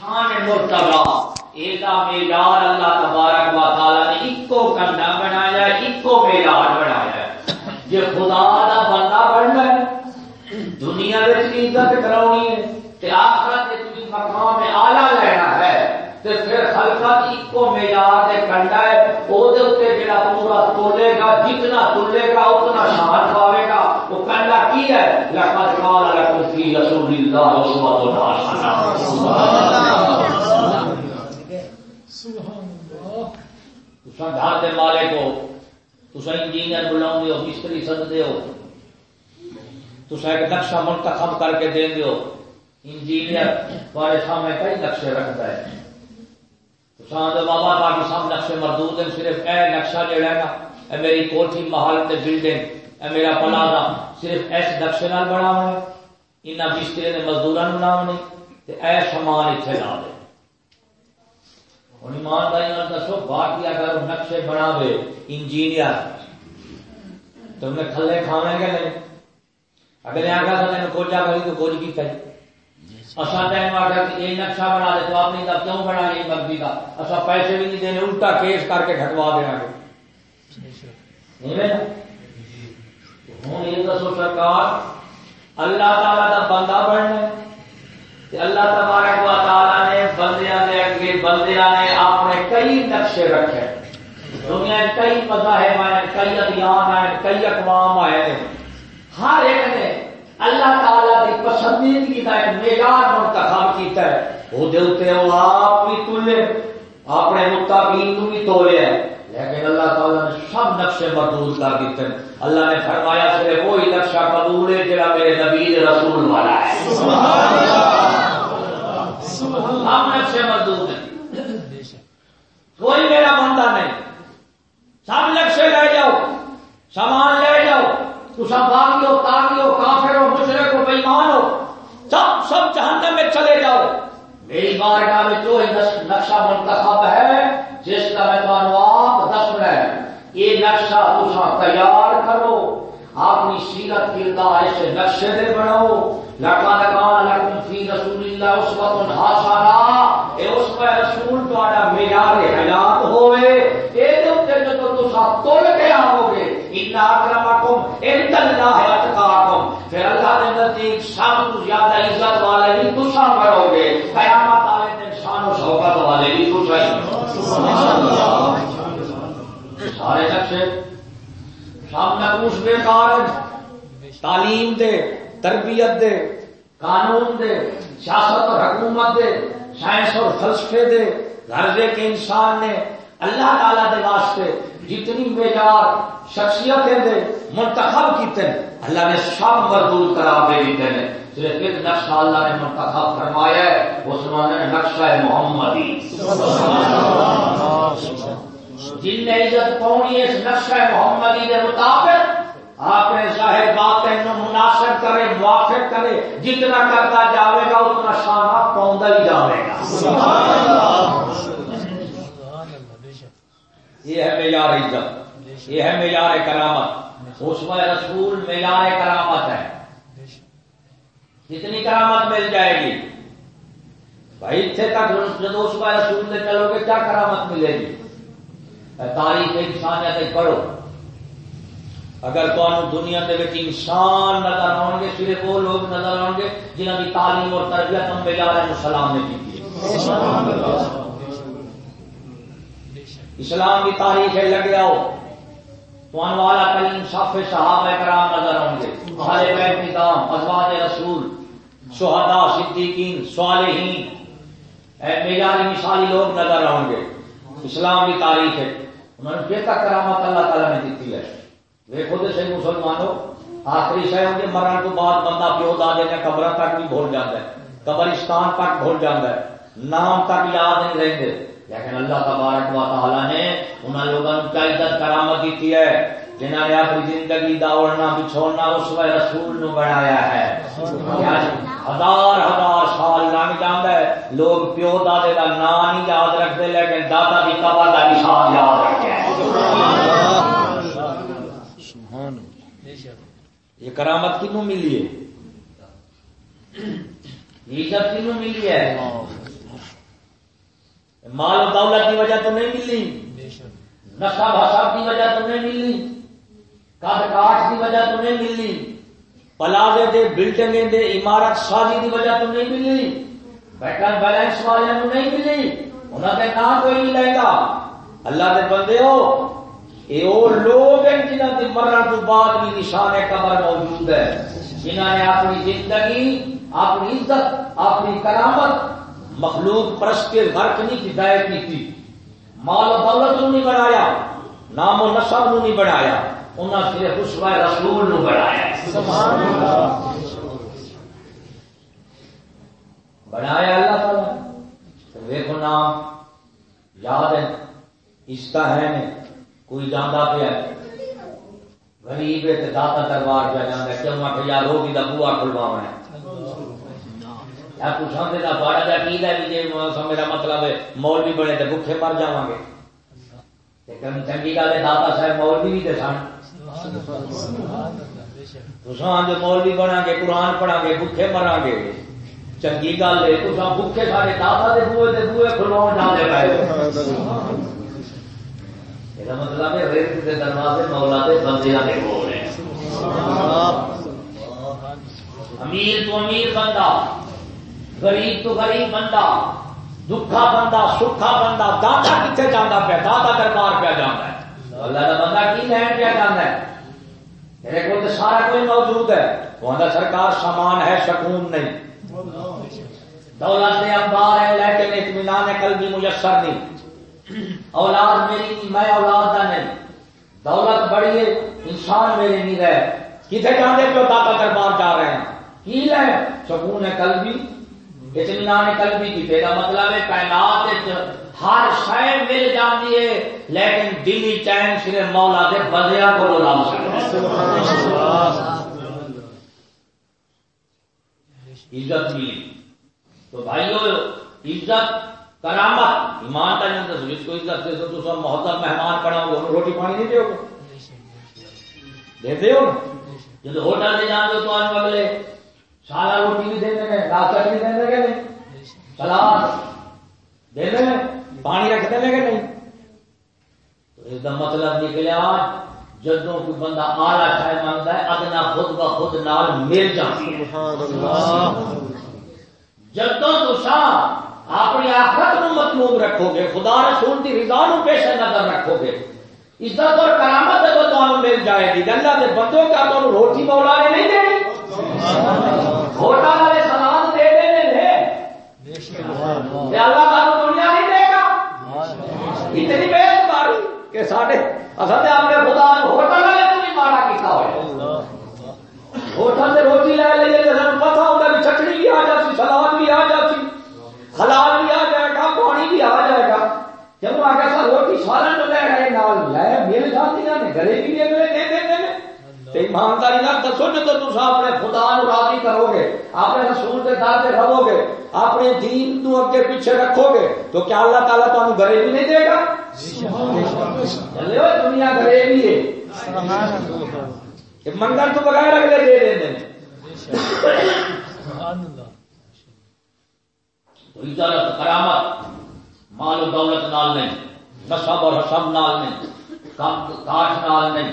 شان مرتبہ ایک میلاد اللہ تبارک و تعالی نے ایک کو کنڈا بنایا ایک کو بنایا۔ یہ خدا کا بندہ بننا ہے۔ دنیا میں عزت کرانی ہے۔ تے آخرت میں تجھے مقام میں آلہ لینا ہے۔ تے پھر خلقت ایک کو میلاد دے کنڈا ہے۔ او دے اوتے جڑا پورا تولے گا، جتنا تولے گا، اتنا شان پاوے گا۔ وہ کنڈا کی ہے۔ لقد قال لكم في رسول الله اسوة حسنة سبحان اللہ تسا گھر دے مالک ہو۔ تسا انجینئر بلاؤ ہو، مستری سد ہو۔ تسا ایک نقشہ منتخب کر کے دیں ہو۔ انجینئر تمہارے سامنے کئی نقشے رکھتا ہے۔ تسا آدھے بابا باقی سب نقشے مردود ہیں، صرف اے نقشہ جڑا ہے نا، اے میری کوٹھی محل تے بلڈنگ اے میرا پلازا صرف ایس نقشے نال بنا ہونا ہے انہاں بسترے نے مزدوراں نوں تے اے سامان اتنے لا دے۔ ہوں ایمانداری دسو باقی اگر نقشے بنا دے انجینئر تو انہیں کھلے کھانے گے نہیں اگر آگا تین کوجا کری تو کچھ کی اصا تین آگا کہ یہ نقشہ بنا دے تو اپنی کا کیوں بنا یہ مرضی کا اصا پیسے بھی نہیں دینے الٹا کیس کر کے دینا گے ہوں یہ دسو سرکار اللہ تعالی کا بندہ بننا ہے اللہ تبارک و تعالی نے بندیاں دے اگے بندیاں نے اپنے کئی نقشے رکھے۔ دنیا کئی مذاہب آئے کئی ادیان آئے کئی اقوام آئے ہر ایک نے اللہ تعالی کی پسندیدگی کا ایک معیار منتخب کیتا ہے۔ وہ دے وہ آپ بھی تلے، اپنے متقین کو بھی تولے۔ ہے لیکن اللہ تعالی نے سب نقشے مردود کر دیتے ہیں۔ اللہ نے فرمایا صرف وہی نقشہ قبول ہے جڑا میرے نبی رسول والا ہے۔ ہم نقشے مردود ہیں۔ کوئی میرا بندہ نہیں۔ سب نقشے لے جاؤ۔ سامان لے جاؤ۔ تو سب باغی ہو تاغی ہو کافر ہو مشرق ہو بےمان ہو سب سب جہنم میں چلے جاؤ۔ میری بارگاہ میں جو نقشہ منتخب ہے جس کا میں ہے یہ نقشہ تسا تیار کرو۔ اپنی سیرت کردار ایسے نقشے دے بناؤ۔ لکا لکا لکم فی رسول اللہ اس وقت حسنا اے اس پہ رسول تہاڈا معیار حیات ہوئے۔ اے تے تسا کے آو گے ان اکرمکم عند اللہ اتقاکم۔ پھر اللہ نزدیک سب تو زیادہ عزت والے بھی تسا کرو گے۔ قیامت والے دن شان و شوکت والے بھی تسا سارے نقشے سب نقوش بیکار تعلیم دے، تربیت دے، قانون دے، سیاست اور حکومت دے، سائنس اور فلسفے دے غرضے کے انسان نے اللہ تعالی دے واسطے جتنی معیار شخصیتیں دے، منتخب کیتے ہیں۔ اللہ نے سب مردود قرار دے دیتے ہیں۔ صرف ایک نقشہ اللہ نے منتخب فرمایا ہے اس نے نقشہ ہے محمدی۔ جن نے عزت پاؤنی اس نقشہ محمدی کے مطابق، آپ نے ظاہر بات مناسب کرے، موافق کرے، جتنا کرتا جاوے گا، اتنا شانہ پاؤندا ہی جاوے گا۔ یہ ہے معیار عزت، یہ ہے معیار کرامت۔ اس میں رسول معیار کرامت ہے۔ کتنی کرامت مل جائے گی؟ بھائی اتنے تک جب اس میں رسول سے چلو گے، کیا کرامت ملے گی؟ تاریخ انسانیت پڑھو۔ اگر تمہیں دنیا کے انسان نظر آؤ گے، صرف وہ لوگ نظر آؤ گے جنہوں کی تعلیم اور تربیت ہم بجار سلام نے کی اسلام کی تاریخ ہے لگے آؤ والا کریم صاف صحابہ کرام نظر آؤ گے۔ ہمارے بیت نظام ازواج رسول شہدا صدیقین، صالحین۔ معیاری مثالی لوگ نظر آؤ گے۔ اسلام کی تاریخ ہے۔ انہوں نے کرامت اللہ تعالیٰ نے دیتی ہے دیکھو تو صحیح مسلمانوں آخری شہر کے مرن تو بعد بندہ پیو دادے نے قبر تک بھی بھول جاتا ہے قبرستان تک بھول جاتا ہے نام تک یاد نہیں رہتے لیکن اللہ تبارک و تعالیٰ نے انہوں لوگوں کیا عزت کرامت دیتی ہے جنہوں نے اپنی زندگی دا اڑنا بچھوڑنا اس و رسول نو بنایا ہے ہزار ہزار سال لنگ جانا ہے۔ لوگ پیو دادے کا نام نہیں یاد رکھتے لیکن دادا کی قبر کا نشان یاد رکھے یہ کرامت کنو ملی ہے؟ عزت کنو ملی ہے؟ مال و دولت کی وجہ تو نہیں ملی؟ نشا بھاشا کی وجہ تو نہیں ملی؟ کد کاٹ کی وجہ تو نہیں ملی؟ پلازے دے بلڈنگیں دے عمارت سازی کی وجہ تو نہیں ملی۔ بیٹر بیلنس والے نہیں ملی۔ انہوں نے نہ کوئی نہیں لے گا۔ اللہ دے بندے ہو یہ وہ لوگ ہیں جنہوں کے مرن تو بعد بھی نشان قبر موجود ہے۔ جنہوں نے اپنی زندگی، اپنی عزت، اپنی کرامت مخلوق پرست کے غرق نہیں ہدایت نہیں کی۔ مال و دولت نہیں بنایا، نام و نسب نہیں بنایا۔ انہوں صرف اس رسول نو بنایا۔ بنایا اللہ تعالی۔ ویکو نام۔ یاد ہے۔ اس ہے نہیں کوئی جانا پیا غریب ہے داتا دربار پہ جانا ہے۔ کیوں آ یار روگی کا بوا کھلواوا ہے۔ یا کچھ ہم کا کی ہے جی میرا مطلب ہے، مولوی بنے تو بکھے مر جاواں گے۔ چنگی گل ہے، داتا صاحب مولوی بھی تو سن۔ سبحان جو مولوی بنا گے قرآن پڑھا گے بکھے مرا گے چنگی گل ہے، تساں بکھے سارے داتا دے بوئے دے بوئے کھلواؤ جانے پائے یہ مطلب ہے ریت کے دروازے مولا دے بندیاں دے کول ہیں۔ امیر تو امیر بندہ، غریب تو غریب بندہ، دکھا بندہ، سکھا بندہ، دادا کتنے جانا پیا؟ دادا دربار پہ جانا ہے۔ اللہ کا بندہ کی لین پہ جانا ہے؟ میرے کو تو سارا کوئی موجود ہے۔ وہ آدھا سرکار سامان ہے، سکون نہیں۔ دولت دے انبار ہے، لیکن اطمینان کل بھی میسر نہیں۔ اولاد میری نہیں، میں اولاد کا نہیں۔ دولت بڑی ہے، انسان میرے نہیں رہے۔ کتنے جانے پہ دادا دربار جا رہے ہیں؟ کی ہے؟ سکون ہے کل بھی اطمینان کل بھی کی۔ تیرا مطلب ہے کائنات ہر شے مل جاتی ہے، لیکن دلی چین صرف مولا دے بندیاں کو لا عزت ملی۔ تو بھائیو، عزت، کرامت، ایمان کا نہیں دسو جس کو عزت دے تو سب محترم مہمان پڑا گے روٹی پانی نہیں دیو گے؟ دے ہو جب ہوٹل سے جان دو تو آج اگلے سارا روٹی بھی دے دیں گے ناشتہ بھی دے دیں گے۔ سلاد دے دیں گے۔ پانی رکھ دیں گے نہیں؟ تو اس کا مطلب نکلیا جدوں کوئی بندہ آلہ چائے مانگتا ہے ادنا خود ب خود نال مل جاتی ہے۔ جدوں تسا اپنی آخرت نو مطلوب رکھو گے خدا رسول کی رضا نو پیش نظر رکھو گے۔ عزت اور کرامت جب تمہیں مل جائے گی۔ اللہ کے بندوں کا تمہیں روٹی مولا نے نہیں دینی۔ ہوٹل والے سلاد دے دینے شک۔ اللہ تعالی دنیا دے اتنی بے اعتباری کہ سارے اصل تے اپنے خدا ہوٹل والے کو بھی ماڑا کیتا ہوا ہوٹل سے روٹی لے لے تو سانو پتہ ہوتا بھی چٹنی بھی آ جاتی سلاد بھی آ جاتی حلال بھی آ جائے گا، پانی بھی آ جائے گا۔ جب آ کے روٹی سالن لے رہے نال لے مل جاتی ہیں گلے بھی اگلے دے ایمانداری نال دسو جو تو اپنے خدا نو راضی کرو گے، اپنے رسول کے در تے رہو گے، اپنے دین نو اگے پیچھے رکھو گے، تو کیا اللہ تعالیٰ تمہیں گھرے بھی نہیں دے گا؟ دنیا گھرے بھی ہے منگل تو بغیر اگلے دے دیں عزت کرامت، مال و دولت نال نہیں نسب اور حسب نال نہیں کاٹ نال نہیں۔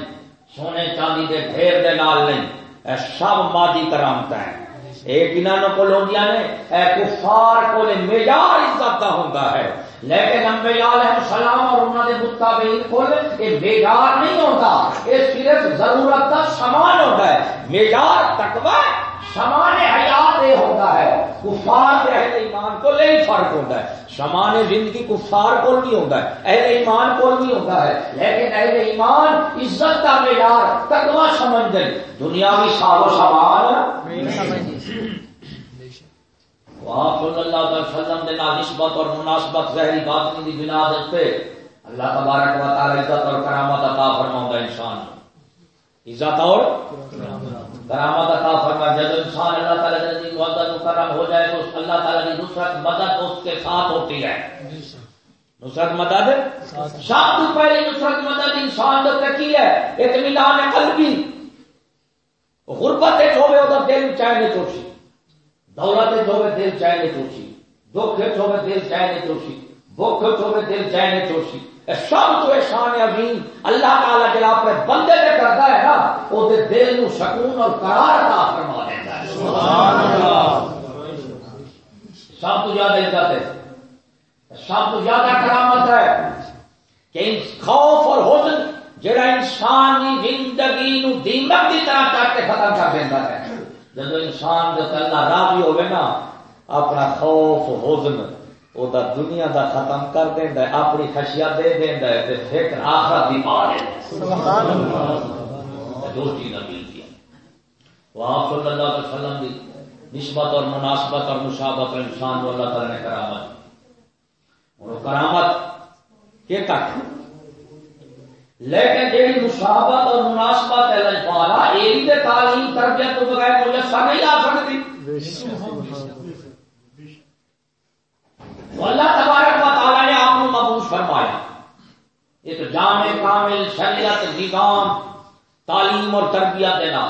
سونے چاندی دے ڈھیر دے نال نہیں اے سب مادی کرامت ہے ایک انہوں کو لوگیاں نے، اے کفار کو لے معیار عزت کا ہوتا ہے۔ لیکن انبیاء علیہ السلام اور انہوں نے متابعین کو یہ معیار نہیں ہوتا۔ یہ صرف ضرورت کا سامان ہوتا ہے۔ معیار تقوی سامان حیات یہ ہوتا ہے، کفار کے اہل ایمان کو لے فرق ہوتا ہے۔ سامان زندگی کفار کو نہیں ہوتا ہے، اہل ایمان کو نہیں ہوتا ہے۔ لیکن اہل ایمان عزت کا معیار، تقوی سمجھ دیں دنیاوی سارو سامان آپ صلی اللہ علیہ وسلم نسبت اور مناسبت، ظاہری باطنی کی بنا پہ اللہ تبارک و تعالی عزت اور کرامت عطا فرماؤں گا انسان۔ عزت اور کرامت عطا فرما جب انسان اللہ تعالی کے نزدیک معزز و کرم ہو جائے تو اس اللہ تعالی کی نصرت مدد اس کے ساتھ ہوتی ہے۔ شک نصرت مدد؟ سب سے پہلی نصرت مدد انسان جو کی ہے اطمینان قلبی۔ غربت ہوے ادھر دل چاہنے چوشی۔ دولت ہوے دل چاہنے چوشی۔ دکھ ہوے دل چاہنے چوشی۔ بھوک چوے دل چوسی اے سب تو احسان عظیم اللہ تعالی جڑا اپنے بندے نے کرتا ہے نا، وہ دل نو سکون اور قرار عطا فرما دیتا ہے۔ سبحان اللہ سب تو زیادہ عزت ہے۔ سب تو زیادہ کرامت ہے کہ خوف اور حزن جڑا انسانی زندگی نو دیمک دی طرح چک کے ختم کر دیتا ہے۔ جب انسان جو اللہ راضی ہوئے نا، اپنا خوف، حزن وہ دنیا دا ختم کر دینا اپنی خشیا دے دینا تے فکر آخر بھی پا دینا دو چیزیں ملتی ہیں وہ آپ صلی اللہ علیہ وسلم کی نسبت اور مناسبت اور مشابت اور انسان کو اللہ تعالی نے کرامت اور کرامت کے تک لیکن جی مشابت اور مناسبت ہے لجپالا ایک تعلیم تربیت تو بغیر مجسہ نہیں آ سکتی تو اللہ تبارک و تعالیٰ نے آپ کو مبوس فرمایا۔ ایک جامع کامل، شریعت، نظام، تعلیم اور تربیت دینا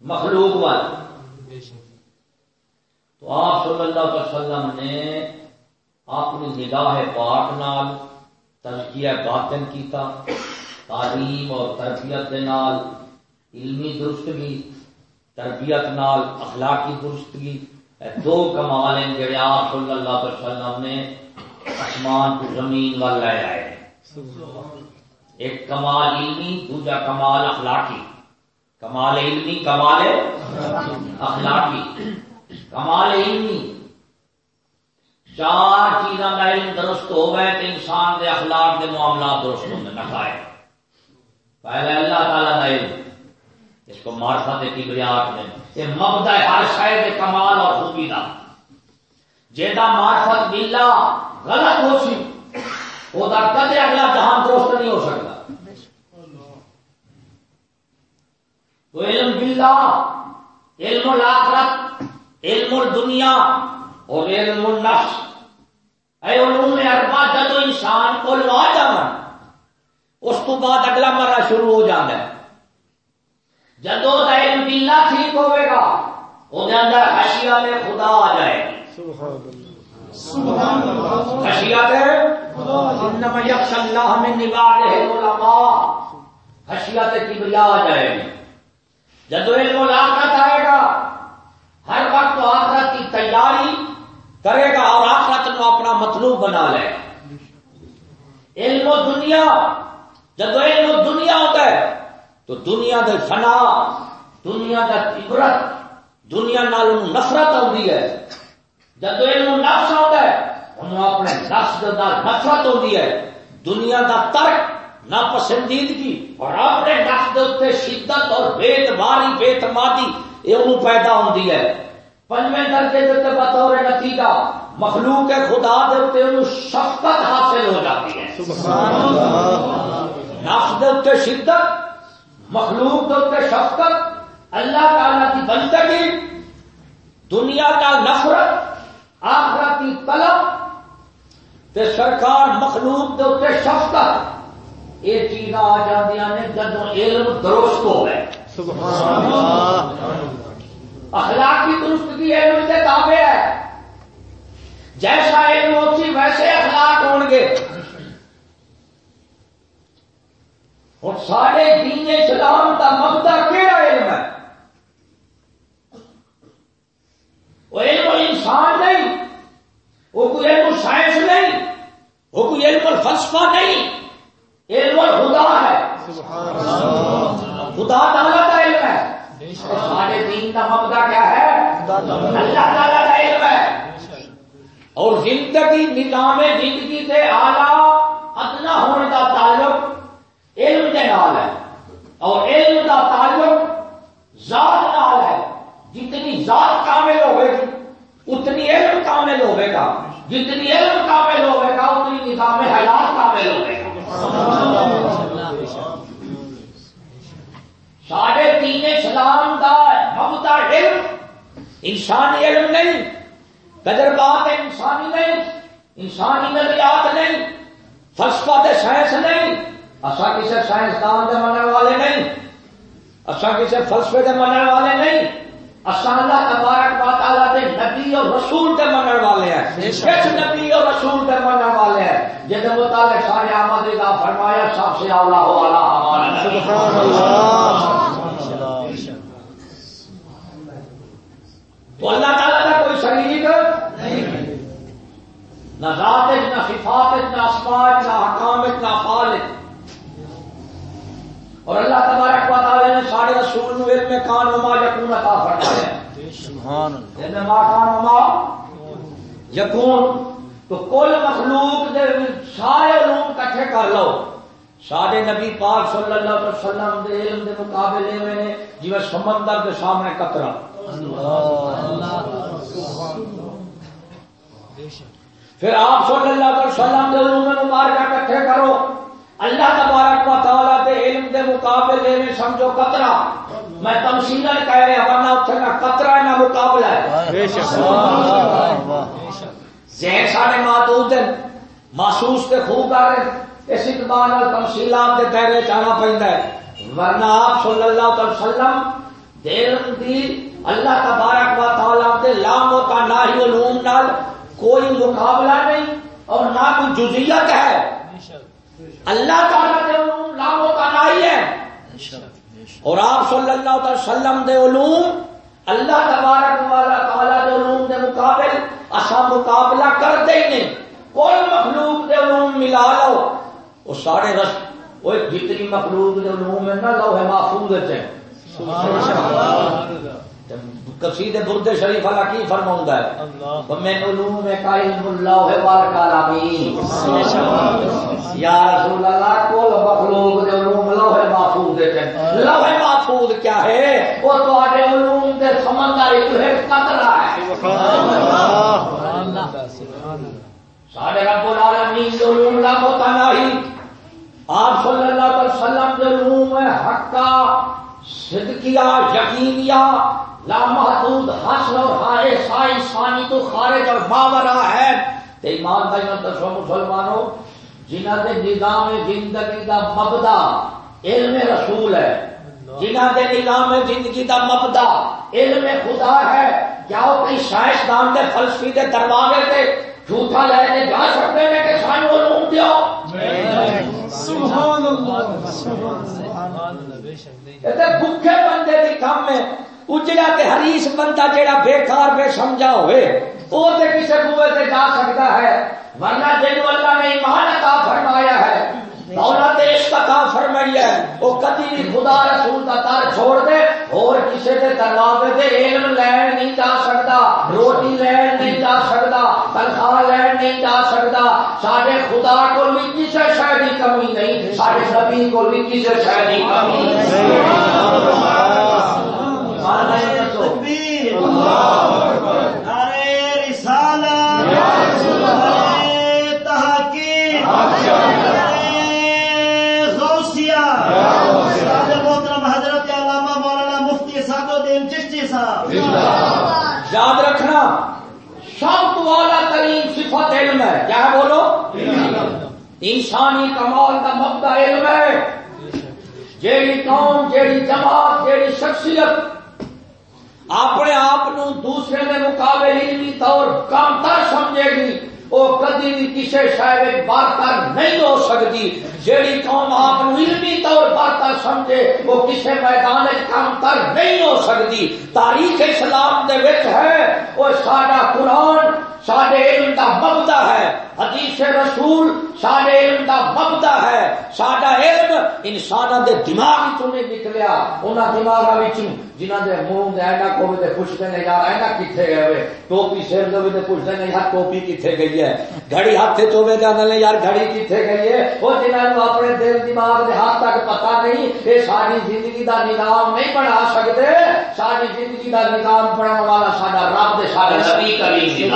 مخلوق وال تو آپ صلی اللہ علیہ وسلم نے اپنی نگاہ پاک نال تزکیہ باطن کیتا، تعلیم اور تربیت دے نال، علمی درستگی، تربیت نال، اخلاقی درستگی دو کمال ہیں جڑے آپ صلی اللہ علیہ وسلم نے آسمان کو زمین وال لے آئے ایک کمال علمی، دوجا کمال اخلاقی۔ کمال علمی کمال اخلاقی۔ کمال علمی۔ چار چیزاں کا علم درست ہو گئے تو انسان کے اخلاق کے معاملات درست ہوں نہ پہلے اللہ تعالیٰ کا علم۔ اس کو مارفت کی بریات میں یہ مبدا ہر شاید کمال اور خوبی کا جیتا مارفت بلا غلط ہو سی وہ کدے اگلا جہان دوست نہیں ہو سکتا۔ تو علم بلا علم الاخرت، علم الدنیا اور علم النفس۔ اے علوم اربا جدو انسان کو لوا جان اس تو بعد اگلا مرا شروع ہو جاتا ہے۔ جدو علم بلا ٹھیک ہوئے گا، وہ اندر خشیا میں خدا آ جائے۔ گی خشیا یکش اللہ میں نگاہ علماء خشیات کبریا آ جائے۔ گی جدو علم آخرت آئے گا، ہر وقت آخرت کی تیاری کرے گا اور آخرت کو اپنا مطلوب بنا لے۔ علم و دنیا، جدو علم و دنیا ہوتا ہے تو دنیا دے فنا دنیا کا عبرت دنیا نال نفرت آتی ہے۔ جب علم نفس آتا ہے انہوں اپنے نفس نفرت ہوتی ہے۔ دنیا کا ترک ناپسندیدگی اور اپنے نفس اتنے شدت اور بےت ماری بےت مادی یہ پیدا ہوتی ہے۔ پنجویں درجے کے بطور نتیجہ مخلوق خدا دے شفقت حاصل ہو جاتی ہے۔ نفس دے شدت مخلوق تو شفقت اللہ تعالی کی بندگی، دنیا کا نفرت، آخرت کی طلب، تے سرکار مخلوق کے اتنے شفقت، یہ چیزاں آ جاتی نے جدو علم درست ہو گئے۔ اخلاقی درستگی علم کے دعوے ہے۔ جیسا علم ہوتی ویسے اخلاق ہو گے اور سارے دین اسلام کا مبدا کہڑا علم ہے؟ وہ علم انسان نہیں، وہ کوئی علم سائنس نہیں، وہ کوئی علم فلسفہ نہیں، علم خدا ہے۔ خدا تعالیٰ کا علم ہے۔ سارے دین کا مبدا کیا ہے؟ اللہ تعالیٰ کا علم ہے۔ اور زندگی، نظام زندگی سے آلہ ادنا ہونے کا تعلق علم کے نال ہے۔ اور علم کا تعلق ذات نال ہے۔ جتنی ذات کامل ہوئے گی، اتنی علم کامل ہوئے گا۔ جتنی علم کامل ہوئے گا، اتنی نظام حیات کامل ہوئے گا۔ ساڑھے تین اسلام کا ممتا علم، انسانی علم نہیں تجربات انسانی نہیں، انسانی نظریات نہیں، فلسفہ سائنس نہیں اصا کسی سائنسدان کے منع والے نہیں۔ اصا کسی فلسفے کے منع والے نہیں۔ اصا اللہ تبارک تعالیٰ کے نبی اور رسول کے منع والے ہیں۔ کس نبی اور رسول کے مرنے والے ہیں جن متعلق سارے آمد کا فرمایا سب سے اولا ہو والا ہمارا سبحان اللہ۔ تو اللہ تعالیٰ کا کوئی شریک نہ ذات نہ صفات نہ اسماعت نہ حکام نہ اور اللہ تبارک و تعالیٰ نے سارے رسول نو علم کان نما یکون عطا فرمایا سبحان اللہ۔ علم ما کان نما یکون تو کل مخلوق دے سارے علوم کٹھے کر لو۔ سارے نبی پاک صلی اللہ علیہ وسلم دے علم دے مقابلے میں جی سمندر کے سامنے قطرہ پھر آپ صلی اللہ علیہ وسلم دے علوم مبارکہ کٹھے کرو۔ اللہ تبارک و تعالیٰ دے علم دے مقابلے میں سمجھو قطرہ۔ میں تمثیل کہہ رہا ورنہ اتنے نہ قطرہ ہے نہ مقابلہ ہے۔ ذہن سارے محدود ہیں محسوس تے خوب آ رہے ہیں۔ اس اعتبار نال تمثیلات دے دائرے چانا پیندا ہے۔ ورنہ آپ صلی اللہ علیہ وسلم دل دی اللہ تبارک و تعالیٰ دے لام و تناہی علوم نال کوئی مقابلہ نہیں اور نہ کوئی جزیت ہے۔ اللہ تعالیٰ دے علوم لام و تناہی ہے۔ اور آپ صلی اللہ علیہ وسلم دے علوم، اللہ تبارک والا تعالیٰ دے علوم دے مقابل اسا مقابلہ کرتے ہی نہیں۔ کوئی مخلوق دے علوم ملا لو، وہ سارے رس، وہ جتنی مخلوق دے علوم ہے نا لوہ محفوظ ہے قصید برد شریف والا کی فرماؤں ہے اللہ۔ من علوم علم اللہ والکلامین یا رسول اللہ کل مخلوق دے علوم لوح محفوظ دے چن لوح محفوظ کیا ہے؟ وہ تواڈے علوم دے سمندر ایک قطرہ ہے۔ سبحان اللہ۔ سبحان اللہ سبحان اللہ سارے رب العالمین دے علوم لا متناہی آپ صلی اللہ علیہ وسلم دے علوم حقا صدقیہ یقینیہ لامحدود حسن اور ہارے سائی ثانی تو خارج اور ماورا ہے۔ تے ایمان بھائی دسو مسلمانوں جنہ دے نظام زندگی دا مبدا علم رسول ہے۔ جنہ دے نظام زندگی دا مبدا علم خدا ہے۔ کیا وہ کوئی سائنسدان دے فلسفی دے دروازے تے جھوٹا لے کے جا سکتے ہیں کہ سانو علوم دیو سبحان اللہ سبحان اللہ۔ بے شک نہیں یہ تے بھوکے بندے دی کام ہے۔ اجڑا تے حریص بندہ جیڑا بیکار، بے سمجھا ہوئے وہ تے کسے بوئے تے جا سکتا ہے، ورنہ جنو اللہ نے ایمان عطا فرمایا ہے دولت عشق عطا فرمائی ہے وہ کدی بھی خدا رسول کا تر چھوڑ دے، اور کسی کے دروازے تے علم لین نہیں جا سکتا، روٹی لین نہیں جا سکتا، تنخواہ لین نہیں جا سکتا سارے خدا کو بھی کسی شے کی کمی نہیں سارے نبی کو بھی کسی شے کی کمی نہیں۔ یاد رکھنا سب تو اعلیٰ ترین صفت علم ہے۔ کیا بولو؟ انسانی کمال کا مبدا علم ہے۔ جیڑی قوم جیڑی جماعت جیڑی شخصیت اپنے آپ دوسرے کے مقابلے علمی طور کمتر سمجھے گی۔ وہ کدی بھی کسی شاید برتر نہیں ہو سکتی جیڑی قوم آپ علمی طور برتر سمجھے، وہ کسی میدان کمتر نہیں ہو سکتی تاریخ اسلام دے وچ ہے وہ سارا قرآن سارے علم دا مبدا ہے۔ حدیث رسول سارے علم دا مبدا ہے۔ سارا علم انسان دے دماغ چوں نہیں نکلیا، انہاں دماغاں وچوں جنہاں دے منہ دے اینا کو تے پوچھتے نے، یار اینا کتھے گئے ٹوپی سر دے تے پوچھتے نے، یار ٹوپی کتھے گئی ہے۔ گھڑی ہاتھ تے چوبے جانے نے یار گھڑی کتھے گئی ہے؟ وہ جنہاں نو اپنے دل دماغ دے ہاتھ تک پتہ نہیں اے ساری زندگی دا نظام نہیں بنا سکتے۔ ساری زندگی دا نظام بنانے والا ساڈا رب ساڈا نبی کریم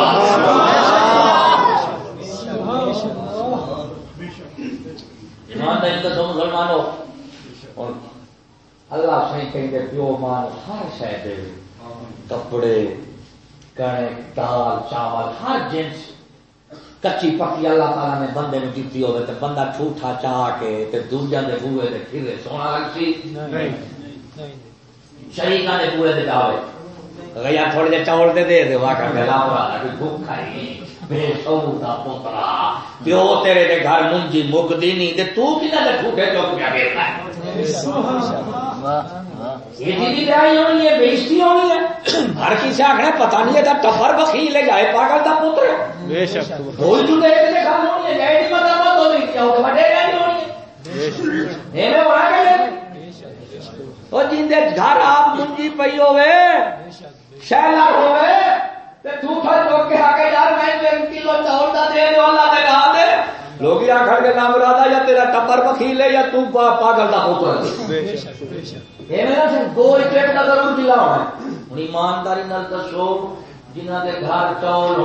ایمانداری تو مسلمانوں اللہ صحیح کہیں پیو مان ہر دے۔ کپڑے کنک دال چاول ہر جنس کچی پکی اللہ تعالیٰ نے بندے میں دیتی ہوئے تو بندہ ٹھوٹا چاہ کے دوجا دے بوئے دے پھرے سونا لگ سی۔ نہیں۔ نہیں شریکاں دے بوئے دے جاوے گیا تھوڑے چاول دے دے دے واقعہ کہ بھوک کھائی بے شعور دا پوترا۔ پیو تیرے دے گھر منجی مک دی نہیں۔ تے تو کنا دے چوک بیٹھا ہے؟ یہ لڑائی ہونی ہے بےزتی ہونی ہے۔ ہر کسی آخنا پتہ نہیں ہے لے جائے پاگل دا پتر ہے۔ بے شک۔ بول دے گھر ہونی ہے۔ جائے نہیں کیا بڑے ہونی ہے۔ آپ منجی پئی ہوے شہلا ہوے تے تو پھر لوگ کے آگے یار میں تین کلو چاول دا دے دے اللہ دے گھر دے۔ لوگ یہ آخر کے نام رادا یا تیرا ٹبر بخیل ہے یا تو پا- پاگل دا پتر ہے۔ یہ میرا سے دو اسٹیپ کا ضرور ضلع ہونا ہوں ایمانداری نال دسو جنہ کے گھر چول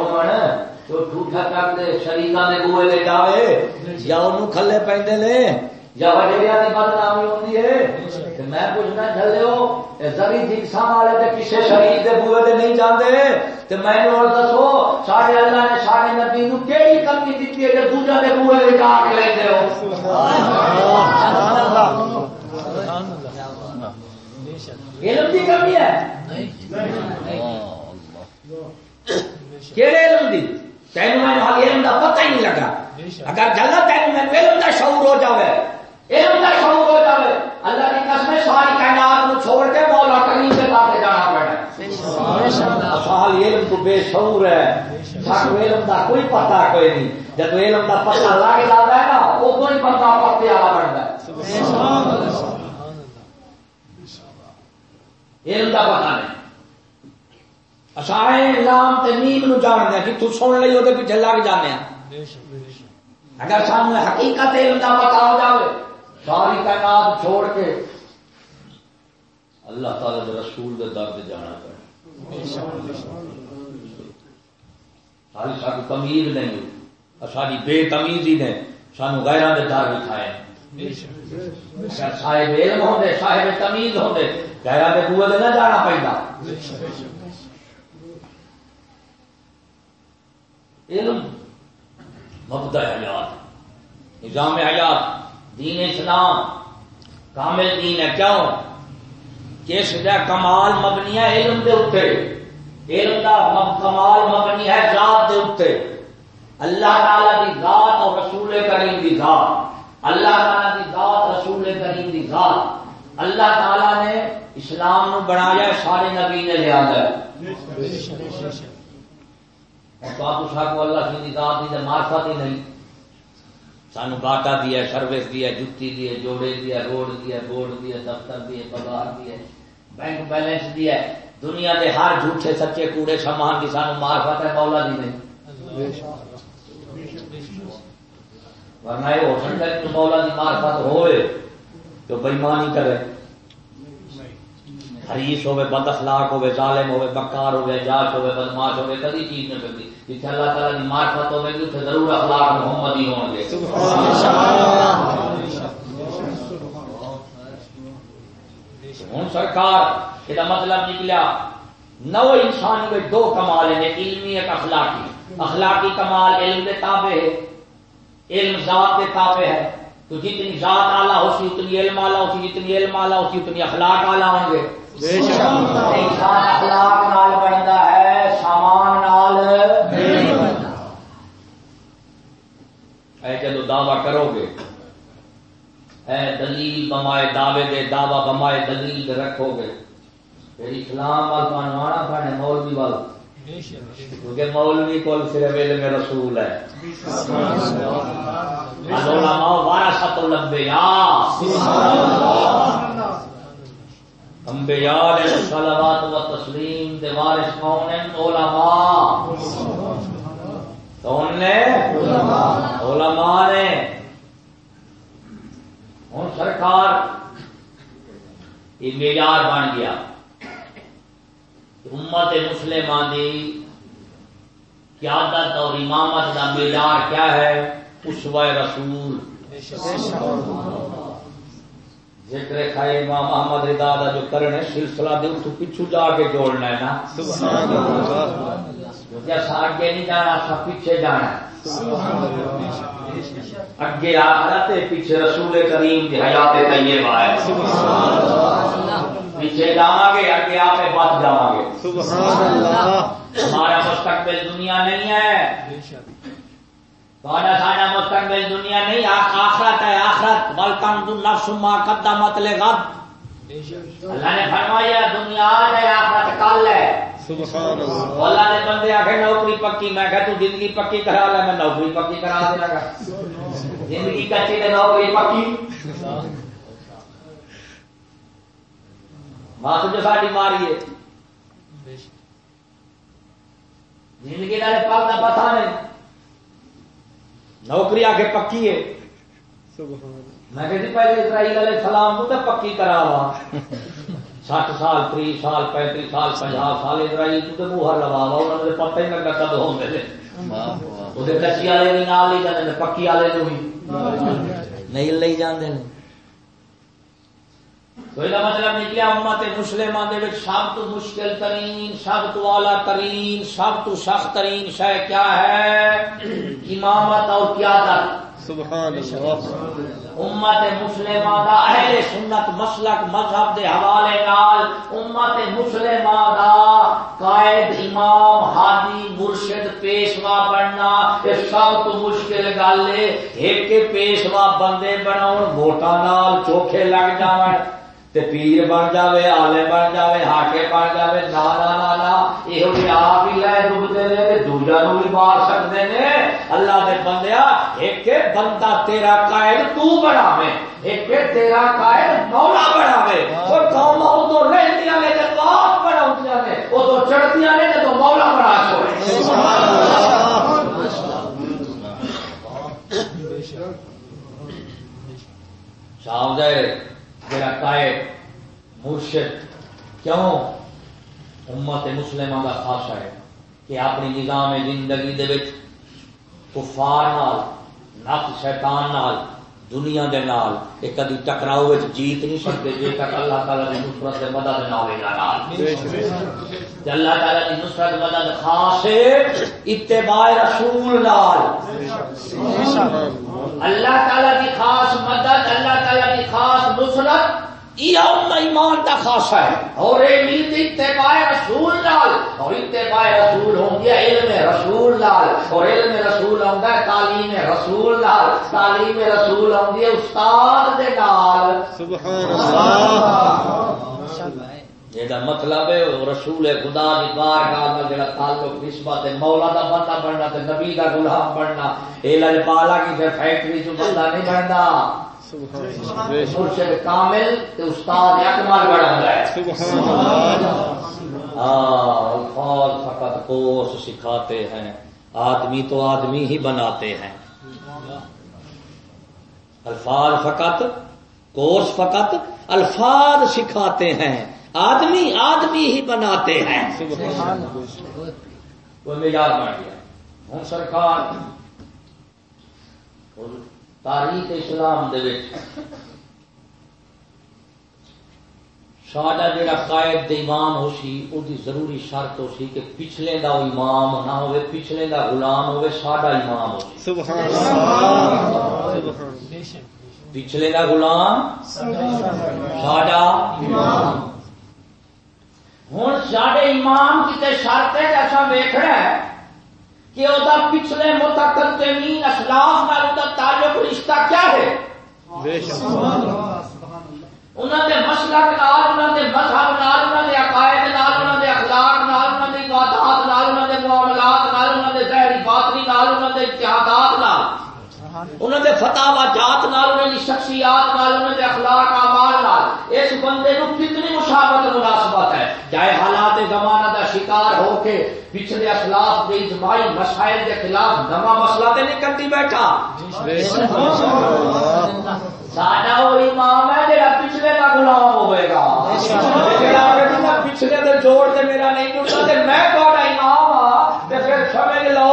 کر دے دے بوئے لے جاوے یا انہوں کھلے پیندے نے یا وڈیریا دی بدنامی ہوندی ہے۔ تے میں پوچھنا زری والے بوئے نہیں جاندے؟ تے میں اور دسو ساڈے اللہ نے ساڈے نبی نو کیڑی کمی ہے کہ دوجا دے بوئے لے جا کے لیندے ہو علم دی کمی ہے؟ کہڑے علم دی تینوں میں علم ہاں، دا پتہ ہی نہیں لگا۔ اگر جلد تینوں میں علم دا شعور ہو جاوے۔ علم دا شعور ہو جاوے۔ اللہ کی قسم ساری کائنات کو چھوڑ کے مولا کریم کے پاس جانا پڑنا سال علم تو بے شعور ہے۔ سانو علم دا کوئی پتہ کوئی نہیں۔ جب علم دا پتہ لگ جاتا ہے نا، وہ کوئی بندہ پتے والا بنتا ہے۔ علم دا پتہ نہیں اسائیں لام تے میم نو جاننے ہیں کہ تو سن لئی او پیچھے لگ جانے ہیں۔ اگر سامنے حقیقت علم دا پتہ ہو جاوے، ساری کائنات چھوڑ کے اللہ تعالی دے رسول دے در تے جانا پڑے۔ ساری ساری تمیز نہیں ساری بے تمیزی نے سانو غیراں دے در بٹھائے۔ اگر صاحب علم ہوندے صاحب تمیز ہوندے غیراں دے بوئے نہ جانا پیندا علم مبدا حیات نظام حیات دین اسلام کامل دین ہے کیوں کہ اس کمال مبنی ہے علم دے اوتے علم دا کمال مبنی ہے ذات دے اوتے اللہ تعالی دی ذات اور رسول کریم دی ذات اللہ تعالی دی ذات، رسول کریم دی ذات۔ اللہ تعالی نے اسلام نو بنایا، سارے نبی نے لیا ہے کو اللہ کی ذات دی معرفت ہی نہیں۔ سانو باٹا دیا سروس دیا جتی دیا جوڑے دیا روڈ دیا بورڈ دیا دفتر دیا پگار دیا بینک بیلنس دیا دنیا دے ہر جھوٹے، سچے کوڑے، سامان کی سانو معرفت ہے، مولا دی نہیں۔ ورنہ یہ ہو سکتا ہے کہ مولا دی معرفت ہوئے تو بےمانی کرے۔ حریص ہوے بد اخلاق ہوے ظالم ہوے بکار ہوے جاش ہوے بدماش ہوے کدی چیز نہ کرتی جتھے اللہ تعالی دی معرفت ہوے گی اتنے ضرور اخلاق محمدی ہون گے۔ ہوں سرکار یہ مطلب نکلیا نو انسان میں دو کمال ہیں، علمی ایک اخلاقی۔ اخلاقی کمال علم کے تابع ہے۔ علم ذات کے تابع ہے۔ تو جتنی ذات آلہ ہوتی اتنی علم آلہ ہوتی جتنی علم آلہ ہوتی اتنی اخلاق آلہ ہوں گے۔ انسان اخلاق نال بنتا ہے سامان نال۔ اے جدو دعوی کرو گے اے دلیل بمائے دعوے دے دعوی بمائے دلیل رکھو گے۔ پھر اسلام وال تمہیں آنا پڑے مولوی وال۔ کیونکہ مولوی کو صرف علم رسول ہے الانبیاء انبیاء الصلوات و تسلیم دے وارث کون ہیں علماء کون نے علماء نے ہوں سرکار یہ معیار بن گیا امت مسلمان دی قیادت اور امامت کا معیار کیا ہے؟ اسوہ رسول۔ ذکر خیر امام محمد رضا دا جو کرنے سلسلہ دے تو پیچھو جا کے جوڑنا ہے نا۔ کیونکہ ایسا آگے نہیں جانا سب پیچھے جانا ہے۔ اگے آخرت ہے، پیچھے رسول کریم کی حیات طیبہ ہے۔ پیچھے جاؤں گے اگے آپ بچ جاؤں گے سبحان اللہ۔ ہمارا مستقبل دنیا نہیں ہے۔ تھوڑا مستقبل دنیا نہیں آخرت ہے آخرت۔ بلکن تو نفس ما قدمت بے شک اللہ نے فرمایا دنیا آج ہے آخرت کل ہے۔ سبحان اللہ۔ اللہ نے بندے آخر نوکری پکی۔ میں کہ تو زندگی پکی کرا لے میں نوکری پکی کرا دے گا۔ زندگی کچی نوکری پکی۔ ماں جو ساری ماری ہے۔ زندگی پل کا پتا نہیں۔ نوکری آ کے پکی ہے۔ سبحان اللہ۔ میں کہتی پہلے اسرائیل علیہ السلام کو تو پکی کرا ہوا سٹھ سال تری سال پینتیس سال پنجاب سال اسرائیل کو تو موہر لگا ہوا انہوں نے پتہ ہی لگا کب ہوں گے۔ واہ واہ وہ کچی والے بھی نال لے جاتے ہیں پکی والے بھی۔ نہیں لے جاندے کوئی کا مطلب نکلیا امت مسلمان دے وچ سب تو مشکل ترین سب تو اعلی ترین سب تو سخت ترین شے کیا ہے؟ امامت اور قیادت۔ سبحان اللہ امت مسلمہ دا اہل سنت مسلک مذہب دے حوالے نال امت مسلمہ دا قائد امام ہادی مرشد پیشوا بننا یہ سب تو مشکل گل ہے۔ ایک پیشوا بندے بناؤ ووٹاں نال چوکھے لگ جاون۔ تے پیر بن جاوے، آلے بن جاوے، ہاکے بن جاوے نا نا نا نا یہ بھی جی آپ ہی لے ڈبتے نے دوجا نو بھی مار سکتے نے۔ اللہ دے بندیا، ایک بندہ تیرا قائد تو بناوے، ایک تیرا قائد مولا بناوے۔ وہ قوم ادو رہندیاں نے تے باپ بناؤندیاں نے وہ تو چڑھدیاں نے تے تو مولا بنا چھوڑے بے شک شام ظاہر میرا قائد مرشد کیوں امت مسلمہ کا خاصا ہے کہ اپنی نظام زندگی دے کفار نال نفس شیطان نال دنیا دے نال یہ کدی ٹکراؤ وچ جیت نہیں سکتے جے تک اللہ تعالی دی نصرت دے مدد نہ ہوے نال۔ تے اللہ تعالی دی نصرت مدد خاص اتباع رسول نال۔ اللہ تعالی کی خاص مدد اللہ تعالی کی خاص نصرت یہ ایمان کا خاصا ہے۔ اور یہ اتباع رسول لال اور اتباع رسول ہوں گیا علم رسول لال اور علم رسول ہوں گا تعلیم رسول لال تعلیم رسول ہوں گے استاد دے نال۔ سبحان اللہ۔ یہ مطلب ہے رسول خدا دی بارگاہ نال جڑا تعلق نسبت ہے مولا دا بندہ بننا تے نبی دا غلام بننا اے لل بالا کی فیکٹری جو بندہ نہیں بندا۔ کامل تے استاد اکمل ہے۔ ہاں الفاظ فقط کوس سکھاتے ہیں۔ آدمی تو آدمی ہی بناتے ہیں۔ الفاظ فقط کورس فقط الفاظ سکھاتے ہیں۔ آدمی آدمی ہی بناتے ہیں۔ کوئی معیار بن گیا ہوں سرکار۔ تاریخ اسلام دے وچ۔ ساڈا جڑا قائد دے امام ہو سی او دی ضروری شرط ہو سی کہ پچھلے دا امام نہ ہوئے پچھلے دا غلام ہوئے ساڈا امام ہو سی۔ سبحان اللہ سبحان بے شک پچھلے دا غلام ساڈا ہوں سڈے امام کتنے شرط ہے ایسا ویخنا ہے۔ کہ وہ پچھلے متقدمین اسلاف نال دا تعلق رشتہ کیا ہے؟ انہوں نے مسلک نال انہوں نے مذہب نال انہوں نے عقائد نال انہوں نے اخلاق نال انہوں نے عبادات نال انہوں نے معاملات نال انہوں نے ظاہری باطنی نال انہوں نے اتحادات نال۔ انہوں نے فتح جات نال انہوں نے شخصیات نال انہوں نے اخلاق اعمال نال اس بندے نو کتنی مشابت مناسبت ہے۔ چاہے حالات زمانہ دا شکار ہو کے پچھلے اسلاف کے اجماعی مسائل کے خلاف نواں مسئلہ تے نہیں کرتی بیٹھا۔ بے وہ امام ہے جڑا پچھلے کا غلام ہوئے گا۔ پچھلے دے جوڑ تے میرا نہیں جڑتا تے میں تہاڈا امام ہاں تے پھر سمجھ لو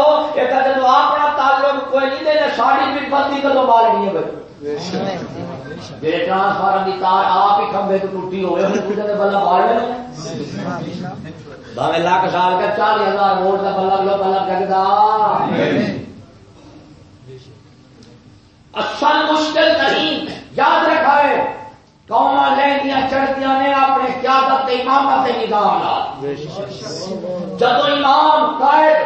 نہیں دے ساڈی بھی بندی کدو مارنی ہے بھائی۔ جی ٹرانسفارم کی تار آپ ہی کھمبے تو ٹوٹی ہوئے بلا مار بھاوے لاکھ سال کا ہزار ووٹ کا لو جگدا۔ اصل مشکل نہیں یاد رکھا ہے قوما لہنیاں چڑھتیاں نے اپنے کیا امامت نظام لا۔ جب امام قائد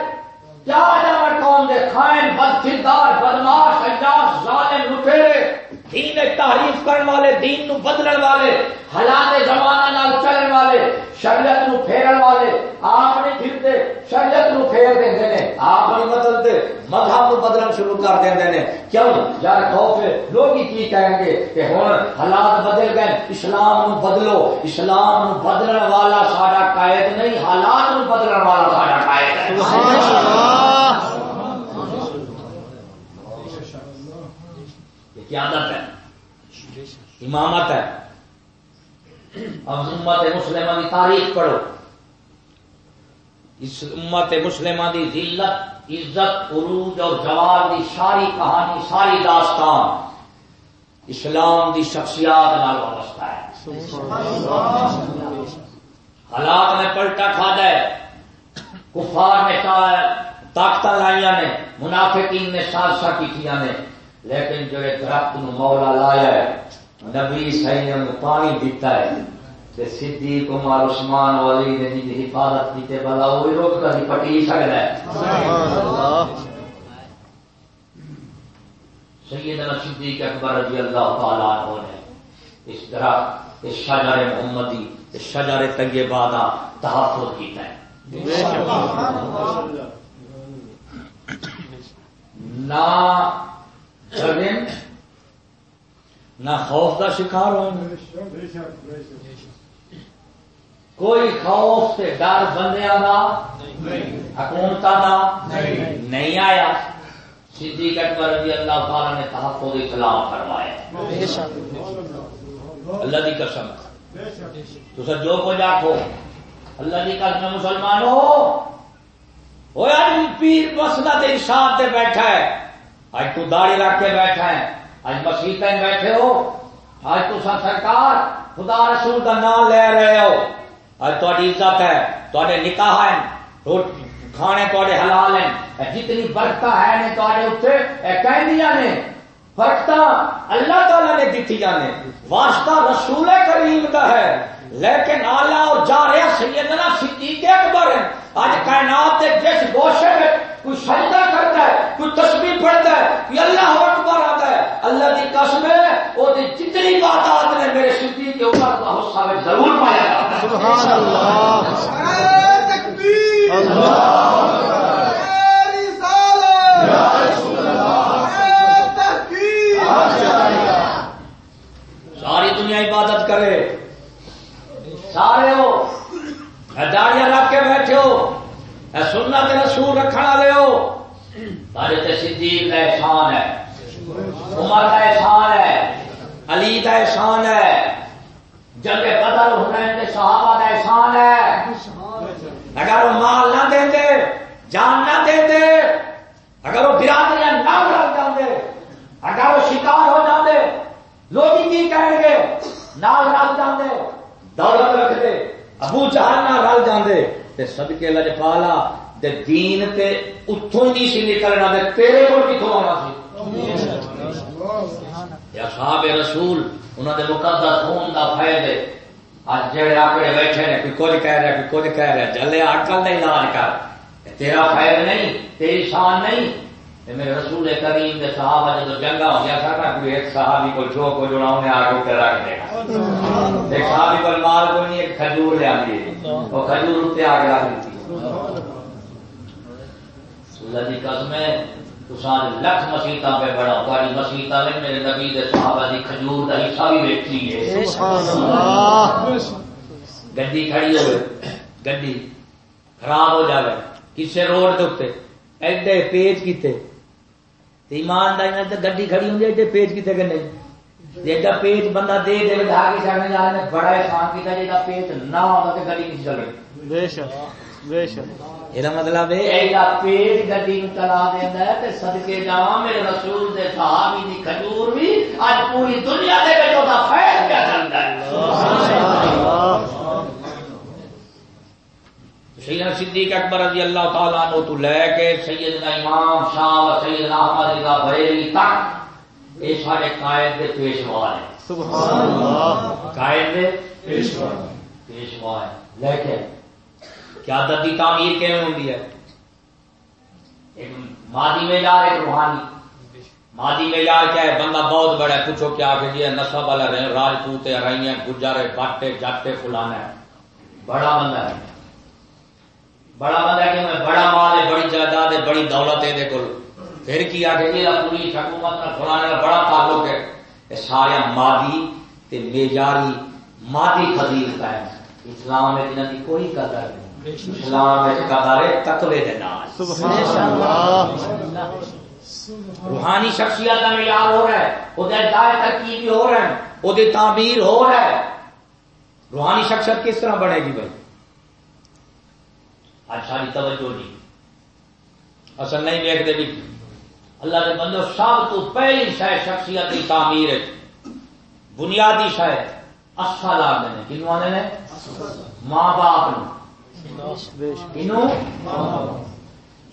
کیا جانا قوم دے؟ خائن بد کردار بدماش اجاس ظالم لٹیرے۔ دین تعریف کرنے والے، دین نو بدلن والے حالات زمانہ نال چلن والے، شریعت نو پھیرن والے، آپ نہیں پھرتے، شریعت نو پھیر دیندے نے آپ نہیں بدلتے، مذہب نو بدلن شروع کر دیندے نے کیوں؟ یار خوف ہے، لوگ ہی کی کہیں گے کہ ہن حالات بدل گئے، اسلام نو بدلو، اسلام نو بدلن والا ساڈا قائد نہیں، حالات نو بدلن والا ساڈا قائد ہے۔ سبحان اللہ یہ قیادت ہے۔ امامت ہے۔ اب امت مسلمہ کی تاریخ پڑھو۔ اس امت مسلمہ کی ذلت، عزت، عروج اور جوال کی ساری کہانی، ساری داستان اسلام کی شخصیات نال وابستہ ہے۔ حالات نے پلٹا کھا جائے کفار نے طاقت لائیا نے، منافقین نے سازشا کی نے۔ لیکن جڑے درخت نو مولا لایا ہے نبی صحیح نے انہوں پانی دیتا ہے تے صدیق عمر عثمان ولی نے جی حفاظت کی تے بلا وہی روک کر پٹی سکتا ہے۔ سیدنا صدیق اکبر رضی اللہ تعالی عنہ نے اس درخت اس شجر محمدی اس شجر طیبہ دا تحفظ کیتا ہے۔ نہ نہ خوف کا شکار ہو کوئی خوف سے ڈر بندیا کا حکومت کا نہیں آیا صدیق اکبر رضی اللہ تعالی نے تحفظ اسلام فرمایا بے شک اللہ کی قسم تو سر جو کچھ آخو اللہ کی قسم مسلمان ہو پیر مسلط ارشاد سے بیٹھا ہے آج تو داڑھی رکھ کے بیٹھا ہے۔ آج مسیح بیٹھے ہو۔ آج تو سرکار خدا رسول کا نام لے رہے ہو۔ آج تاری عزت ہے تے نکاح ہے کھانے تے حلال ہیں۔ جتنی برکت ہے نے تے اتنے کہہ نے برکت اللہ تعالی نے دیتی نے۔ واسطہ رسول کریم کا ہے۔ لیکن آلہ اور جا رہا سیدنا صدیق اکبر ہے آج کائنات جس گوشے میں کوئی سجدہ کرتا ہے کوئی تسبیح پڑھتا ہے کوئی اللہ اکبر آتا ہے اللہ کی قسم ہے وہ جتنی بات آتے ہیں میرے صدیق کے اوپر کا حصہ میں ضرور پایا جاتا ہے۔ سبحان اللہ ساری دنیا عبادت کرے۔ سارے ہو۔ داڑیاں رکھ کے بیٹھے ہو۔ سننا تے رسول رکھنے والے ہو۔ سارے تے صدیق کا احسان ہے۔ عمر کا احسان ہے۔ علی کا احسان ہے۔ جنگ بدر حسین کے صحابہ کا احسان ہے۔ اگر وہ مال نہ دیں دے، جان نہ دیں دے، اگر وہ برادریاں نہ رل جاندے، اگر وہ شکار ہو جاندے لوگ کی کہیں گے؟ نال رل جاندے، دولت رکھ دے، ابو جہل نہ رل جاندے۔ تے صدقے لج پالا، تے دین تے اتوں ہی نہیں سی نکلنا، تے تیرے کول کتوں آنا سی؟ یا صاحب رسول انہوں نے مقدس خون دا فائدے آج جڑے آکڑے بیٹھے نے، کوئی کچھ کہہ رہا، کوئی کچھ کہہ رہا، جلے عقل نہیں لان کر تیرا خیر نہیں، تیری شان نہیں۔ میرے رسول کریم دے صحابہ جب جنگا ہو گیا تھا کوئی ایک صحابی کو جو کو جڑا انہیں آگے اتر رکھ دے گا۔ ایک صحابی کو مال کو نہیں، ایک کھجور لے آتی وہ کھجور اتنے آگے رکھ دیتی اللہ کی قسم ہے تسان لکھ مسیطا پہ بڑا تاری مسیطا میں میرے نبی دے صحابہ دی کھجور کا حصہ بھی ویکھی ہے۔ سبحان گڈی کھڑی ہوئے، گڈی خراب ہو جاوے، کسے روڈ کے اتنے ایڈے پیج کیتے۔ ایمانداری گڈی کھڑی ہوندی پیج کیتے کہ نہیں جیڈا پیج بندہ دے دے کے جا رہے بڑا احسان کیتا جیڈا پیج نہ ہوتا تے گڈی نہیں چلے بے شک بے شک۔ یہ مطلب ہے ایڈا پیج گڈی نو چلا دیندا ہے تے صدقے جاواں میرے رسول دے صحابی دی کھجور بھی اج پوری دنیا دے وچ او دا فیض کیا چلدا ہے۔ سبحان اللہ۔ سیدنا صدیق اکبر رضی اللہ تعالیٰ عنہ تو لے کے سیدنا امام شاہ سیدنا احمد رضا بریلی تک یہ سارے قائد دے پیشوا نے سبحان اللہ۔ قائد دے پیشوا ہے لیکن کیا ددی تعمیر کیون ہوں ہے؟ ایک مادی معیار ایک روحانی۔ مادی معیار کیا ہے؟ بندہ بہت بڑا ہے۔ پوچھو کیا کہ جی نسب والا راجپوت ہے رائیاں گجر باٹے جاٹے فلانا ہے بڑا بندہ ہے۔ بڑا بندہ ہے کہ میں بڑا مال ہے بڑی جائیداد ہے بڑی دولت ہے دیکھو۔ پھر کیا کہ یہ پوری حکومت کا فلانے کا بڑا تعلق ہے۔ یہ سارے مادی تے معیاری مادی فضیلت ہے اسلام میں انہاں دی کوئی قدر نہیں۔ اسلام میں قدر ہے تقوی دے نال۔ روحانی شخصیت کا معیار ہو رہا ہے۔ وہ دائیں ترکیب ہو رہا ہے۔ وہ تعبیر ہو رہا ہے۔ روحانی شخصیت کس طرح بنے گی بھائی؟ آج ساری توجہ نہیں اصل نہیں دیکھتے بھی اللہ کے بندو سب تو پہلی شہ شخصیت کی تعمیر ہے۔ بنیادی شہ اچھا لاگ نے کنو آنے نے؟ ماں باپ کنو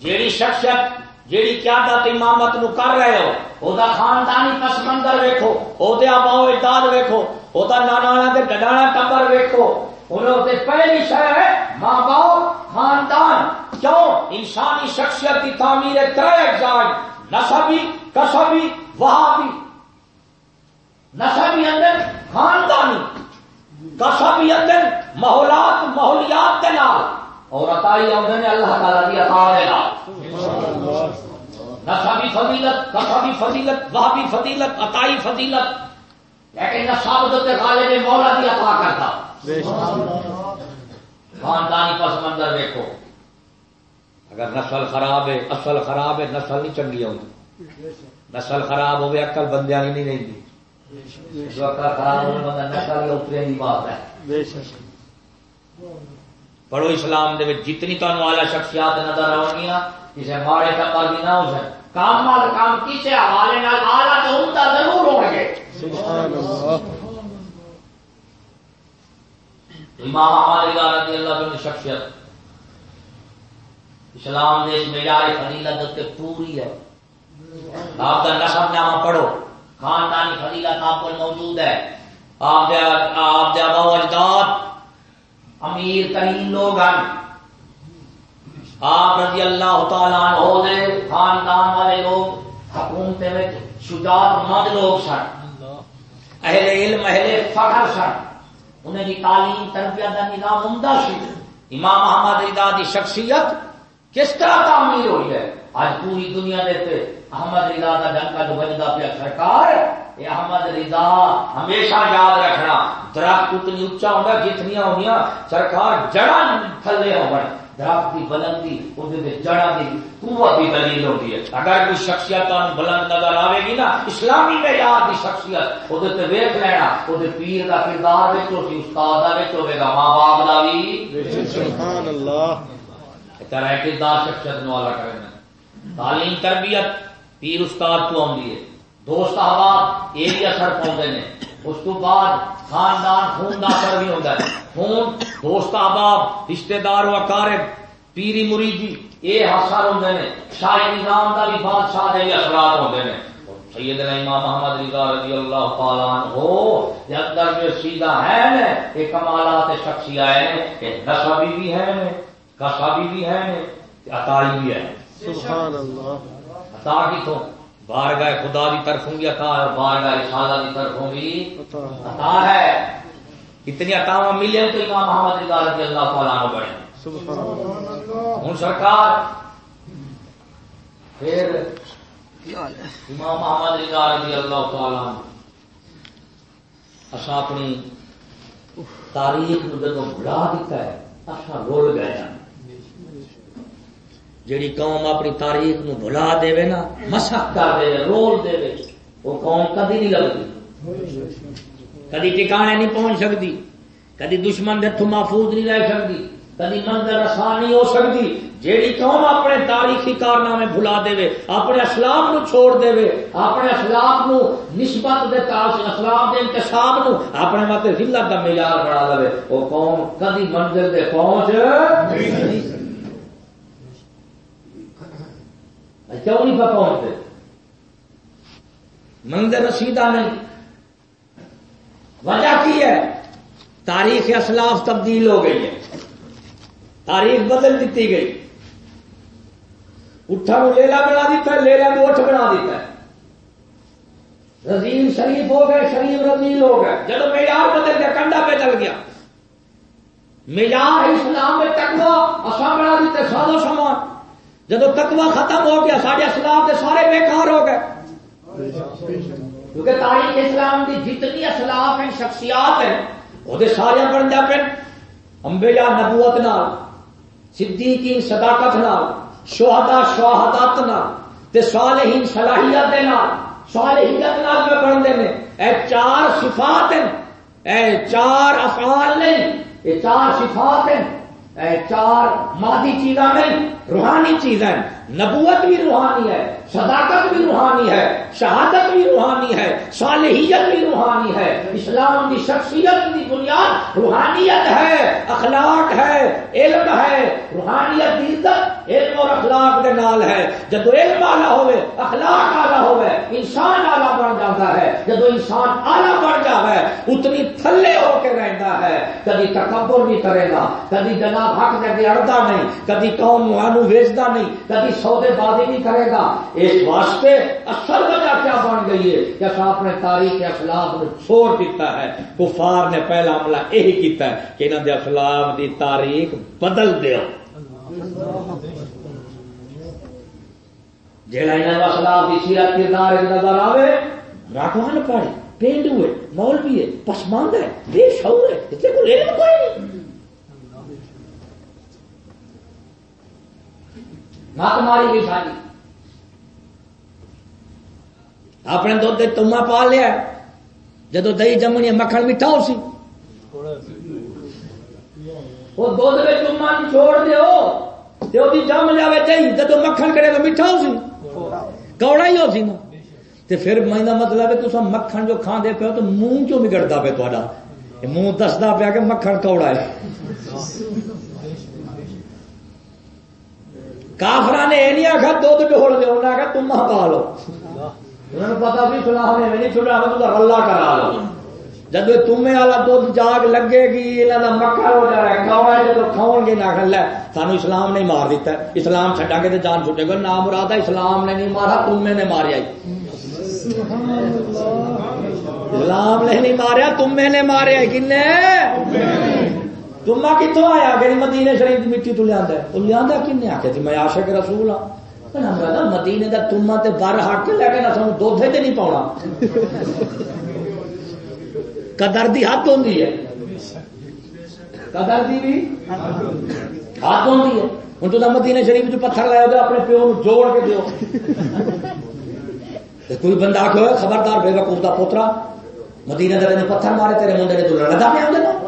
جیڑی شخصیت جیڑی قیادت امامت نو کر رہے ہو او دا خاندانی پس منظر ویکھو او دے آباؤ اجداد ویکھو او دا نانانا دے ڈڈانا ٹبر ویکھو انہوں تے پہلی شہر ہے ماں باپ خاندان، کیوں؟ انسانی شخصیت کی تعمیر ترے اجزاء نسبی، کسبی، وہابی۔ نسبی اندر خاندانی، کسبی اندر ماحولات، ماحولیات کے نال۔ اور عطائی آدھے اللہ تعالی دی عطا نال۔ نسبی فضیلت، کسبی فضیلت، وہابی فضیلت، عطائی فضیلت۔ لیکن نصاب غالب مولا دی عطا کرتا۔ خاندانی پس منظر دیکھو۔ اگر نسل خراب ہے، اصل خراب ہے، نسل نہیں چنگی ہوتی نسل خراب ہوگی اکل بندیا نہیں رہی جو اکل خراب ہونے بندہ نسل اترے کی بات ہے۔ پڑھو اسلام دے جتنی تمہیں آلہ شخصیات نظر آؤ گیا کسی ماڑے ٹپر بھی نہ ہو سکے کام کام کسے حوالے آلہ تو عمدہ ضرور ہو گے امام احمد رضی اللہ عنہ شخصیت۔ اسلام دیش معیار فضیلت کے پوری ہے۔ آپ کا نسب نامہ پڑھو۔ خاندانی فضیلت آپ کو موجود ہے۔ آپ آپ ابا اجداد۔ امیر ترین لوگ ہیں۔ آپ رضی اللہ تعالیٰ عنہ دے خاندان والے لوگ حکومت میں شجاعت مند لوگ سن۔ اہل علم، اہل فخر سن۔ انہیں کی تعلیم، تربیت کا نظام عمدہ سی امام احمد رضا کی شخصیت کس طرح تعمیر ہوئی ہے؟ آج پوری دنیا دیتے احمد رضا کا ڈنکا جو بجتا پیا سرکار یہ احمد رضا، ہمیشہ یاد رکھنا۔ درخت اتنی اچا ہوگا جتنی ہونی سرکار جڑا تھلے ہو درخت کی بلندی جڑا کی قوت بھی دلیل ہوتی ہے۔ اگر کوئی شخصیت بلند نظر آئے گی نا اسلامی معیار کی شخصیت۔ وہ ویخ لینا وہ پیر کا کردار استاد کا ہوگا ماں باپ کا بھی۔ کردار شخصیت نو والا کرنا تعلیم تربیت پیر استاد کو آدھی ہے۔ دوست احباب یہ بھی اثر پاؤں نے۔ اس کو بعد خاندان خون کا اثر بھی ہوتا ہے۔ خون دوست احباب رشتے دار و اقارب پیری مریدی یہ اثر ہوتے ہیں شاہی نظام کا بھی بادشاہ کے بھی اثرات ہوتے ہیں سیدنا امام محمد رضا رضی اللہ تعالیٰ ہو اندر جو سیدھا ہے نا یہ کمالات شخصی آئے کہ نسبی بھی ہے کسابی بھی ہے عطائی بھی ہے سبحان اللہ۔ عطا کی تو بار گائے خدا کی طرف ہوں گی عطا ہے بار گائے رسالہ کی طرف ہوں گی۔ عطا ہے۔ اتنی عطا ملے تو امام محمد رضا رضی اللہ تعالیٰ عنہ اللہ۔ ہوں سرکار۔ پھر امام محمد رضا رضی اللہ تعالیٰ اصا اپنی تاریخ کو جب بھلا دیتا ہے اصا رول گئے ہیں۔ جیڑی قوم اپنی تاریخ نو بھلا دے نا مسخ کر دے، رول دے وہ قوم کدی نہیں لگتی کدی ٹکانے نہیں پہنچ سکتی کدی دشمن دے محفوظ نہیں رہ سکتی کدی منظر آسان نہیں ہو سکتی جیڑی قوم اپنے تاریخی کارنامے بھلا دے اپنے اسلام نو چھوڑ دے اپنے اسلام نو نسبت دے اسلام دے انتصاب نو اپنے مت ذلت کا معیار بنا لے وہ قوم کدی منزل دے پہنچ نہیں کیوں نہیں پہنچتے منظر رسیدہ نہیں وجہ کی ہے تاریخ اسلاف تبدیل ہو گئی ہے تاریخ بدل دیتی گئی اٹھا کو لیلا بنا دیتا ہے لیلا کو اٹھ بنا دیتا ہے رزیل شریف ہو گئے شریف رزیل ہو گئے جب معیار بدل گیا کنڈا پہ چل گیا معیار اسلام میں تکوا اصا بنا دیتے سادو سامان جب تکوا ختم ہو گیا سارے اسلام کے سارے بیکار ہو گئے۔ کیونکہ تاریخ اسلام کی جتنی اسلاف ہیں، شخصیات ہیں وہ سارے بن جا پہ امبیا نبوت نال، صدیقین صداقت نال شہدا شہادت نال، تے صالحین صلاحیت نال، صالحیت نال میں بن دے اے چار صفات ہیں۔ اے چار افعال نہیں یہ چار صفات ہیں۔ چار مادی چیزاں روحانی چیزیں نبوت بھی روحانی ہے، صداقت بھی روحانی ہے، شہادت بھی روحانی ہے، صالحیت بھی روحانی ہے۔ اسلام کی شخصیت کی بنیاد روحانیت ہے، اخلاق ہے، علم ہے۔ روحانیت کی عزت علم اور اخلاق کے نال ہے۔ جب علم آلہ ہوئے، اخلاق آلہ ہوئے، انسان آلہ بن جاتا ہے۔ جب انسان آلہ بن جاتا ہے، اتنی تھلے ہو کے رہتا ہے۔ کبھی تکبر بھی کرے گا، کبھی جناب حق جگہ اڑتا نہیں، کبھی قوم ویچتا نہیں، کبھی سودے بازی نہیں کرے گا۔ اس واسطے اصل وجہ کیا بن گئی ہے؟ کہ آپ نے تاریخ اخلاق کو چھوڑ دیتا ہے؟ کفار نے پہلا عملہ یہی کیتا ہے کہ انہوں نے اخلاق دی تاریخ بدل دیو جہاں انہوں اخلاق کی سیرت کردار نظر آئے راکوان پڑھے پینڈو ہے، مولوی ہے پسماند ہے، بے شعور ہے اسے کوئی علم کوئی نہیں۔ مت ماری گئی ساری اپنے دھد تما پا لیا جدو دہی جمنی مکھن میٹھا ہو سی۔ وہ دھد میں تما چھوڑ دو جم جائے دہی، جدو مکھن کرے تو میٹھا ہو سی۔ کوڑا ہی ہو سی نا تے پھر مطلب ہے مکھن جو کھانے پہ تو منہ چو بگڑتا پہ تا منہ دستا پیا کہ مکھن کوڑا ہے۔ کافرا نے یہ نہیں آخا دھد ڈول دو انہیں آخا تم پا لو۔ انہوں نے پتا بھی سنا ہمیں نہیں چھوڑا ہمیں تو رلا کرا لو۔ جب تمے والا دھد جاگ لگے گی یہاں کا مکھا ہو جائے کھاؤ جب کھاؤ گے نہ لے سانو اسلام نے مار دیتا ہے اسلام چڈا کے تو جان چھٹے گا۔ نام مراد اسلام نے نہیں مارا تمے نے ماریا اسلام نے نہیں ماریا تمے نے ماریا کن تما کتوں آیا کہ مدینے شریف کی مٹی تو لیا وہ لیا کن آخیا تھی میں آشک رسول ہاں مدینے کا تما تے بر ہٹ کے لے کے نہ سانو دودھے تے نہیں پاؤنا قدر دی حد ہوں ہے قدر دی بھی حد ہوں ہے ہوں تو مدینے شریف جو پتھر لایا تو اپنے پیو جوڑ کے دیو کوئی بندہ آخو خبردار بے وقوف کا پوترا مدینے دے پتھر مارے تیرے منڈے نے تو لڑتا پہ آدھے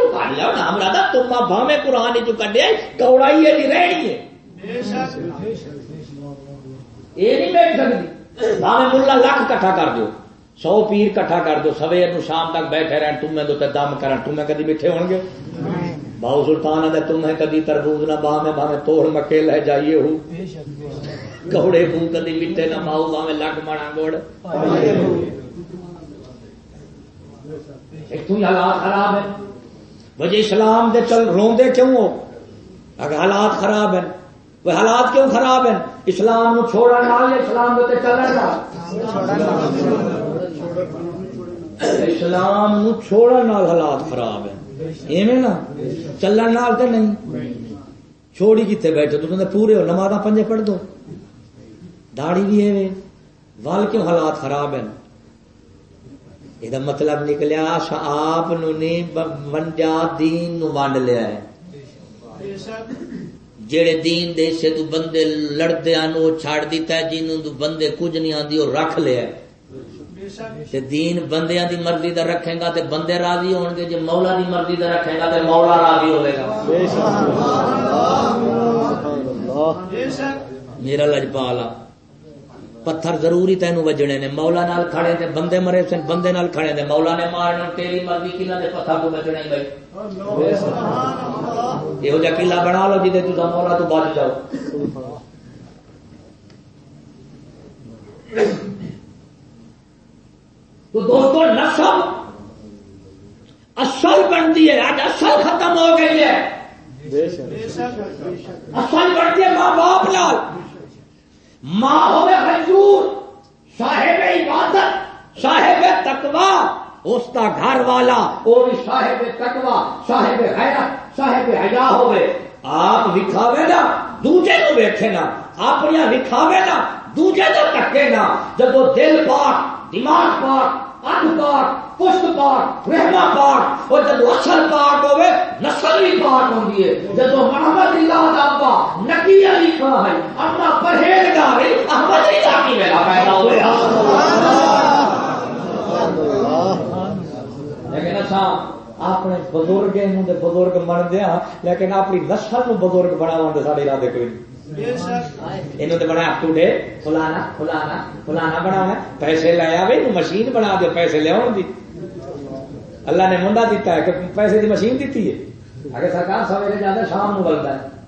تما بھاوے قرآن چ کڈیا کوڑائی ہے رہنی ہے یہ نہیں بیٹھ سکتی بھاوے ملا لکھ کٹھا کر دو سو پیر کٹھا کر دو سویر شام تک بیٹھے رہن تمہیں تو دم کرن تمہیں کدی بیٹھے ہو گے باؤ سلطان آدھے تمہیں کدی تربوز نہ باہ میں بھاوے توڑ مکے لے جائیے ہو کوڑے بو کدی میٹھے نہ باؤ بھاوے لگ مڑا گوڑ حالات خراب ہے وجہ اسلام دے چل روندے کیوں ہو؟ اگر حالات خراب ہیں، وہ حالات کیوں خراب ہیں؟ اسلام نو چھوڑا نال اسلام دے چلنا اسلام نو چھوڑا نال حالات خراب ہیں۔ ایویں نا، چلن نال تے نہیں۔ چھوڑی کتنے بیٹھے؟ تو پورے ہو نماز پنجے پڑھ دو۔ داڑی بھی ہے وال کیوں حالات خراب ہیں؟ یہ مطلب نکلیا آپ ونڈیا دین نو ونڈ لیا ہے جڑے دین دے سے تو بندے ہیں وہ چھاڑ دیتا ہے جنہوں تو بندے کچھ نہیں آتی وہ رکھ لیا تے دین بندیاں دی مرضی دا رکھے گا تے بندے راضی ہون گے جے مولا دی مرضی دا رکھے گا تے مولا راضی ہوے گا بے شک میرا لجپالا پتھر ضروری تینوں وجنے نے۔ مولا نال کھڑے تے بندے مرے سن بندے نال کھڑے تے مولا نے مارنا تیری مرضی کنا دے پتھر کو بچنے بھائی۔ یہ جا قلعہ بنا لو جی تو مولا تو بچ جاؤ۔ تو دوستو نسل اصل بنتی ہے آج اصل ختم ہو گئی ہے۔ بے شک اصل بنتی ہے ماں باپ لال ماں حضور، صاحب عبادت، صاحب تقوا اس کا گھر والا وہ بھی صاحب تقوا صاحب غیرت، صاحب حیا ہوئے۔ آپ وکھاوے نا، دوجے نو ویکھے نا اپنی وکھاوے نا، دوجے تو ٹکے نا۔ جدو دل پاک، دماغ پاک اکھ پاک پشت پاک رحمہ پاک، اور جدو اصل پاک ہوئے نسل بھی پاک ہوندی ہے جدو محمد اللہ دا ابا، نبی علی خان ہے، اپنا پرہیزگار ہے، احمد رضا کی میرا پیدا ہوئے۔ لیکن اچھا اپنے بزرگ بزرگ من دیا لیکن اپنی نسل بزرگ بناون دے ساڈے ارادے کوئی نہیں۔ انہوں نے بڑا اپ ٹو ڈے فلانا فلانا فلانا بنانا پیسے لایا بھائی مشین بنا دے پیسے لیا دی اللہ نے منڈا دیتا ہے کہ پیسے دی مشین دیتی ہے اگر سرکار سویرے جانا شام نو بلتا ہے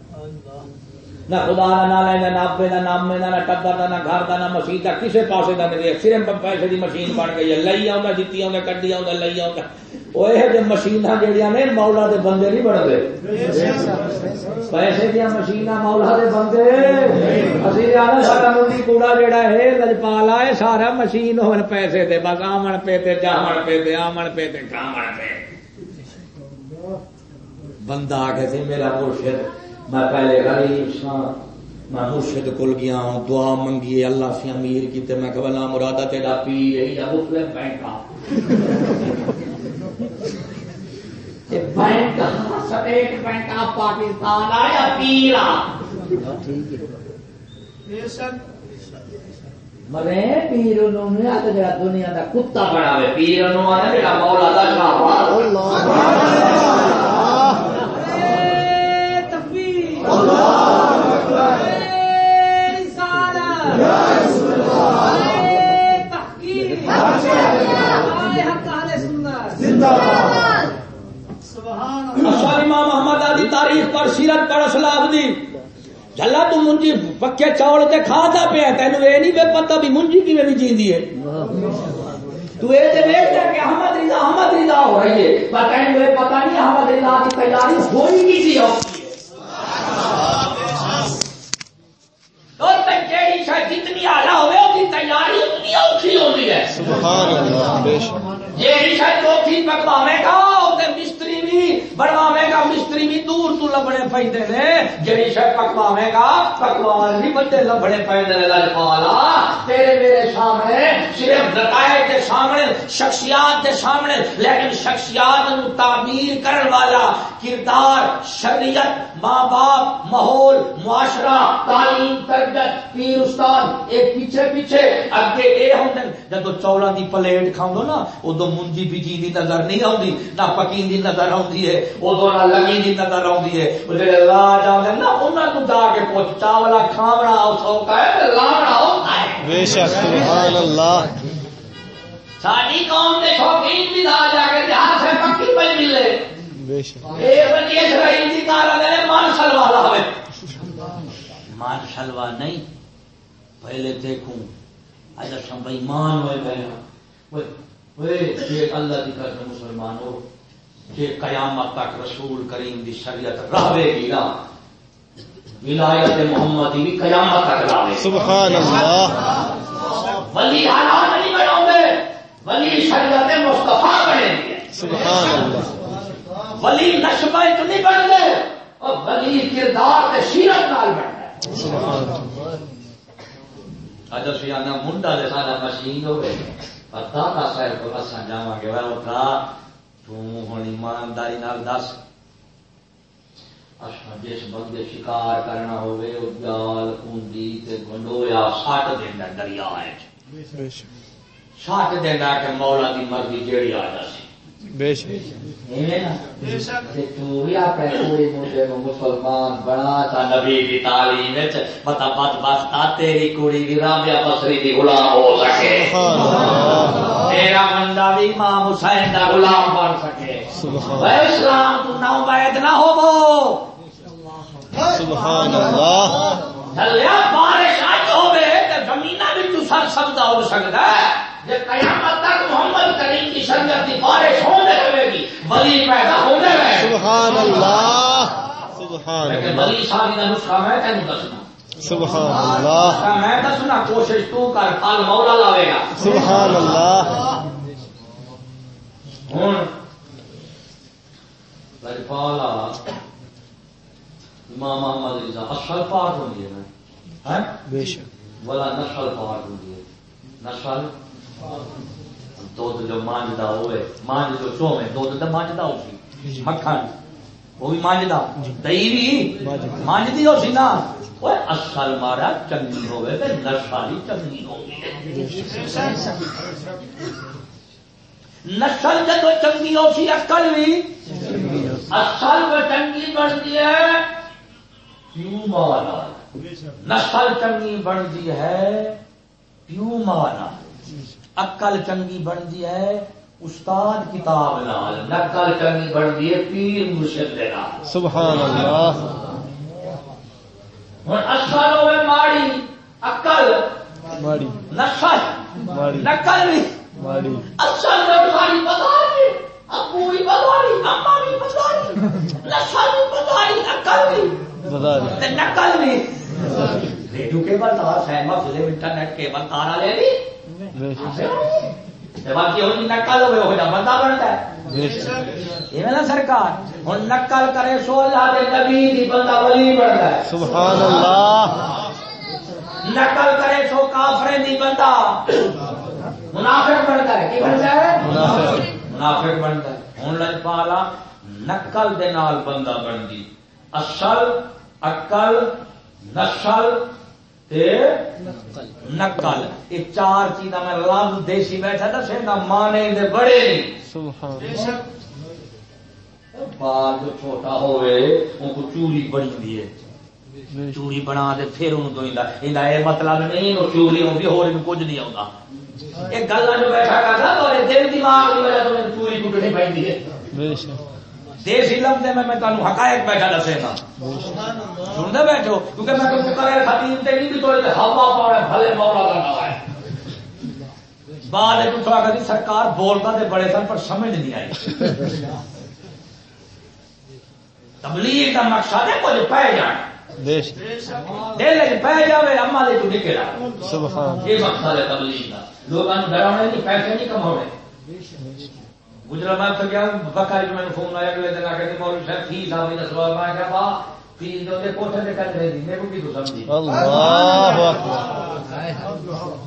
نہ خدا کا نہ لینا نہ ابے کا نام میں نہ ٹبر کا نہ گھر کا نہ مسیح کا کسی پاسے کا نہیں صرف پیسے دی مشین بن گئی ہے۔ لئی آؤں جیتی آؤں کڈی آؤں لئی آؤں وہ یہ جی مشین جہاں نے، مولا دے بندے نہیں بنتے۔ پیسے دیا مشین مولا دے بندے۔ اسی آنا سارا منڈی کوڑا جہا ہے لجپالا ہے سارا مشین ہو پیسے دے بس آمن پہ تے، جامن پہ تے، آمن پہ تے، کامن پہ بندہ آ کے میرا مرشد۔ میں پہلے غریب سا میں مرشد کل گیا ہوں دعا منگی اللہ سے امیر کی تے میں کہ بلا مرادہ تیرا پی یہی ہے مسلم bank bank state bank of Pakistan آیا پیلا مرے پیر انہوں آتا جڑا دنیا دا کتا بنا وے پیر جڑا مولا دا امام محمد علی تاریخ پر سیرت پر اسلاف دی۔ جلا تو منجی پکے چاول تے پیا تینو اے نہیں بے پتہ بھی منجی کیویں بھی جیندی ہے۔ تو اے تے ویکھ کہ احمد رضا احمد رضا ہو رہی ہے۔ پر تینو اے پتہ نہیں احمد رضا کی تیاری ہوئی کی سی کیڑی شے جتنی ہوے او دی تیاری اتنی اوکھی ہوندی ہے۔ سبحان اللہ بے شک۔ یہ شاید چوتھی پکواوے گا تے مستری بھی بنواوے گا، مستری بھی دور تو لبنے پیندے نے۔ جڑی شاید پکواوے گا پکوان بھی بڑے لبنے پیندے نے لجپالا تیرے میرے سامنے صرف دقائق کے سامنے، شخصیات کے سامنے، لیکن شخصیات نو تعمیر کرن والا کردار، شریعت ماں باپ ماحول، معاشرہ، تعلیم، تربیت، پیر استاد، ایک پیچھے پیچھے اگے اے ہوندے جدو چولاں دی پلیٹ کھاؤں نا ادو منجی بجی دی نظر نہیں آتی نہ پکی دی نظر آوندی۔ آتی ہے نہ لگی دی نظر ہے وہ جڑے لا جانے نا جا کے پوچھ چاولا کھاونا سوکھا ہے لاونا ہوتا ہے بے شک سبحان اللہ ساری قوم کے شوقین بھی لا جا کے جہاں سے پکی ملے بے شک اے بنی اسرائیل دی دے مان سلوا مان سلوا نہیں پہلے دیکھوں اجا سم بھائی مان ہوئے پہلے اللہ کی قسم مسلمان ہو کہ قیامت تک رسول کریم دی شریعت رہے گی نا۔ ولایت محمدی بھی قیامت تک رہے سبحان اللہ۔ ولی حالات نہیں بناؤ ولی شریعت مصطفیٰ بنے۔ گی سبحان اللہ۔ ولی نشبہ تو نہیں بن گئے۔ اور ولی کردار کے سیرت نال بن گئے۔ سبحان اللہ۔ اج اسی آنا منڈا دے سارا مشین ہوئے۔ پتا کا صاحب کو اساں جاواں گے۔ وہ ہن ایمانداری دس جس بندے شکار کرنا جال تے گنڈویا سٹ دیندا دریا ہے بے شک سٹ دینا کہ مولا کی مرضی جیڑی آ جاسی بے شک مسلمان بنا تھا نبی کی تعلیم پتا بت بستا تیری کڑی بھی رابعہ بصری دی غلام ہو سکے سبحان اللہ تیرا بندہ بھی امام حسین دا غلام بن سکے اسلام تو نہ عبید نہ ہوو سبحان اللہ چلیا بارش اج ہوے تے زمیناں وچ سر سبدا ہو سکدا ہے جے قیامت تک محمد کریم کی سنگت کی بارش ہونے رہے گی ولی پیدا ہونے رہے سبحان اللہ سبحان اللہ ولی صاحب نسخہ میں تینوں دسنا سبحان اللہ۔ میں دسنا کوشش تو کر پھل مولا لاوے گا۔ سبحان اللہ۔ ہوں۔ لجپالا۔ امام محمد رضا اصل پاٹ ہوندی ہے ہیں بے شک۔ والا نسل پاٹ ہوندی ہے۔ نسل دودھ جو مانجدا ہوئے مانج جو چومے دودھ تو مانجدا ہو سی مکھن۔ وہ بھی مانجدا دہی بھی۔ مانجدا۔ مانجدی ہو سی نا اصل مارا چنگی ہوئے تے نسل چنگی ہوگی نسل جدو چنگی ہو سی اکل بھی۔ اصل وہ چنگی بنتی ہے۔ پیو مانا نسل چنگی بنتی ہے۔ پیو مانا اکل چنگی بنتی ہے۔ استاد کتاب نال نقل چنگی بنتی ہے پیر مرشد دے نال۔ سبحان اللہ ہوں اصل ہوئے ماڑی اکل ماڑی۔ نسل ماڑی۔ نقل بھی۔ ماڑی۔ اصل میں ساری بداری ابو بھی بداری اما بھی بداری نسل بھی بداری اکل بھی۔ بتا دیں تے نقل بھی۔ ریڈیو کیبل تار سینما فلم انٹرنیٹ کیبل تارا لے لی بے شک۔ تے باقی ہوں نقل ہوئے وہ جا بندہ بنتا ہے نا سرکار ہوں نقل کرے سو اللہ دے نبی دی بندہ ولی بنتا ہے سبحان اللہ نقل کرے سو کافرے دی بندہ منافق بنتا ہے کی بنتا ہے منافق بنتا ہے ہوں پالا نقل دے نال بندہ بن گئی اصل اکل نسل نقل. یہ چار چیزاں میں لفظ دیسی بیٹھا دسے گا مانے دے بڑے بال جو چھوٹا ہوئے ان کو چوری بے شک. چوری بنا دے پھر ان کو یہ مطلب نہیں وہ چوری ہوتی ہو کچھ نہیں آتا یہ گلا جو بیٹھا کرتا تو دل دماغ کی وجہ تو چوری کٹنی پی شک دیسی لفظ میں میں حقائق بیٹھا دسے گا سنتے بیٹھو کیونکہ میں کوئی کرے خطیب تے نہیں بھی تو ہوا پاڑے بھلے مولا کرنا ہے۔ بعد میں تھوڑا کہتی سرکار بولتا تے بڑے سن پر سمجھ نہیں آئی۔ تبلیغ کا مقصد ہے کچھ پہ جانا دل پہ جائے اما لے تو نکلا سبحان یہ مقصد ہے تبلیغ کا۔ لوگوں نے ڈراؤنے نہیں پیسے نہیں کماؤنے گجرا تو کیا بکاری میں فون آیا دن آ کے مولوی صاحب فیس آ گئی سوال میں کیا با فیس جو کوٹھے سے کر رہی تھی میرے کو بھی تو سمجھی۔ اللہ اکبر۔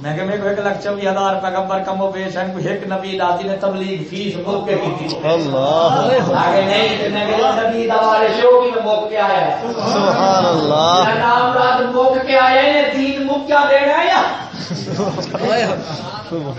میں کہ میرے کو ایک لاکھ چوبیس ہزار پیغمبر کم و بیش ہے کوئی ایک نبی دادی نے تبلیغ فیس موقع کی تھی۔ اللہ آگے نہیں کہ نبی دوارے شو کی میں موقع کے آیا۔ سبحان اللہ۔ میرا نام رات موقع کے آیا ہے دین دے رہا ہے یا؟ سبحان وہ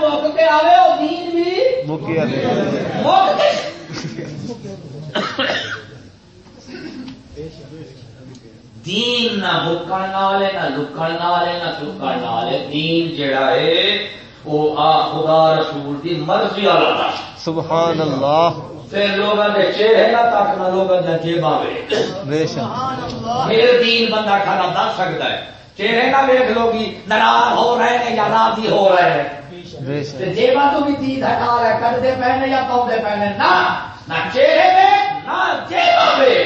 موقع کے وہ دین بھی کے نہ مکن نالے نہ لکن نالے نہ چکن نالے دین جڑا ہے وہ آ خدا رسول دی مرضی والا سبحان اللہ۔ پھر لوگوں نے چہرے نہ تک نہ لوگوں نے جیبا وے بے شک۔ پھر دین بندہ کھانا دس سکتا ہے۔ چہرے نہ ویک لوگی ناراض ہو رہے ہیں یا راضی ہو رہے ہیں؟ جیبا تو بھی دین ہٹا رہے کردے پہنے یا پودے پہنے؟ نہ نہ چہرے میں نہ جیبا میں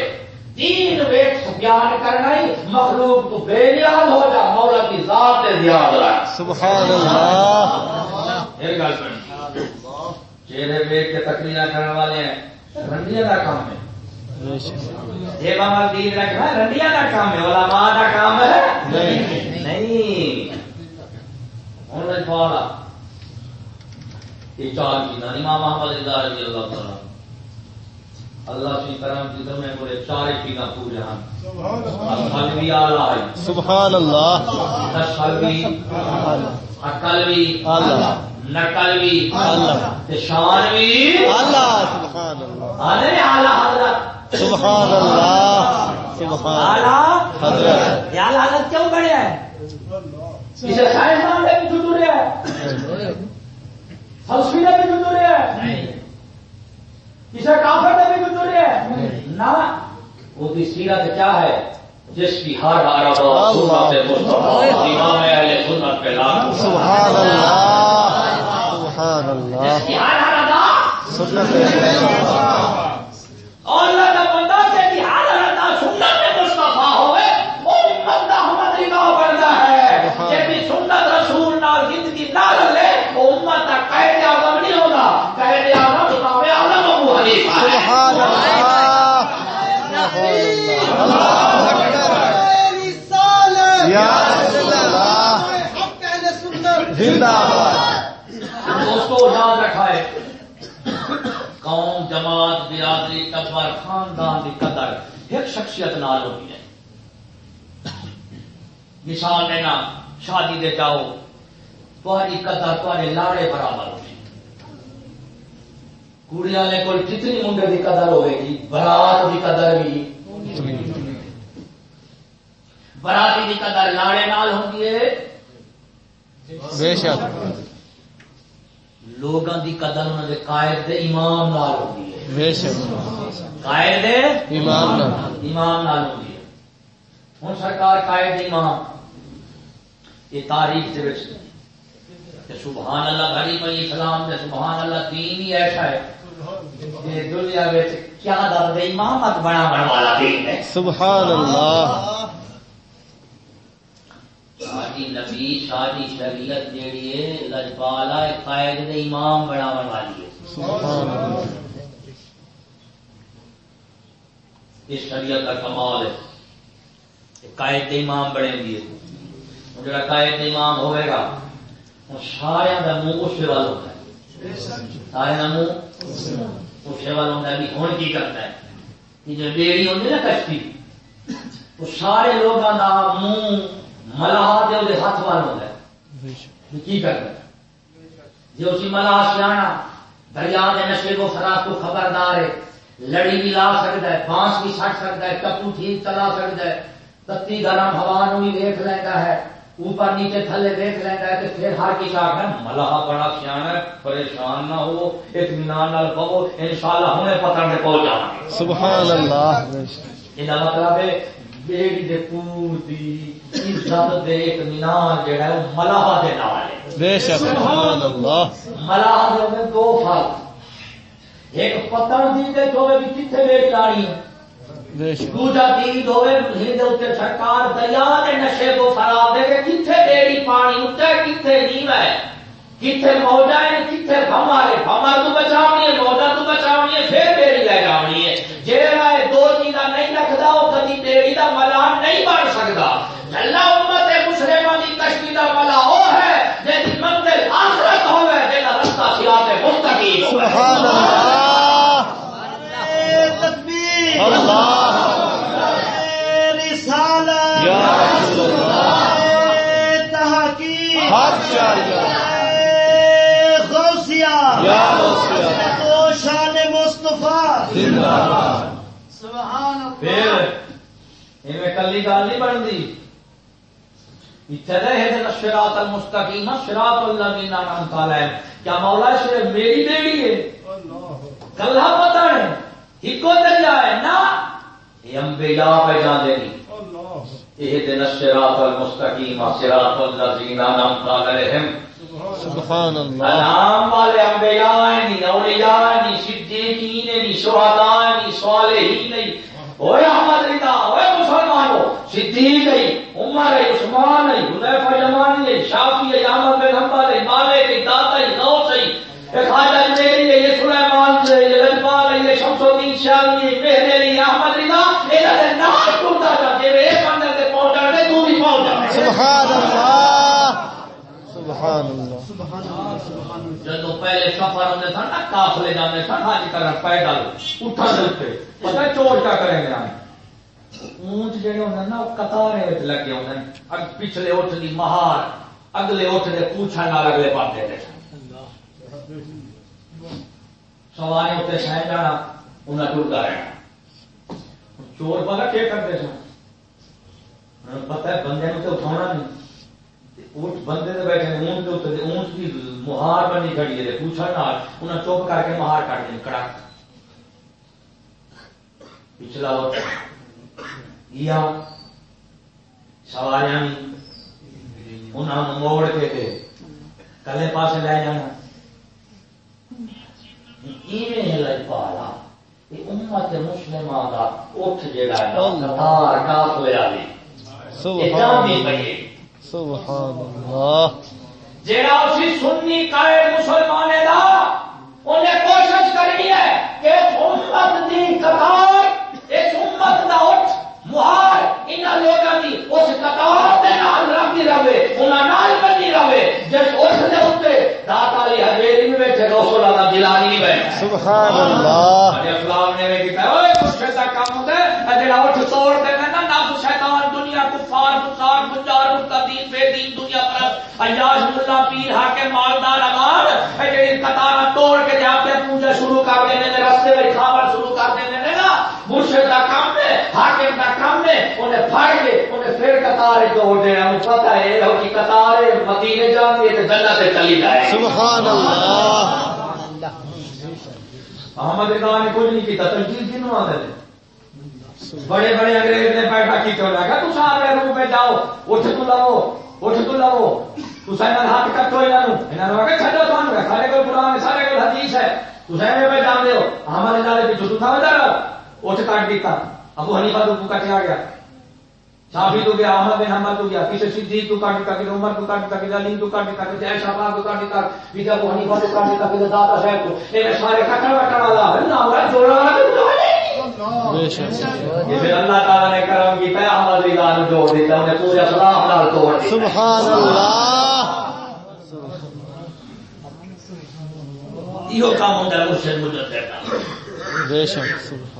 دین ویک بیان کرنا ہی مخلوق تو بے نیاز ہو جا مولا کی ذات سے یاد رہا سبحان اللہ۔ ایک گل سن۔ چہرے ویک کے تقریر کرنے والے ہیں رنڈیاں کا کام ہے جیبا دین رکھنا رنڈیاں کا کام ہے علماء کا کام ہے۔ نہیں۔ نہیں۔ ہوں پالا یہ چار چیزاں امام محمد رضا رضی اللہ تعالیٰ اللہ کی کرم کی دمیں بولے چار چیزاں پورے ہیں۔ اصل بھی آلہ ہے۔ سبحان اللہ۔ نسل بھی۔ عقل بھی۔ اللہ۔ نقل بھی۔ اللہ۔ شان بھی۔ اللہ سبحان اللہ۔ آلہ حضرت۔ سبحان اللہ. سبحان حضرت. آلہ حضرت کیوں بڑے ہیں؟ اسے سائنسدان نے بھی رہا ہے فلسفی نے بھی رہا ہے اسے کافر نے بھی رہا ہے نہ وہ سیرت کیا ہے؟ جس کی ہر ہر سنت مصطفیٰ امام اہل سنت پہ سبحان اللہ. سبحان جس اللہ کی ہر ہر ادا سنت. اور اللہ کا بندہ سے کہ ہر ہر ادا سنت میں مصطفیٰ ہوئے وہ امت دا ہمت نگاہ بنتا ہے کہ بھی سنت رسول نال زندگی نہ رلے وہ امت دا قید اعظم نہیں ہوگا قید اعظم امام اعظم ابو حنیفہ ہے سبحان اللہ یا رسول اللہ زندہ باد۔ دوستو، یاد رکھا ہے قوم، جماعت، برادری ٹبر خاندان کی قدر ایک شخصیت نال ہوئی ہے۔ مثال دینا، شادی دے جاؤ تاری قدر تارے لاڑے برابر ہوگی کڑی والے کو جتنی منڈے کی قدر ہوئے گی، برات کی قدر بھی براتی کی قدر لاڑے نال ہوتی ہے بے شک۔ لوگوں کی قدر انہوں نے قائد دے امام نال ہوتی ہے۔ بے شک۔ قائد دے امام نال۔ امام نال ہوتی ہے۔ ہوں سرکار قائد امام۔ یہ تاریخ دے وچ کہ سبحان اللہ گھڑی پئی اسلام دے سبحان اللہ دین ہی ایسا ہے کہ دنیا وچ کیا درد امامت بنا بن والا دین ہے۔ سبحان اللہ۔ شادی نبی شادی شریعت جیڑی ہے لجپالا قائد دے امام بنا بن والی ہے۔ سبحان اللہ یہ شریعت کا کمال ہے۔ قائد دے امام بنے گی جڑا قائد دے امام ہوئے گا، وہ سارے کا منہ اسے وال ہوتا ہے۔ سارے کا منہ اسے وال ہوتا ہے بھی ہوں کی کرتا ہے؟ کہ جو بیڑی ہوتی ہے نا کشتی، وہ سارے لوگوں کا منہ ملاح دے وہ ہاتھ وال ہوتا ہے۔ بے شک۔ بھی کی کرتا ہے؟ جی اسی ملاح سیاح دریا کے نشے کو خراب کو خبردار ہے۔ لڑی بھی لا سکتا ہے بانس بھی سٹ سکتا ہے ٹپو ٹھیک چلا سکتا ہے۔ تتی گرم ہوا نو بھی دیکھ لینا ہے۔ اوپر نیچے تھلے دیکھ لینا ہے تو پھر ہر کسی آخر ملاح بڑا سیاح ہے پریشان نہ ہو اطمینان نال کہو ان شاء اللہ ہمیں پکڑ کے پہنچ جانا ہے سبحان اللہ۔ بے شک یہ مطلب ہے بیڑی دے پور دی عزت دے اطمینان جڑا ہے وہ ملاح دے نال ہے بے شک سبحان اللہ ملاح دے میں دو فرق ایک پتن دی دے تو بھی کتنے بیٹ لانی ہے بے شک دوجا دید ہوئے ہند اتنے سرکار دریا کے نشے کو خراب دے کتنے بیڑی پانی اتنے کتنے نیو ہے کتنے موجا ہے کتنے بمارے بمار تو بچاونی ہے موجا تو بچاونی ہے پھر بیڑی لے جانی ہے۔ جہاں ہے دو چیزاں نہیں رکھتا وہ کبھی بیڑی کا ملان نہیں بن سکتا اللہ امت مسلمان کی کشتی کا ملا وہ ہے جی منزل آخرت ہوئے جہاں رستہ سیاح مستقیم ہوئے سبحان اللہ۔ تکبیر اللہ رسالت۔ یا رسول اللہ۔ تحقیق۔ حق چاہیے غوثیہ یا رسول اللہ تو شان مصطفیٰ۔ زندہ باد۔ سبحان پھر کلی گل نہیں بنتی ہے شراط المستقیم شراط علیہم۔ کیا مولا میری بیڑی ہے؟ کلہ پتہ ہے؟ ہکو دریا ہے نا؟ یہ انبیاء پہ جان دینی یہ دن الشراط المستقیم انعمت علیہم۔ سبحان اللہ. انعام والے انبیاء ہیں نہیں اولیاء ہیں نہیں صدیقین ہیں نہیں شہداء ہیں نہیں صالحین نہیں اوے احمد رضا اوے مسلمانوں صدیق ہے عمر ہے عثمان ہے حذیفہ یمانی ہے شافعی ہے احمد بن حنبل ہے مالک ہے داتا ہے غوث ہے یہ خواجہ جمیری ہے یہ سلیمان ہے یہ لجپال ہے یہ شمس الدین شامی ہے مہر علی احمد رضا یہ دے نام ٹوٹا جاتے ہیں ایک بندے تے پہنچا دے تو بھی پہنچ جا سبحان اللہ. سبحان اللہ. اللہ جب پہلے سفر ہوتے تھے نا کافلے جانے تھے حج کر پیدل اٹھا دے پتہ چوٹ کیا کریں گے اونٹ جڑے ہوتے ہیں نا، وہ قطارے لگے ہوتے ہیں۔ پچھلے اٹھ دی مہار، اگلے اٹھ دے پوچھا نال اگلے پاتے دے سواری اتنے سہ جانا انہیں ٹرتا رہنا۔ چور پتا کیا کرتے سن؟ پتا بندے تو اٹھاؤنا نہیں۔ اونٹ بندے نے بیٹھے اونٹ اونٹ مہار بنی کھڑی ہے پوچھا نال چپ کر کے مہار کٹ پچھلا وقت۔ سواریاں موڑ کے کلے پاس لے جانا۔ پالا امت مسلمہ کا اٹھ جڑا ہے قطار سبحان سبحان اللہ جیڑا اسی سنی قائد مسلمان دا انہیں کوشش کرنی ہے کہ اس امت دی قطار اس امت دا اٹھ مہار انہاں لوگاں دی اس قطار دے نال ربی رہے انہاں نال بنی رہے۔ جس اٹھ دے اوتے داتا علی حویلی میں بیٹھے رسول اللہ جلانی نہیں بیٹھے سبحان اللہ۔ ہمارے اسلام نے کہا اوے کچھ کا کام ہوتا ہے جڑا اٹھ توڑ دے نا نفس شیطان دنیا کفار کفار گنجار مقتدین بے دین دنیا پر۔ عیاش ملا پیر حاکم مالدار امان اے جڑی قطار توڑ کے جا کے پوجا شروع کر دینے نے راستے میں کھاوا شروع کر دینے نے نا۔ مرشد کا کام ہے حاکم کا کام ہے۔ انہیں پھڑ کے انہیں پھر قطار توڑ دینا پتا ہے یہ کہ قطار مدینے جاتی ہے تو جنت سے چلی جائے۔ سبحان اللہ۔ احمد اقبال نے کچھ نہیں کیتا تنقید کیوں آ دے بڑے بڑے انگریز نے بیٹھا کی کیوں لگا تو سارے روم میں جاؤ، اٹھ تو لو اٹھ تو لو تو سائن ہاتھ کٹو انہاں نو انہاں نو کہ چھڈو تانوں کہ سارے کول قرآن ہے سارے کول حدیث ہے۔ تو سائن میں جان دیو احمد اقبال کے پیچھے تو تھا رہو اٹھ کاٹ دیتا۔ ابو حنیفہ تو کٹے آ گیا۔ شافی تو گیا، احمد بن حنبل تو گیا۔ کسی صدیق تو کاٹ دیتا کسی عمر تو کاٹ دیتا کسی علی تو کاٹ دیتا کسی عائشہ پاک تو کاٹ دیتا کسی ابو حنیفہ تو کاٹ دیتا کسی داتا صاحب کو یہ سارے کٹڑ وٹڑ والا ہے نا جوڑا والا اللہ تعالیٰ نے کرم کی پہ احمد رضا نے جوڑ دیتا انہیں پورے اسلام نال توڑ دیتا سبحان اللہ یہ کام ہوتا ہے مرشد مجدد کا بے شک سبحان۔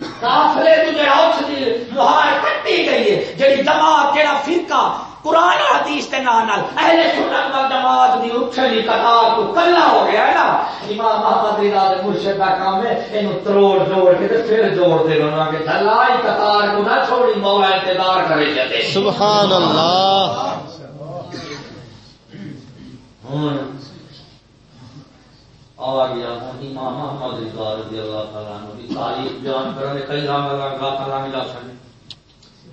کافلے تو جڑا اٹھ دی مہار کٹی گئی ہے جڑی جماعت جڑا فرقہ قرآن حدیث نام نال اہل سنت وال جماعت دی اٹھن دی قطار تو کلا ہو گیا ہے نا؟ امام محمد رضا دے مرشد دا کام ہے اینو تروڑ جوڑ کے تے پھر جوڑ دے انہاں کہ دلائی قطار کو نہ چھوڑی مولا انتظار کرے جاتے سبحان اللہ۔ ہوں۔ امام محمد رضا رضی اللہ تعالیٰ عنہ کی تاریخ بیان کرنے کئی رام تعالیٰ ملا سکے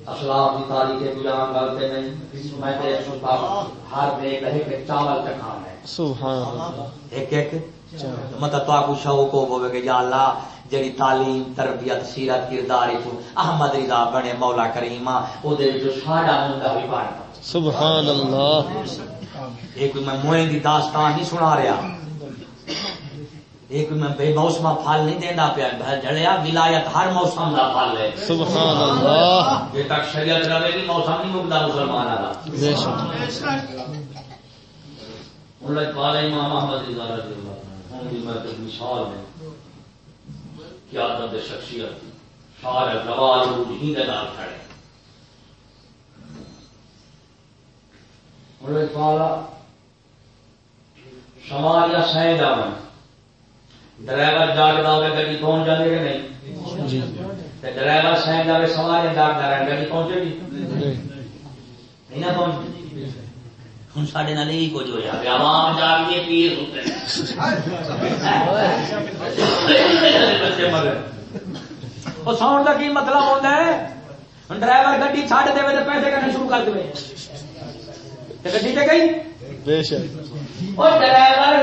اسلام کی تاریخ بیان کرتے نہیں میں ہر دیکھ رہے کہ چاول ہے۔ سبحان اللہ۔ ایک ایک۔ مطلب تو آپ شوق ہوگا کہ یا اللہ جڑی تعلیم تربیت سیرت کردار احمد رضا بنے مولا کریمہ او دے جو ساڈا بھی بن سبحان اللہ۔ ایک میں موئیں دی داستان نہیں سنا رہا۔ ایک میں بے موسم پھل نہیں دینا پیا جڑیا ولایت ہر موسم دا پھل ہے۔ سبحان اللہ۔ یہ تک شریعت رہے گی موسم نہیں مکتا مسلمان کا بے شک۔ اللہ تعالی امام احمد رضا رضی اللہ عنہ ہوں بھی میں تو مثال میں کیا شخصیت شار روال روح ہی دے نال کھڑے۔ اللہ تعالی شمال یا سائیں جاون ڈرائیور جاگدا ہوے گڈی پہنچ جاندے کہ نہیں؟ جی۔ ڈرائیور سائیں جاوے سواری جاگدا رہے گڈی پہنچے گی؟ جی۔ نہیں نہ پہنچ ہوں سارے نال یہی کچھ ہوا کہ عوام جاگیے پیر ہوتے وہ کا کی مطلب ہوتا ہے؟ ڈرائیور گڈی چھڈ دے تو پیسے کرنے شروع کر دے گئی؟ وہ ڈرائیور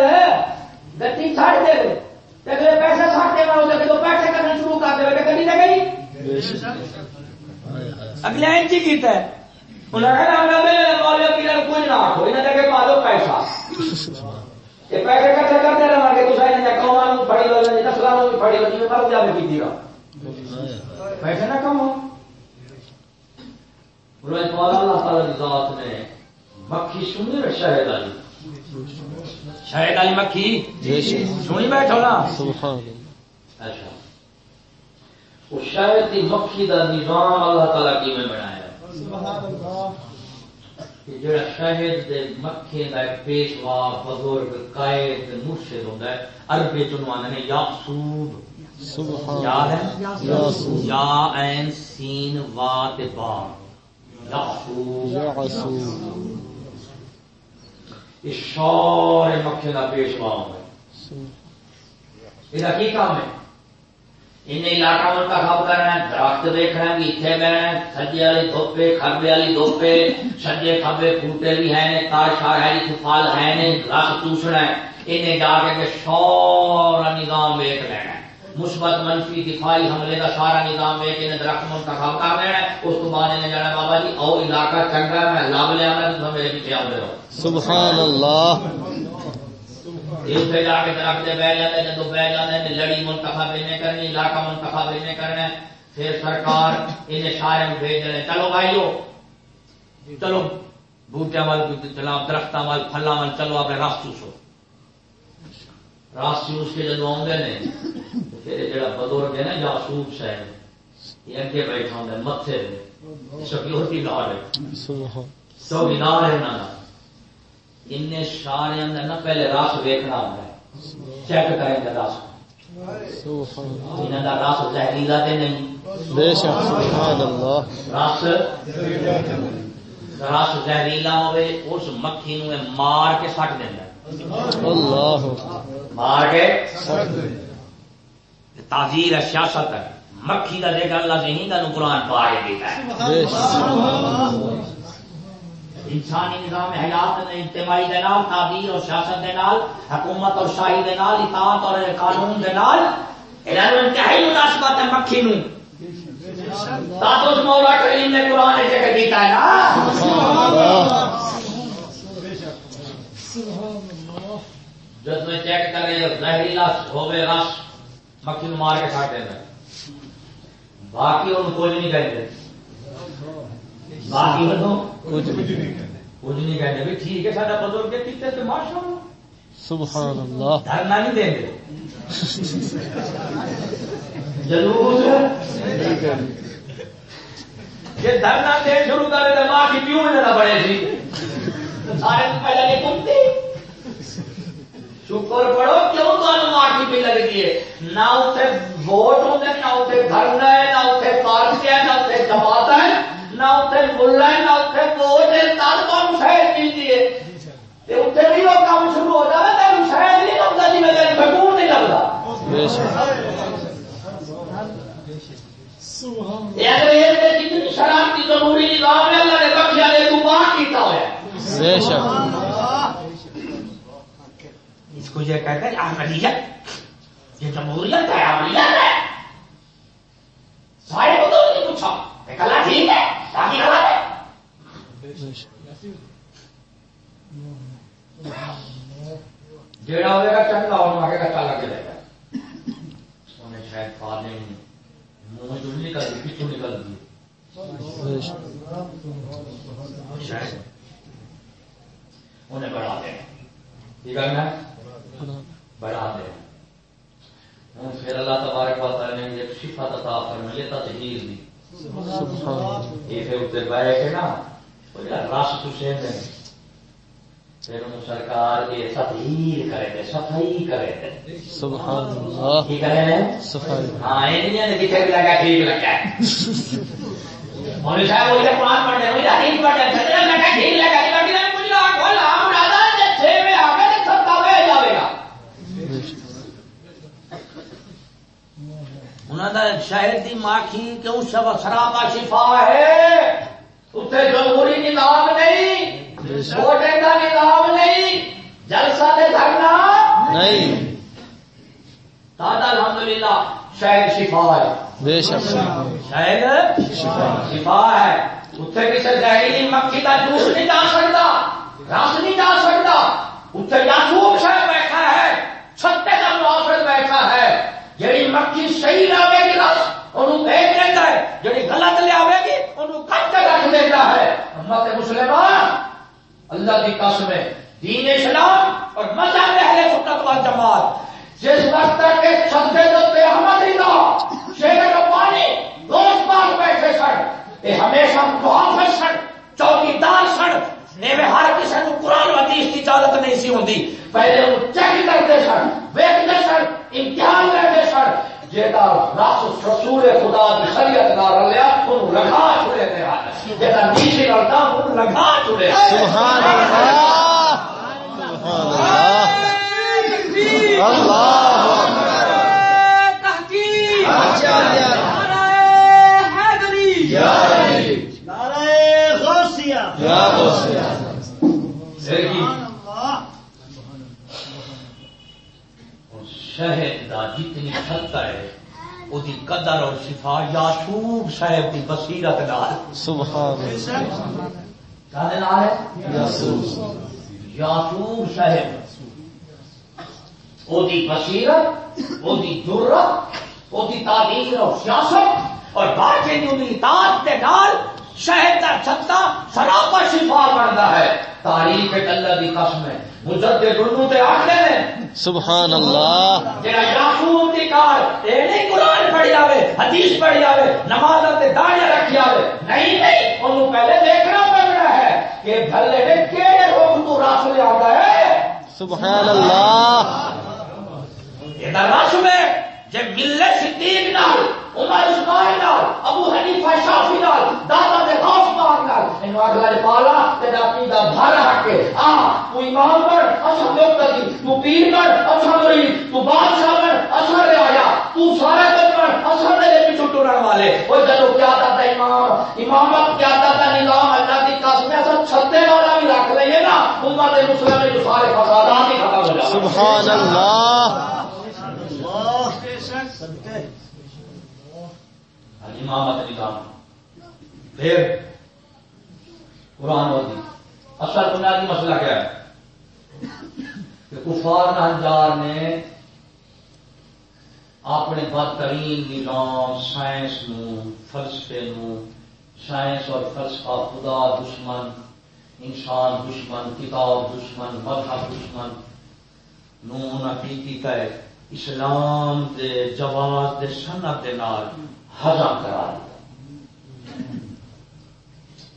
گڈی چھڈ دے اگلے پیسے چھڈ دے تو پیسے کرنے شروع کر دے تو گڈی تے اگلے انچ ہی کیتا ہے۔ کہا ہمیں میرے نہ لگے پیسہ۔ یہ پیسے کرتے رہا کہ قوما نو لو نو لو جا کی پیسے نہ اللہ تعالی کی ذات نے مکھی سنی اور شہد علی۔ شہد والی مکھی سنی بیٹھو نا اچھا اس شہد کی مکھی کا نظام اللہ تعالیٰ کی میں بنایا جڑا شہد دے مکھے دا پیشوا بزرگ قائد مرشد ہوندا ہے عربی چ نوانے نے یاسوب یاد ہے یا عین سین وا تے با یاسوب یعصوب یہ سارے مکھے دا پیشوا ہوندا ہے یہ کی کام ہے ان علاقہ منتخب کرنا ہے درخت دیکھنا ہے کہ اتنے بہنا ہے سجے والی دھوپے کھبے والی دھوپے سجے کھبے بوٹے بھی ہیں تار شار ہے جی پھل ہے نے رس چوسنا ہے انہیں جا کے کہ سارا نظام ویک لینا ہے مثبت منفی دفاعی حملے کا سارا نظام ویک انہیں درخت منتخب کر لینا ہے اس کو بعد انہیں جانا بابا جی او علاقہ چنگا ہے میں لب لیا میں میرے پیچھے آؤ رہو سبحان اللہ۔ جا کے درخت بہ جاتے جدو بہ جاتے ہیں لڑی منتخب انہیں کرنی علاقہ منتخب انہیں کرنا۔ ہے پھر سرکار انہیں سارے بھیج دینے چلو بھائیو چلو بوٹیاں وال درختوں وال پھلاں وال چلو اپنے رس چوسو۔ رس چوس کے جدو آدھے نے۔ پھر جڑا بزرگ ہے نا جاسوس صاحب یہ اگے بیٹھا ہوں متے سکیورٹی گارڈ ہے۔ چوکیدار ہے کا ان سارے اندر نہ پہلے رس ویکنا ہوتا ہے۔ چیک کریں گے رس رس زہریلا تے نہیں۔ بے شک سبحان اللہ۔ رس رس زہریلا ہوئے اس مکھی نو مار کے سٹ دینا اللہ. مار کے تعزیر سیاست ہے۔ مکھی کا دیکھ اللہ سے ہی کا قرآن پا کے دیتا ہے۔ انسانی نظام حیات اجتماعی دے نال تعبیر اور سیاست دے نال حکومت اور شاہی دے نال اطاعت اور قانون دے نال انتہائی مناسبت ہے مکھی تاکہ اس مولا کریم نے قرآن جگہ دیتا ہے نا سبحان اللہ جس میں چیک کرے زہریلا ہوے رس مکھی مار کے کھا دینا باقی ان کچھ نہیں کہتے باقی کچھ نہیں کچھ نہیں کہتے بھی ٹھیک ہے سارا بزرگ کیتے تو ماشاء اللہ سبحان اللہ۔ دھرنا نہیں دیں گے۔ جلوس۔ یہ دھرنا دے شروع کرے تو ماں کی نہ پڑے سی سارے تو پہلے کمتی شکر پڑھو کیوں تو ماں کی پی لگتی ہے؟ نہ اتنے ووٹ ہوتے نہ اتنے دھرنا ہے نہ اتنے پارٹی ہے نہ اتنے جماعت ہے نہ اتنے ملا ہے نہ اتنے ووٹ ہے تب تو شہر ملتی ہے تے اتنے بھی وہ کام شروع ہو جائے تین شہر نہیں لگتا جی میں تیری بکور نہیں لگتا۔ جتنی شرارتی ضروری نظام ہے اللہ نے بخشیا نے تو بات کیتا ہوا ہے۔ بے شک۔ اس کو یہ کہتے ہیں احمدیت یہ جمہوریت ہے احمدیت ہے سارے کو تو نہیں پوچھا ایک اللہ ٹھیک ہے باقی غلط ہے بے شک جیڑا ہوئے گا چنگا اور آگے کا چالا کے رہے گا انہیں شاید کھانے منہ جو نکل دی پیچھو نکل دی بے شک شاید انہیں بڑھا دیں یہ کرنا ہے بڑھا دیں ہوں پھر اللہ تبارک و تعالی نے ایک صفت عطا فرمائی ہے تطہیر دی سبحان اللہ یہ پھر اتنے بیٹھ کے نا وہ جڑا رس تسے دیں پھر انہوں سرکار یہ تطہیر کرے دے صفائی کرے دے سبحان اللہ کی کرے دے صفائی ہاں یہ نہیں ہے کہ کتنے بھی لگا ٹھیک لگا ہے مولوی صاحب وہی قرآن پڑھ رہے وہی حدیث پڑھ رہے کتنے لگا ٹھیک لگا کہ بڑی نے کچھ نہ کھول ہم راضا نے چھ میں آ کے ستا بہ جاوے گا بے شک انہوں نے شہر دی ماکھی کیوں سب شرابا شفا ہے اتنے جمہوری نظام نہیں ووٹیں کا نظام نہیں جلسہ دے دھرنا نہیں دادا الحمدللہ شہر شفا ہے۔ بے شک۔ شاید شفا ہے۔ اتنے کسی زہریلی مکھی کا جوس نہیں جا سکتا رس نہیں جا سکتا۔ اتنے یاسوب شاید بیٹھا ہے چھتے کا منافر بیٹھا ہے۔ جڑی مکھی صحیح لاوے گی رس انہوں بھیج دیتا ہے۔ جڑی غلط لے گی انہوں کٹ کے رکھ دیتا ہے۔ امت مسلمان اللہ کی قسم ہے دین اسلام اور مذہب جماعت جس وقت تک کہ چھتے دے احمد رضا شیر ربانی دوست پاس بیٹھے سن یہ ہمیشہ محافظ سن چوکیدار سن ہر کسی کو قرآن حدیث کی اجازت نہیں سی ہوندی۔ پہلے وہ چیک کرتے سن ویکتے سن امتحان لیتے سن جیتا رس رسول خدا کی شریعت نہ رلیا ان لگا چھڑے تے ہاتھ۔ جیتا نیچے رلتا ان لگا چھڑے سبحان اللہ۔ سبحان اللہ اللہ تحقیق نعرہ غوثیہ یا غوثیہ دیکھی اللہ شہد دا جتنی چھتا ہے وہ قدر اور شفا یاشوب صاحب کی بصیرت نال سبحان اللہ ہے یاشوب صاحب۔ وہ دی بصیرت وہ دی جرت وہ دی تعلیم اور سیاست اور باقی اطاعت کے نال شہد کا چھتا سراپا شفا بنتا ہے۔ تاریخ اللہ دی قسم ہے۔ مجدد اردو تے آخر نے۔ سبحان اللہ۔ جڑا یعقوب دی کار اے نہیں قرآن پڑھی آوے حدیث نماز تے آوے نہیں پہلے دیکھنا پڑنا ہے کہ بھلے نے کیڑے روک تو رس لے آتا ہے۔ سبحان اللہ۔ یہ رس میں جب ملت صدیق نال، عمر عثمان نال، ابو حنیفہ شافعی نال، دادا دے غوث پاک نال انو اگلا پالا تے دا عقیدہ بھر حق ہے آ، تو امام بن پر اچھا مقتدی جی، تو پیر پر اچھا مرید، تو بادشاہ بن پر اچھا رعایا، تو سارے دن پر اچھا میرے پیچھے ٹرن والے۔ وہ جدو کیا تھا امام، امامت کیا تھا نظام اللہ کی قسم ایسا چھتے والا بھی رکھ لئیے نا، امت مسلم میں سارے فسادات ہی ختم ہو جائے سبحان اللہ۔ امامت نظام پھر قرآن ہوتی اصل بنیادی مسئلہ کیا ہے؟ کہ کفار نہجار نے اپنے بدترین نظام، سائنس نو، فلسفے نو، سائنس اور فلسفہ، خدا دشمن، انسان دشمن، کتاب دشمن، مذہب دشمن نو انہاں کی کیتا ہے اسلام دے جواز دے سنت دے نال ہزم کرا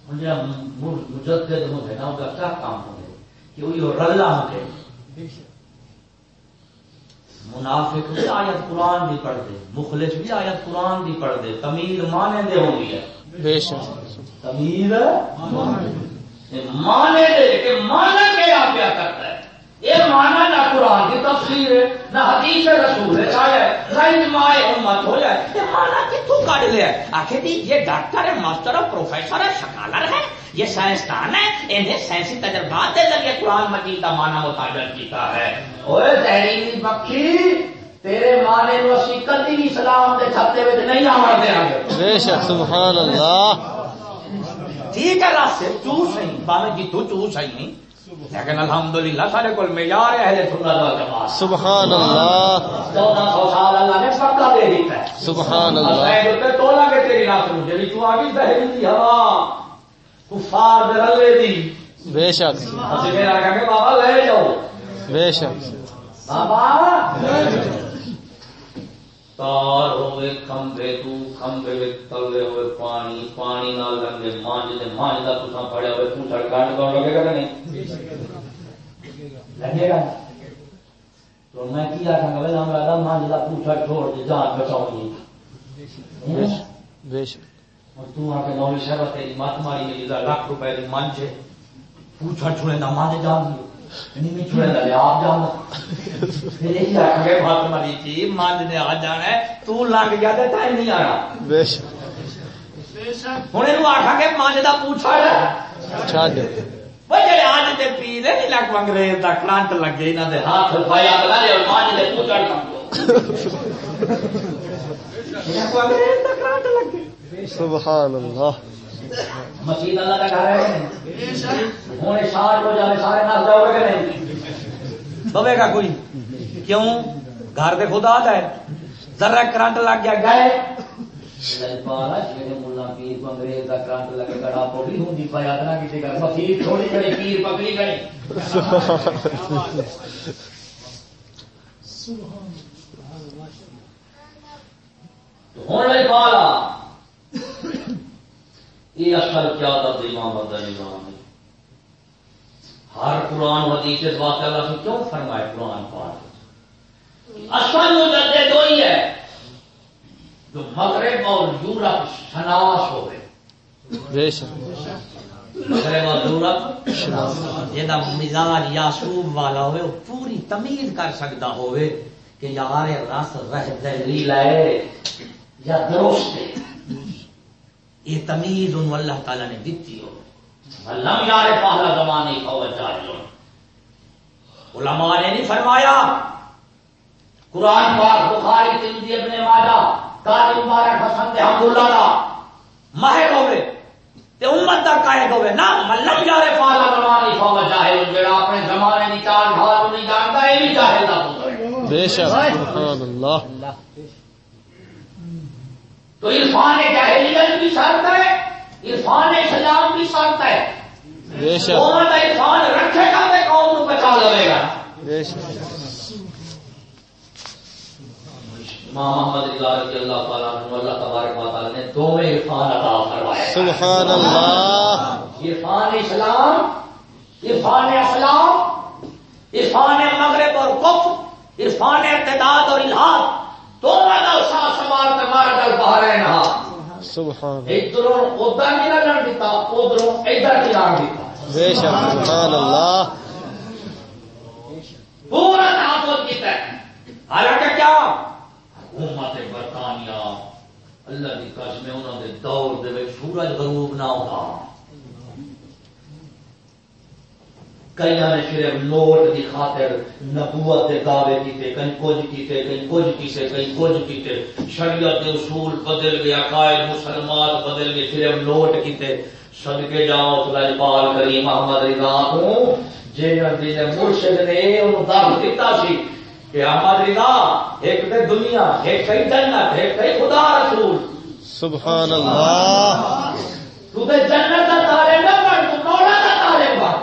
دیا۔ ہوں مجدد ہوں نا ان کا کیا کام ہو گئے کہ وہ رلا گئے منافق بھی آیت قرآن بھی پڑھ دے مخلص بھی آیت قرآن بھی پڑھ دے تمیل مانے دے ہوں گی ہے بے شک۔ تمیل مانے دے کہ مانا کیا پیا کرتا یہ مانا نہ قرآن کی تفسیر ہے نہ حدیث رسول ہے امت ہو جائے۔ یہ مانا کتوں کاٹ لیا ہے آخر یہ ڈاکٹر ہے ماسٹر ہے پروفیسر ہے سکالر ہے یہ سائنسدان ہے انہیں سائنسی تجربات کے ذریعے قرآن مجید کا مانا کیتا ہے۔ اوے تحریری تیرے مانے نو اسی کدی بھی اسلام دے چھتے وچ نہیں دے آگے بے شک سبحان اللہ۔ ٹھیک ہے راستے چو صحیح باوے جی تو چو صحیح نہیں۔ لیکن الحمدللہ سارے کول معیار ہے اہل سنت وال جماعت۔ سبحان اللہ چودہ سو سال اللہ نے سب دے دیتا ہے۔ سبحان اللہ اللہ تے تولا کے تیری رات نو جڑی تو آگی زہری دی ہوا۔ کفار دے رلے دی۔ بے شک۔ اسی میرا کہا کہ بابا لے جاؤ۔ بے شک۔ بابا۔ تار ہوئے کھمبے تو کھمبے وچ تلے ہوئے پانی پانی نال رنگے مانج دے مانج دا تساں پڑیا ہوئے تو سڑ کاٹ کون لگے گا نہیں لگے گا تو میں ہم رادا مانج دا پوچھا چھوڑ دے جان بچاؤں گی بے شک اور تو آ کے نوی شہر تیری مات ماری میری دا لاکھ روپے دی مانج ہے پوچھا چھوڑے دا مانج جان دی نہیں دا لے آپ جان پھر یہ آخ گئے مات ماری تھی مانج نے آ جانا ہے تو لنگ گیا تے ٹائم نہیں آیا بے شک بے شک ہوں یہ آخا کہ مانج دا پوچھا ہے جڑے آج دے پی دے نہیں لگ انگریز دا کرنٹ لگے انہاں دے ہاتھ پایا بلا دے اور مانج دے پوچھا انگریز دا کرنٹ لگے سبحان اللہ مسجد اللہ کا گھر ہے۔ ہوں شاٹ ہو جائے سارے نس جاؤ گے نہیں؟ بوے گا کوئی؟ کیوں؟ گھر دے خدا دا ہے ذرا کرنٹ لگ گیا گئے۔ پالا جیڑے ملا پیر کو انگریز کا کرنٹ لگے گڑا پوڑی ہوں کسی تھوڑی پیر پکڑی پالا یہ اصل کیا تھا امام بدل امام نے؟ ہر قرآن حدیث اس واقعہ اللہ سے کیوں فرمائے قرآن پاک؟ اصل مجدد دو ہی ہے۔ جو مغرب اور یورپ شناس ہو گئے۔ بے شک۔ مغرب اور یورپ جہاں مزاج یاسوب والا ہوئے وہ پوری تمیز کر سکتا ہوئے کہ یار رس رہ دہلی لائے یا درست ہے۔ یہ تمیز ان اللہ تعالیٰ نے دیتی ہو۔ یار پہلا زمانے علماء نے نہیں فرمایا؟ قرآن پاک بخاری ابن ماجہ مبارک حسن ماہر ہوئے تے امت دا قائد ہوئے۔ نا ملم یار پہلا زمانے جاہل جڑا اپنے زمانے کی چال ڈھال نہیں جانتا بھی جاہل دا بے شک سبحان اللہ۔ تو عرفان جاہلیت بھی شرط ہے عرفان اسلام بھی شرط ہے۔ قوم کا عرفان رکھے گا تو قوم کو بچا لے گا۔ امام محمد رضا رضی اللہ تعالیٰ عنہ اللہ تبارک و تعالیٰ نے دو میں عرفان عطا فرمایا سبحان اللہ۔ عرفان اسلام عرفان اسلام عرفان مغرب اور کف عرفان ارتداد اور الحاد باہر ہے ادھر نہیں دیتا ادھر نہیں دیتا بے شک سبحان اللہ۔ پورا تحفظ کیتا ہے۔ حالانکہ کیا؟ حکومت برطانیہ اللہ کی قسم انہوں دور دے سورج غروب نہ ہوتا۔ کئی نے صرف نوٹ کی خاطر نبوت کے دعوے کیتے کئی کچھ کیتے کئی کچھ کیتے کئی کچھ کیتے۔ شریعت کے اصول بدل گئے عقائد مسلمات بدل گئے صرف نوٹ کیتے۔ صدقے جاؤ تو لجپال کریم محمد رضا کو جنہاں دے مرشد نے انہوں دعوت دیتا سی کہ احمد رضا ایک تے دنیا ایک کئی جنت ایک کئی خدا رسول۔ سبحان اللہ۔ تو تے جنت دا طالب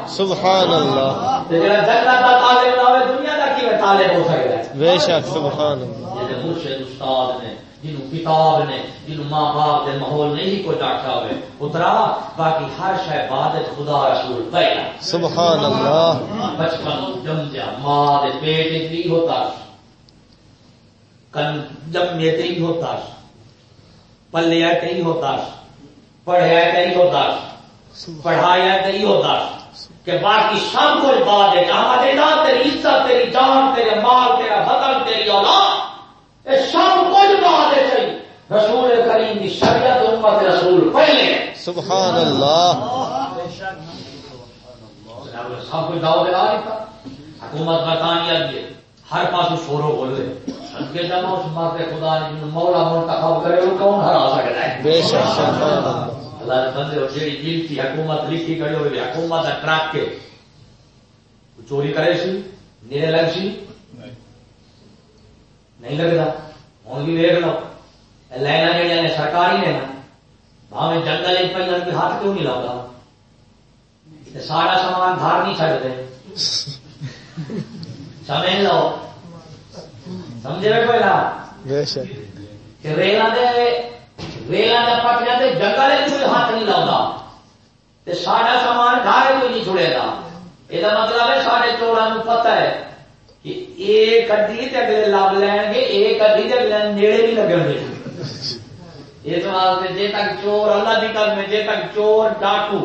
سکدا ہے۔ بے شک سبحان اللہ جنہوں کتاب نے جنہوں ماں باپ کے ماحول نہیں کوئی ڈاکٹا ہوئے اترا باقی ہر شے بعد خدا رسول پہلا سبحان اللہ بچپن جم جا ماں دے پیٹ اتنی ہوتا۔ کن جم میں تری ہوتا۔ پلیا تری ہوتا۔ پڑھیا تری ہوتا۔ پڑھایا تری ہوتا۔ کہ باقی سب کچھ بات ہے کہاں دینا تیری عزت تیری جان تیرے مال تیرا بدن تیری اولاد یہ سب کچھ بات ہے۔ چاہیے رسول کریم کی شریعت امت رسول پہلے۔ سبحان اللہ۔ سب کچھ داؤ دلا دیتا حکومت برطانیہ دی ہر پاس شورو بول رہے کے جب اس خدا نے مولا منتخب کرے وہ کون ہرا سکتا ہے؟ بے شک سبحان اللہ بندے اور جیڑی دل کی حکومت لکھی کری ہوئی حکومت کا ٹرک کے چوری کرے سی نیرے لگ سی نہیں لگتا ہوں بھی ویک لو لائن جہاں نے سرکاری نے نا بھاوے جنگل پہ ان ہاتھ کیوں نہیں لاؤتا سارا سامان گھر نہیں چڑھتے سمجھ لو سمجھے کوئی نا بے شک کہ ریلا پٹ جاتے جنگل کوئی ہاتھ نہیں لاؤتا سارا سامان گھر کوئی نہیں چھڑے گا۔ یہ مطلب ہے سارے چورا پتا ہے کہ ایک ادھی تے اگلے لب لین گے ایک ادھی تے اگلے نیڑے نہیں لگن گے اس واسطے جے تک چور اللہ دی قسم جے تک چور ڈاکو،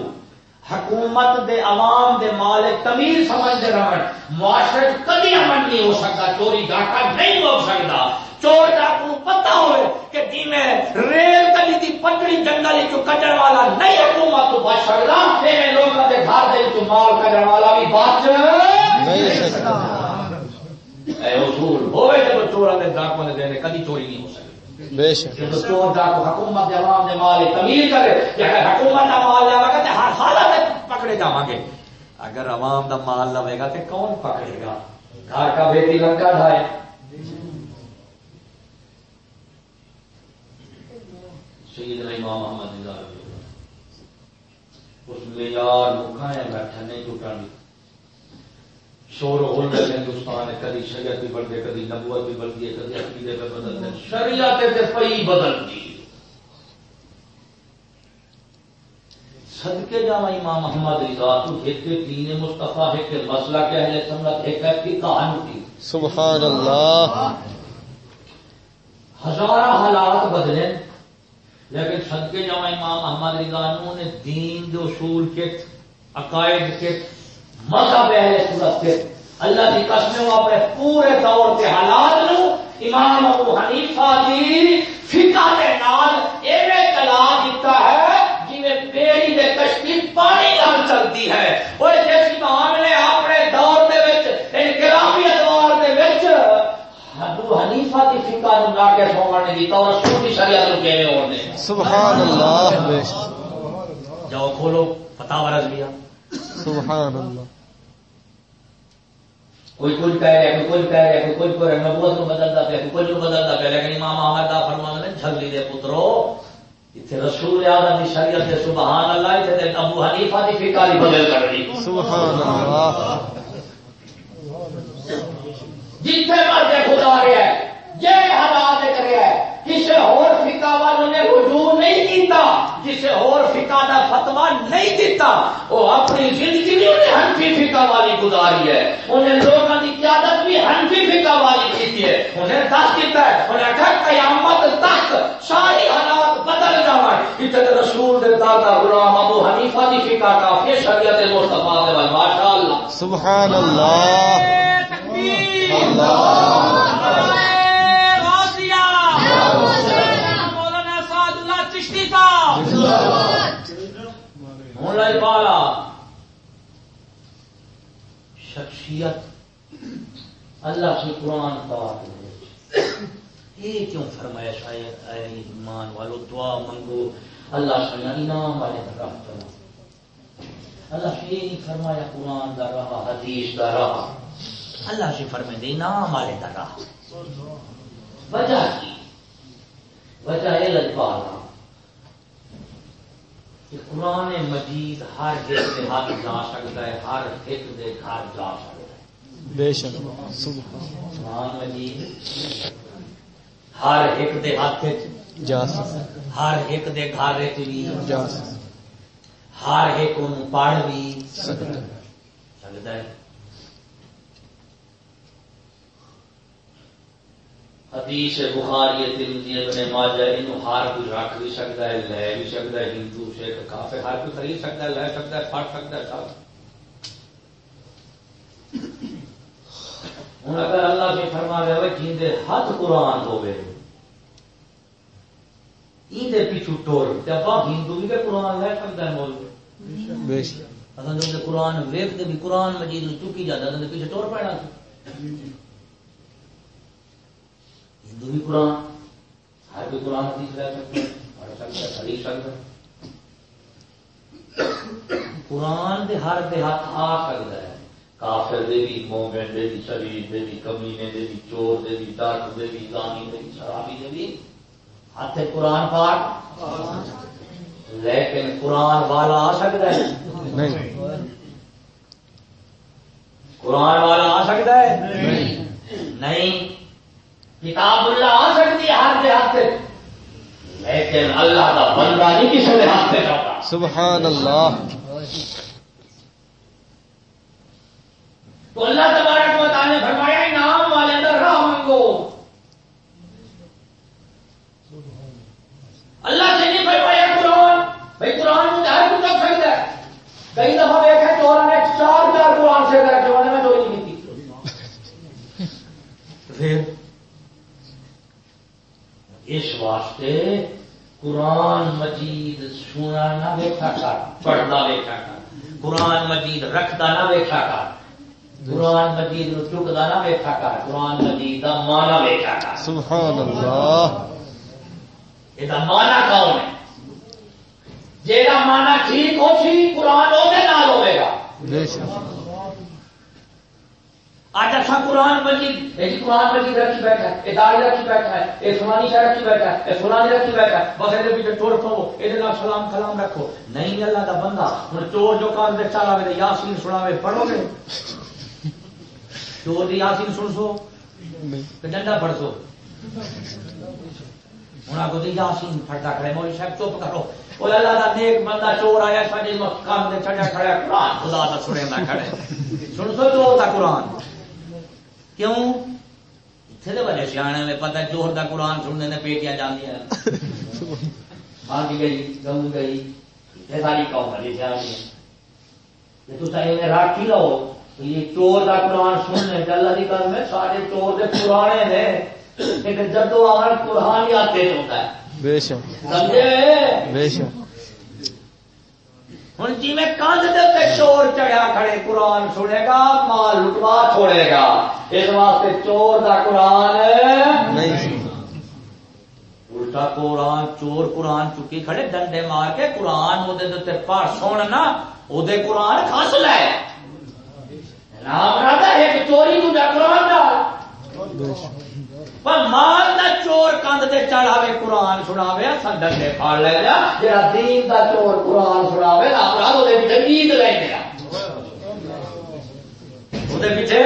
حکومت دے عوام دے مالک تمیز سمجھ دے رہن۔ معاشرے کبھی امن نہیں ہو سکتا، چوری ڈاکہ نہیں ہو سکتا۔ چور ڈاکو پتا ہوئے کہ جی میں ریل گلی دی پٹڑی جنگل چو کٹن والا نہیں حکومت تو سکتا میرے لوگوں دے گھر دے چو مال کٹن والا بھی بچ نہیں اے اصول ہوئے جب دے ڈاکو نے دینے کبھی چوری نہیں ہو سکتی بے شک۔ چور ڈاکو حکومت دے عوام دے مال تمیز کرے اگر حکومت دا مال لے گا تو ہر حالت پکڑے جاواں گے۔ اگر عوام دا مال لوے گا تو کون پکڑے گا؟ گھر کا بیٹی لنکا ڈھائے۔ سیدنا امام اللہ اس مکھایا بیٹھا نہیں شور و ہندوستان ہے کدی شریعت بھی بڑھ گئے کدی نبوت بھی بڑھ گئی کدی عقیدے پہ بدل گئے۔ شریعت تے پئی بدل گئی۔ صدقے جاوا امام محمد رضا تو ایک دین مصطفیٰ ہے کہ مسئلہ کیا ہے سمجھ ایک ہے کہ کہانی سبحان اللہ۔ ہزارہ حالات بدلے۔ لیکن صدقے جاوا امام محمد رضا نے دین دے اصول کے، عقائد کے، مذہب اہل سنت کے، اللہ کی قسم اپنے پورے دور کے حالات نو امام ابو حنیفہ دی فقہ دے نال ایویں چلا دیتا ہے جویں بیڑی دے کشتی پانی نال چلتی ہے۔ وہ جس امام نے اپنے دور دے وچ انقلابی ادوار دے وچ ابو فقہ نو لا کے سونے دی تو رسول دی شریعت نو کیویں ہونے سبحان اللہ بے شک جاؤ کھولو فتاوا رضویہ۔ سبحان اللہ کوئی کچھ کہہ رہا ہے کوئی کہہ رہا ہے کوئی کوئی نبوت کو بدلتا پیا کوئی کو بدلتا پیا لیکن امام احمد دا فرمان نے جھگلی دے پترو اتنے رسول اعظم دی شریعت دے سبحان اللہ تے ابو حنیفہ دی فقہ دی بدل کر دی۔ سبحان اللہ جتنے مرضے خدا رہا ہے یہ حالات کر رہا ہے کسی اور فقہ والوں نے رجوع نہیں کیتا کسی اور فقہ دا فتوا نہیں دیتا وہ اپنی زندگی بھی انہیں ہنفی فقہ والی گزاری ہے۔ انہیں لوگوں کی قیادت بھی ہنفی فقہ والی کی ہے۔ انہیں دس دیتا ہے انہیں کہا قیامت تک ساری حالات بدل جانا ہے اتنے رسول دے دادا غلام ابو حنیفہ دی فقہ کافی شریعت مصطفیٰ دے ماشاء اللہ۔ سبحان اللہ۔ چشتی ہوں لائی پالا شخصیت اللہ سے قرآن پاک یہ کیوں فرمایا شاید اے ایمان والو دعا منگو اللہ سے انعام والے طرف کرو اللہ سے یہ نہیں فرمایا قرآن دا رہا حدیث دا رہا اللہ سے فرمائے دے انعام والے دا رہا وجہ کی وجہ یہ لجپالا کہ قرآن مجید ہر ایک کے ہاتھ جا سکتا ہے ہر ایک دے گھر جا سکتا ہے۔ بے شک۔ قرآن مجید ہر ایک دے ہاتھ جا سکتا ہر ایک دے گھر بھی جا سکتا ہر ایک پڑھ بھی سکتا ہے۔ حدیث بخاری ترمذی ابن ماجہ انہوں ہر کوئی رکھ بھی سکتا ہے لے بھی سکتا ہے ہندو سکھ کافر ہر کوئی خرید سکتا ہے لے سکتا ہے پڑھ سکتا ہے سب ہوں اگر اللہ سے فرما رہے ہوئے جیندے ہاتھ قرآن ہوئے ایندے پیچھو ٹور تے ابا ہندو بھی کہ قرآن لے سکتا ہے مول۔ بے شک اگر قرآن ویکھتے بھی قرآن مجید چکی جاتا ہے پیچھے ٹور پینا سی ہندو بھی قرآن ہر کوئی قرآن حدیث لے سکتا ہے پڑھ سکتا ہے خرید سکتا ہے۔ قرآن دے ہر دے ہاتھ آ سکتا ہے۔ کافر دے بھی مومن دے بھی شریف دے بھی کمینے دے بھی چور دے بھی ڈاک دے بھی گانی دے بھی شرابی دے بھی۔ ہاتھ قرآن پاک۔ لیکن قرآن والا آ سکتا ہے؟ نہیں۔ قرآن والا آ سکتا ہے؟ نہیں۔ کتاب اللہ آ سکتی ہے کے ہاتھ سے لیکن اللہ کا بندہ نہیں کسی کے ہاتھ سے کرتا۔ سبحان اللہ تو اللہ تبارک تعالی نے فرمایا انعام والے اندر راہ منگو اللہ سے نہیں فرمایا قرآن۔ بھائی قرآن مجھے ہر کچھ اب خریدا ہے۔ کئی دفعہ دیکھا چورا نے چار چار قرآن سے کر کے میں چوری نہیں کی پھر اس واسطے قرآن مجید سنا نہ ویکھا کر پڑھنا ویکھا کر۔ قرآن مجید رکھتا نہ ویکھا کر۔ قرآن مجید چکتا نہ ویکھا کر۔ قرآن مجید کا مانا ویکھا کر۔ سبحان اللہ۔ یہ مانا کون ہے؟ جیڑا مانا ٹھیک ہو سی قرآن وہ ہوئے گا۔ آج اچھا قرآن مجید، یہ جی قرآن مجید رکھی بیٹھا ہے، یہ داڑھی رکھی بیٹھا ہے، یہ فلانی شاہ رکھی بیٹھا ہے، یہ فلانی رکھی بیٹھا ہے، بس یہ پیچھے ٹور پو یہ سلام کلام رکھو۔ نہیں، اللہ کا بندہ ہوں چور جو کام دے چلا وے یاسین سنا وے پڑھو گے؟ چور دی یاسین سن سو ڈنڈا پڑ سو۔ ہوں آپ کو جی، یاسین پھٹتا کھڑے مولوی صاحب چپ کرو۔ وہ اللہ دا نیک بندہ چور آیا، ساڈے کام دے چھڑیا کھڑا قرآن خدا دا سنے نہ کھڑے سن سو چور دا قرآن۔ کیوں؟ اتنے بڑے سیانے میں ہے چور دا قرآن سننے نے پیٹیاں ہیں بھاگ گئی گم گئی یہ ساری قوم تو میں ہی لو یہ چور دا قرآن سننے اللہ دی قسم ہے سارے چور دے پرانے نے لیکن جدو آن قرآن آتے ہوتا ہے۔ بے شک۔ سمجھے؟ بے شک۔ ہوں جی میں تے چور چڑھیا کھڑے قرآن سنے گا مال لٹوا چھوڑے گا اس واسطے چور دا قرآن الٹا قرآن چور قرآن چکی کھڑے ڈنڈے مار کے قرآن وہ سننا وہ قرآن کس لے۔ نام رہتا ایک چوری دوجا قرآن پر مال دا چور کند تے چڑھاوے قرآن سناوے اساں ڈنڈے پھاڑ لے جا جڑا دین دا چور قرآن سناوے اپرادھ وہ پیچھے گیت لے گیا وہ پیچھے؟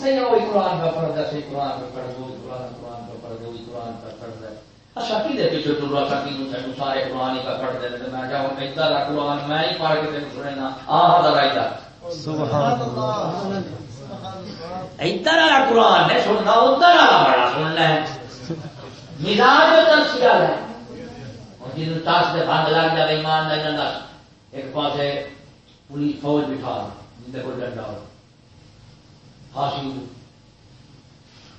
صحیح وہی قرآن کا پڑھ دے قرآن کا پڑھ دے قرآن قرآن کا پڑھ دے قرآن کا پڑھ دے اچھا کی دے پیچھے تو رہا سکی نو سارے قرآن ہی کا پڑھ دے تے میں جاؤں ادھر قرآن میں ہی پڑھ کے تینوں سننا آ ہزار ادھر۔ سبحان اللہ۔ ادھر والا قرآن نے، سننا ادھر والا بڑا سننا ہے۔ مزاج ترسیا ہے۔ جن تاس دے بھنگ لگ جائے، ایمان لگ جاتا ایک پاسے پولیس فوج بٹھا جن کو ڈنڈا ہو۔ ہاشی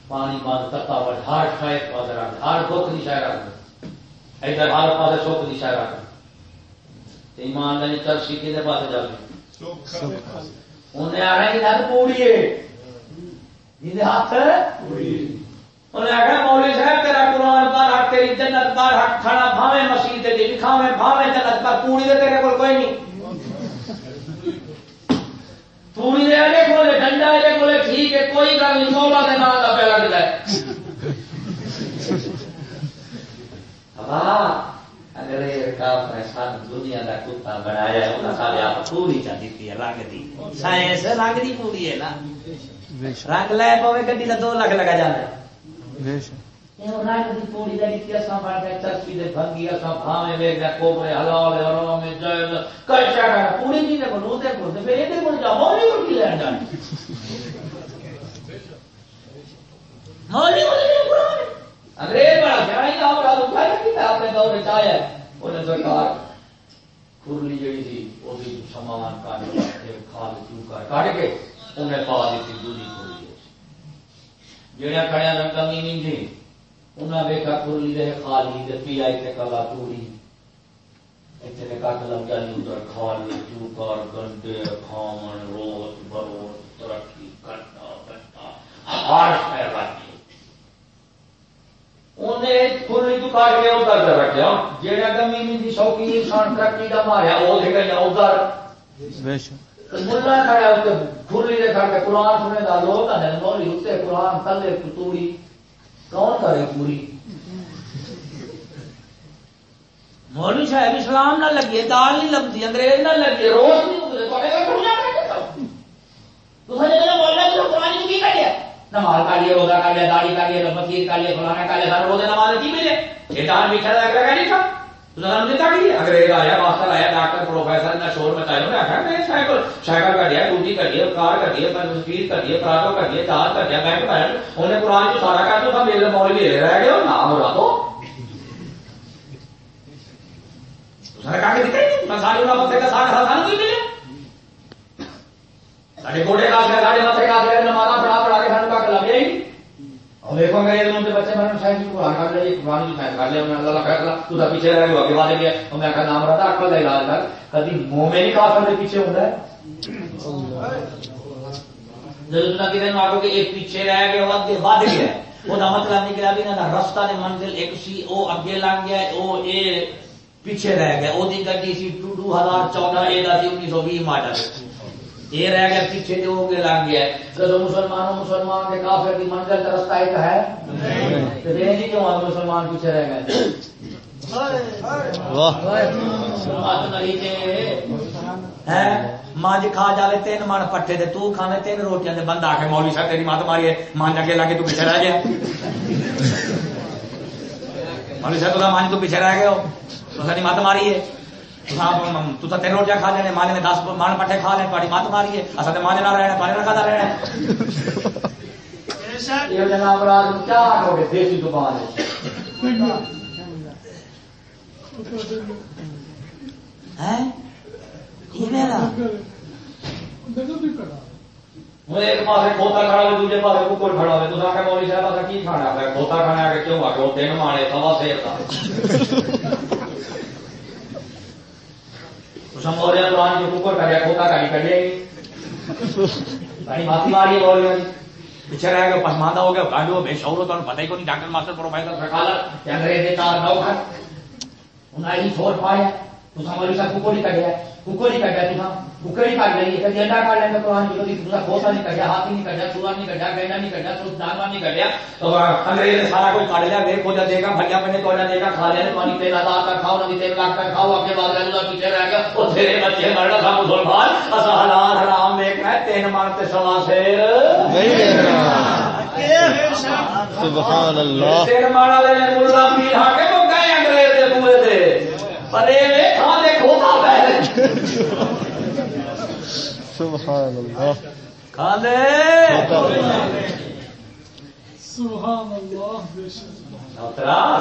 پانی بند، تتا ہوا، ہر شاید پاس رکھ ہر دکھ کی شاید رکھ ادھر ہر پاس سکھ کی شاید رکھ ایمان لگی ترسی کھے پاس جا کے انہیں آ رہا کہ پوڑی ہے؟ ہاتھ انہیں آخر مولوی صاحب تیرا قرآن پر حق تیری جنت پر حق کھانا بھاوے مسیح تے کھاوے بھاوے جنت پر پوڑی دے تیرے کول کوئی نہیں۔ دے کولے ڈنڈا کولے ٹھیک ہے کوئی گل نہیں مولا دے نام دا دل ہے۔ ہاں اگر یہ کافر ہے سان دنیا دا کتا بنایا ہے انہاں سارے آپ پوری چا دیتی ہے رنگ دی۔ سائنس رنگ دی پوری ہے نا۔ رنگ لے پوے گڈی دا دو لاکھ لگا جانا ہے۔ بے شک۔ رنگ دی پوری دا کی اساں پڑھ کے چرچی دے بھنگی اساں بھاویں ویکھ دے کوبرے حلال حرام میں جائز کئی شاہ پوری دی دے بنو دے کو تے اے دے کو جا مولی کو کی لین جانی مولی کو قرآن انگریز بڑا شاہی دا بڑا اٹھایا کتاب نے دور چایا انہیں سرکار کھرلی جڑی تھی، وہ بھی سامان کاٹ کے کھاد چو کر کاٹ کے انہیں پا دیتی دوری کھرلی جڑا کھڑیا نہ کمی نہیں تھی۔ انہیں ویکا کھرلی دے، خالی دے، پی آئی تے کلا توڑی۔ اتنے کٹ لگ جانی ادھر کھالی چو کر گنڈے کھامن روز بروز ترقی کرنا بننا ہر شہر رکھی انہیں کھرلی تو کاٹ کے ادھر کر رکھیا جڑا کمی نہیں تھی شوقی انسان ترقی دا ماریا وہ دے گیا ادھر بے شک ملا کھڑا اتنے کھرلی دے کھڑ کے قرآن سنے دا لوگ آنے مولی اتنے قرآن تلے توڑی کون کرے پوری مولوی صاحب اسلام نہ لگے دال نہیں لگتی انگریز نہ لگے روز نہیں تو نے کہ قرآن کی نماز کا لیے، روزہ کا لیا داڑھی کا لیے، مسجد کا لیے، فلانا کا لیا ہر روزے نماز کی ملے۔ شیطان بھی کھڑا لگ رہا نہیں تھا۔ تو نام دیتا انگریز آیا ماسٹر آیا، ڈاکٹر، پروفیسر نے شور مچایا میں آخر میں سائیکل سائیکل کر دیا، ڈیوٹی کر دیا، کار کر دیا اسپیڈ کر دیا پراٹو کر دیا جہاز کر دیا بینک کر انہیں قرآن جو سارا کر دو میرے مولوی لے رہ گئے نام ہو تو۔ سارا کر کے دکھائی میں سارے انہیں متے کا سارا ساتھ نہیں ملے۔ سارے گوڑے کا سارے متے کا نمازا پڑھا پڑھا کے سارے کا کلا بھی اور دیکھو انگریز میں بچے میں شاید کو قرآن کر لے قرآن کی شاید کر لے انہیں اللہ فیصلہ تو دا پیچھے رہ گیا آگے والے گیا انہیں آخر نام رہتا اکل کا علاج کر کبھی مومن ہی کافر دے پیچھے ہوتا ہے جب تم کسی آگو کہ ایک پیچھے رہ گیا وہ اگے ود گیا وہ مطلب نکلا بھی نہ رستہ دے منزل ایک سی وہ اگے لنگ گیا وہ اے پیچھے رہ گیا وہ گڈی سی ٹو ٹو ہزار چودہ اے دا سی انیس سو بھی ماڈل یہ رہ گیا پیچھے جو ہو گیا لنگ گیا جب مسلمانوں مسلمان کے کافر کی منزل کا رستہ ایک ہے؟ جی کیوں آگے مسلمان پیچھے رہ گئے۔ ہے؟ مانج کھا جالے تین من پٹھے دے۔ تو کھانے تین روٹیاں دے۔ بندہ آکے مولوی صاحب تیری مات ماری ہے۔ مانج اگے لاگے تو پیچھے رہ گیا۔ مولوی صاحب تو مانج تو پیچھے رہ گئے ہو۔ تو ساری مات ماری ہے۔ تو تو تین روٹیاں کھا لینے مانے میں دس مان پٹھے کھا لیں تھوڑی مات ماری ہے۔ اصل تے مانج نہ رہنا پانی نہ کھاتا رہنا؟ یہ جناب راج کیا ہو گئے دیسی زبان ہے۔ یہ میرا؟ ایک پاس کھوتا کھڑا ہوئے دوسرے پاس ککڑ کھڑا ہوئے۔ تو آخر مولی صاحب آخر کی کھانا؟ کھوتا کھانا ہے کیوں آ کے وہ تین مانے سوا سیر کا۔ سموریا قرآن جو ککڑ کریا کھوتا کاری کر لے معافی ماری ہے بول پیچھے رہ گئے پسماندہ ہو گیا گانڈو بے شعور ہو پتہ ہی کو نہیں ڈاکٹر ماسٹر پروفیسر سکھالا کہ انگریز کا نو انہیں ہی چھوڑ پایا تو سموری کا ککڑی کٹیا ککڑی کٹیا تو ککڑی کٹ گئی ہے انڈا کاٹ لیں گے قرآن جو تو کھوتا نہیں کٹیا ہاتھی نہیں کٹیا چوہا نہیں کٹیا گینڈا نہیں کٹیا تو جانور نہیں کٹیا تو انگریز نے سارا کچھ کاٹ لیا میرے کو جا دے گا بھیا بنے کو جا دے گا کھا لیا پانی تیل آدھا کا کھاؤ نہ تیل لاکھ کا کھاؤ اپنے بعد رہ پیچھے رہ گیا وہ تیرے بچے مرنا تھا مسلمان اصا حلال حرام دیکھنا ہے تین مانتے سوا شیر نہیں دیکھنا سبحان اللہ تین مانا پیر کے گئے انگریز دے دے یہ وے کھا پہلے سبحان اللہ۔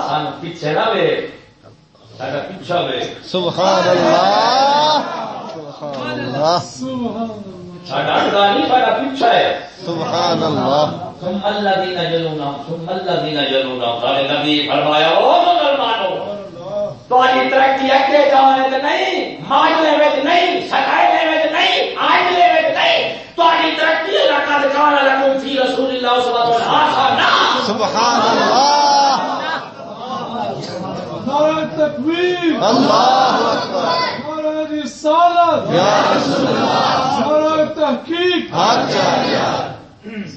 سان پیچھے نہ وے۔ ساڈا پیچھا وے۔ سبحان اللہ۔ سبحان اللہ۔ ساڈا اگا نہیں ساڈا پیچھا ہے۔ سبحان اللہ۔ ثم الذين يلونهم ثم الذين يلونهم سارے نبی فرمایا او مسلمانوں تاری ترقی اگے جانے تے نہیں ماجلے وچ نہیں سکھائے وچ نہیں آجلے وچ نہیں۔ تاری ترقی لقد کان لكم في رسول حسنه سبحان اللہ۔ نعرہ تکبیر۔ اللہ اکبر نعرہ رسالت۔ یا رسول اللہ نعرہ تحقیق۔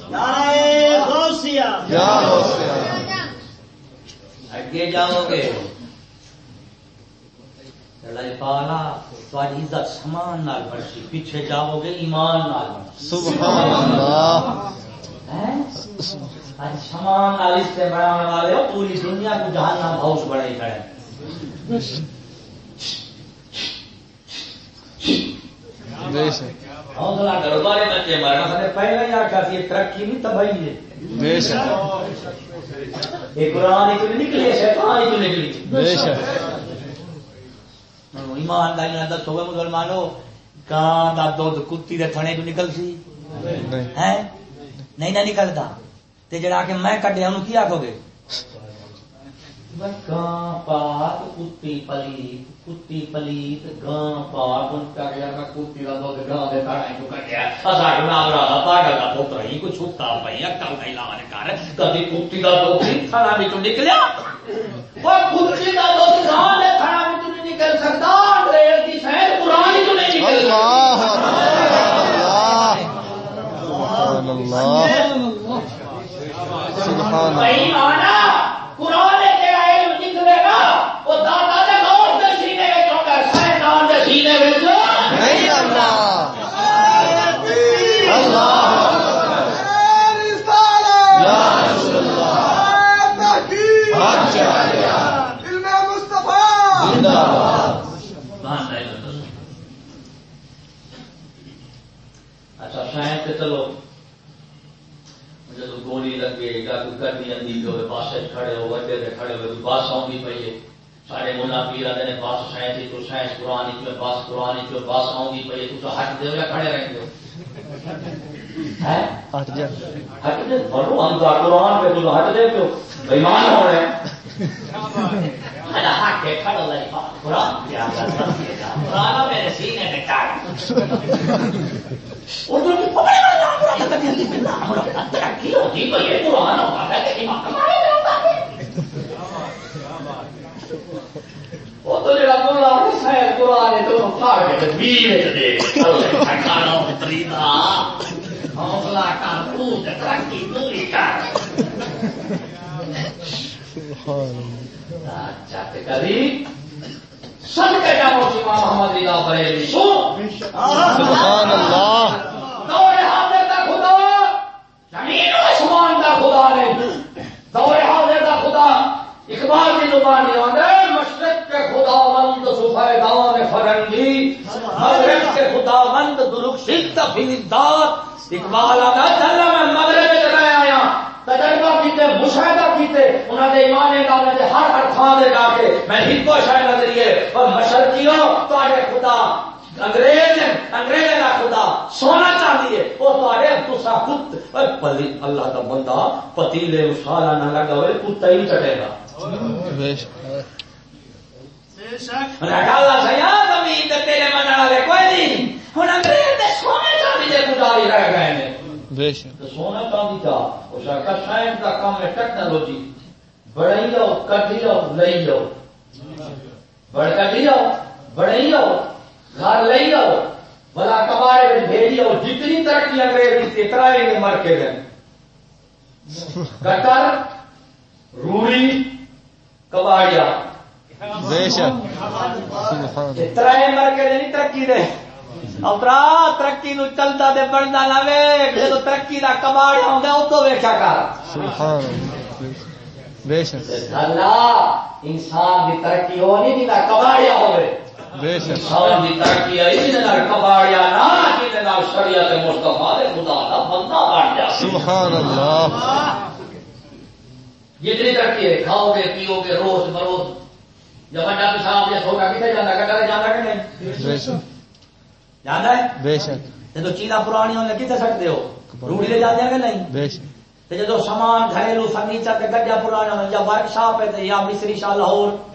نعرہ غوثیہ۔ یا رسول اگے جاؤ گے۔ اللہ پالا تاری عزت سمان نال بڑھسی پیچھے جاؤ گے ایمان نال سبحان اللہ۔ سمان نال اس سے بڑھانے والے ہو پوری دنیا کو جہنم ہاؤس بڑے ہی کھڑے حوصلہ کرو بارے بچے مرنا سنے پہلے ہی آخیا سی ترقی نہیں تباہی ہے بے شک۔ یہ قرآن نکلی ہے شیطان نکلی۔ بے شک۔ ایمانداری نال دسو گے مسلمانوں کان دا دودھ کتی دے تھنے تو نکل سی۔ ہے؟ نہیں نہ نکلتا۔ تے جڑا کہ میں کڈیا انہوں کی آخو گے؟ گاں پاک کتی پلیت کتی پلیت گاں ان کا گیا میں کتی دا دودھ گاں دے تھنے تو کڈیا اسا کہ نام را پاگل دا پوتر ہی کو چھوٹا پئی اکل نہیں لانے کر کبھی کتی دا دودھ بھی تو نکلیا وہ کتی دا دودھ گاں دے بھی تو نہیں نکل سکتا انگریز دی شہر ہی تو نہیں نکل سکتا اللہ سبحان اللہ سبحان اللہ مانا قرآن تیرا علم نکلے گا وہ دادا دے غور دے سینے وچ ہوگا شیطان دے سینے وچ نہیں اللہ اللہ یا رسول اللہ اچھا زندہ باد اچھا شاید تے چلو جب گولی لگے یا کوئی گڈی اندی جو پاسے کھڑے ہو وڈے دے کھڑے ہوئے بس آؤں پئی ہے۔ سارے منا پیر آدھے نے بس سائنس تو سائنس قرآن چ بس قرآن چ بس آؤں پئی ہے۔ تو ہٹ دے یا کھڑے رہیں گے؟ ہیں؟ ہٹ جا ہٹ دے بڑو اندر قرآن پہ تو ہٹ دے کیوں؟ بےمان ہو رہے ہٹ ہٹ کے کھڑا لئی قرآن کیا قرآن میرے سینے میں کاٹ اردو کی پکڑے وہ تو جڑا حسین قرآن تو پھاڑ کے دے حوصلہ کر تو ترقی کر سب کے جامع امام محمد رضا بریلوی سو سبحان اللہ دور حاضر کا خدا زمین و آسمان کا خدا نہیں دور حاضر کا خدا، اقبال کی زبان مشرق کے خدا مند سفیدان فرنگی، مغرب کے خدا مند درخشت فلدار اقبال آتا چلا میں مغرب میں آیا۔ تجربہ کیتے، مشاہدہ کیتے انہوں نے ایمان ڈالے دے ہر ہر تھان دے جا کے میں ہندو شاید نظریے اور مشرقیوں تو خدا انگریز انگریز کا خدا، سونا چاہیے۔ وہ تھوڑے تسا کت پلی اللہ کا بندہ، پتیلے سالا نہ لگا ہوئے کتا ہی چٹے گا۔ اللہ سیا زمین تیرے والے کوئی نہیں۔ انگریز سونے چاندی گزاری رہ گئے سونا چاندی کا اس کا سائنس کا کام ہے، ٹیکنالوجی۔ بڑھائی لو کٹی لو لئی لو بڑھ کٹی لو بڑھائی لو گھر لئی لو بلا کباڑے میں بھیجی لو جتنی ترقی انگریز کی اتنا ہی مر کے دیں گٹر روڑی کباڑیا بے شک۔ اتنا ہی مر کے نہیں ترقی دے۔ اترا ترقی نو چلتا دے بڑھتا نہ ویک جدو ترقی دا کباڑ آਉਂਦਾ او تو ویکھا کر۔ سبحان اللہ۔ بے شک۔ اللہ انسان دی ترقی ہو نہیں جنہ کباڑیا ہوئے۔ بے شک۔ انسان دی ترقی آئی جنہ کباڑیا نہ جنہ شریعت مصطفیٰ دے خدا دا بندہ بن جا سبحان اللہ جتنی ترقی ہے کھاؤ گے پیو گے روز بروز۔ جب چھوٹا کتنے جانا کٹر جانا کہ نہیں؟ بے شک۔ جانا ہے؟ بے شک۔ جدو چیلا پرانی ہونے کتنے سکتے ہو؟ روڑی لے جاتے ہیں کہ نہیں؟ بے شک۔ سامان گھریلو فرنیچر گڈیا پرانا یا ورک شاپ ہے یا مصری شاہ لاہور۔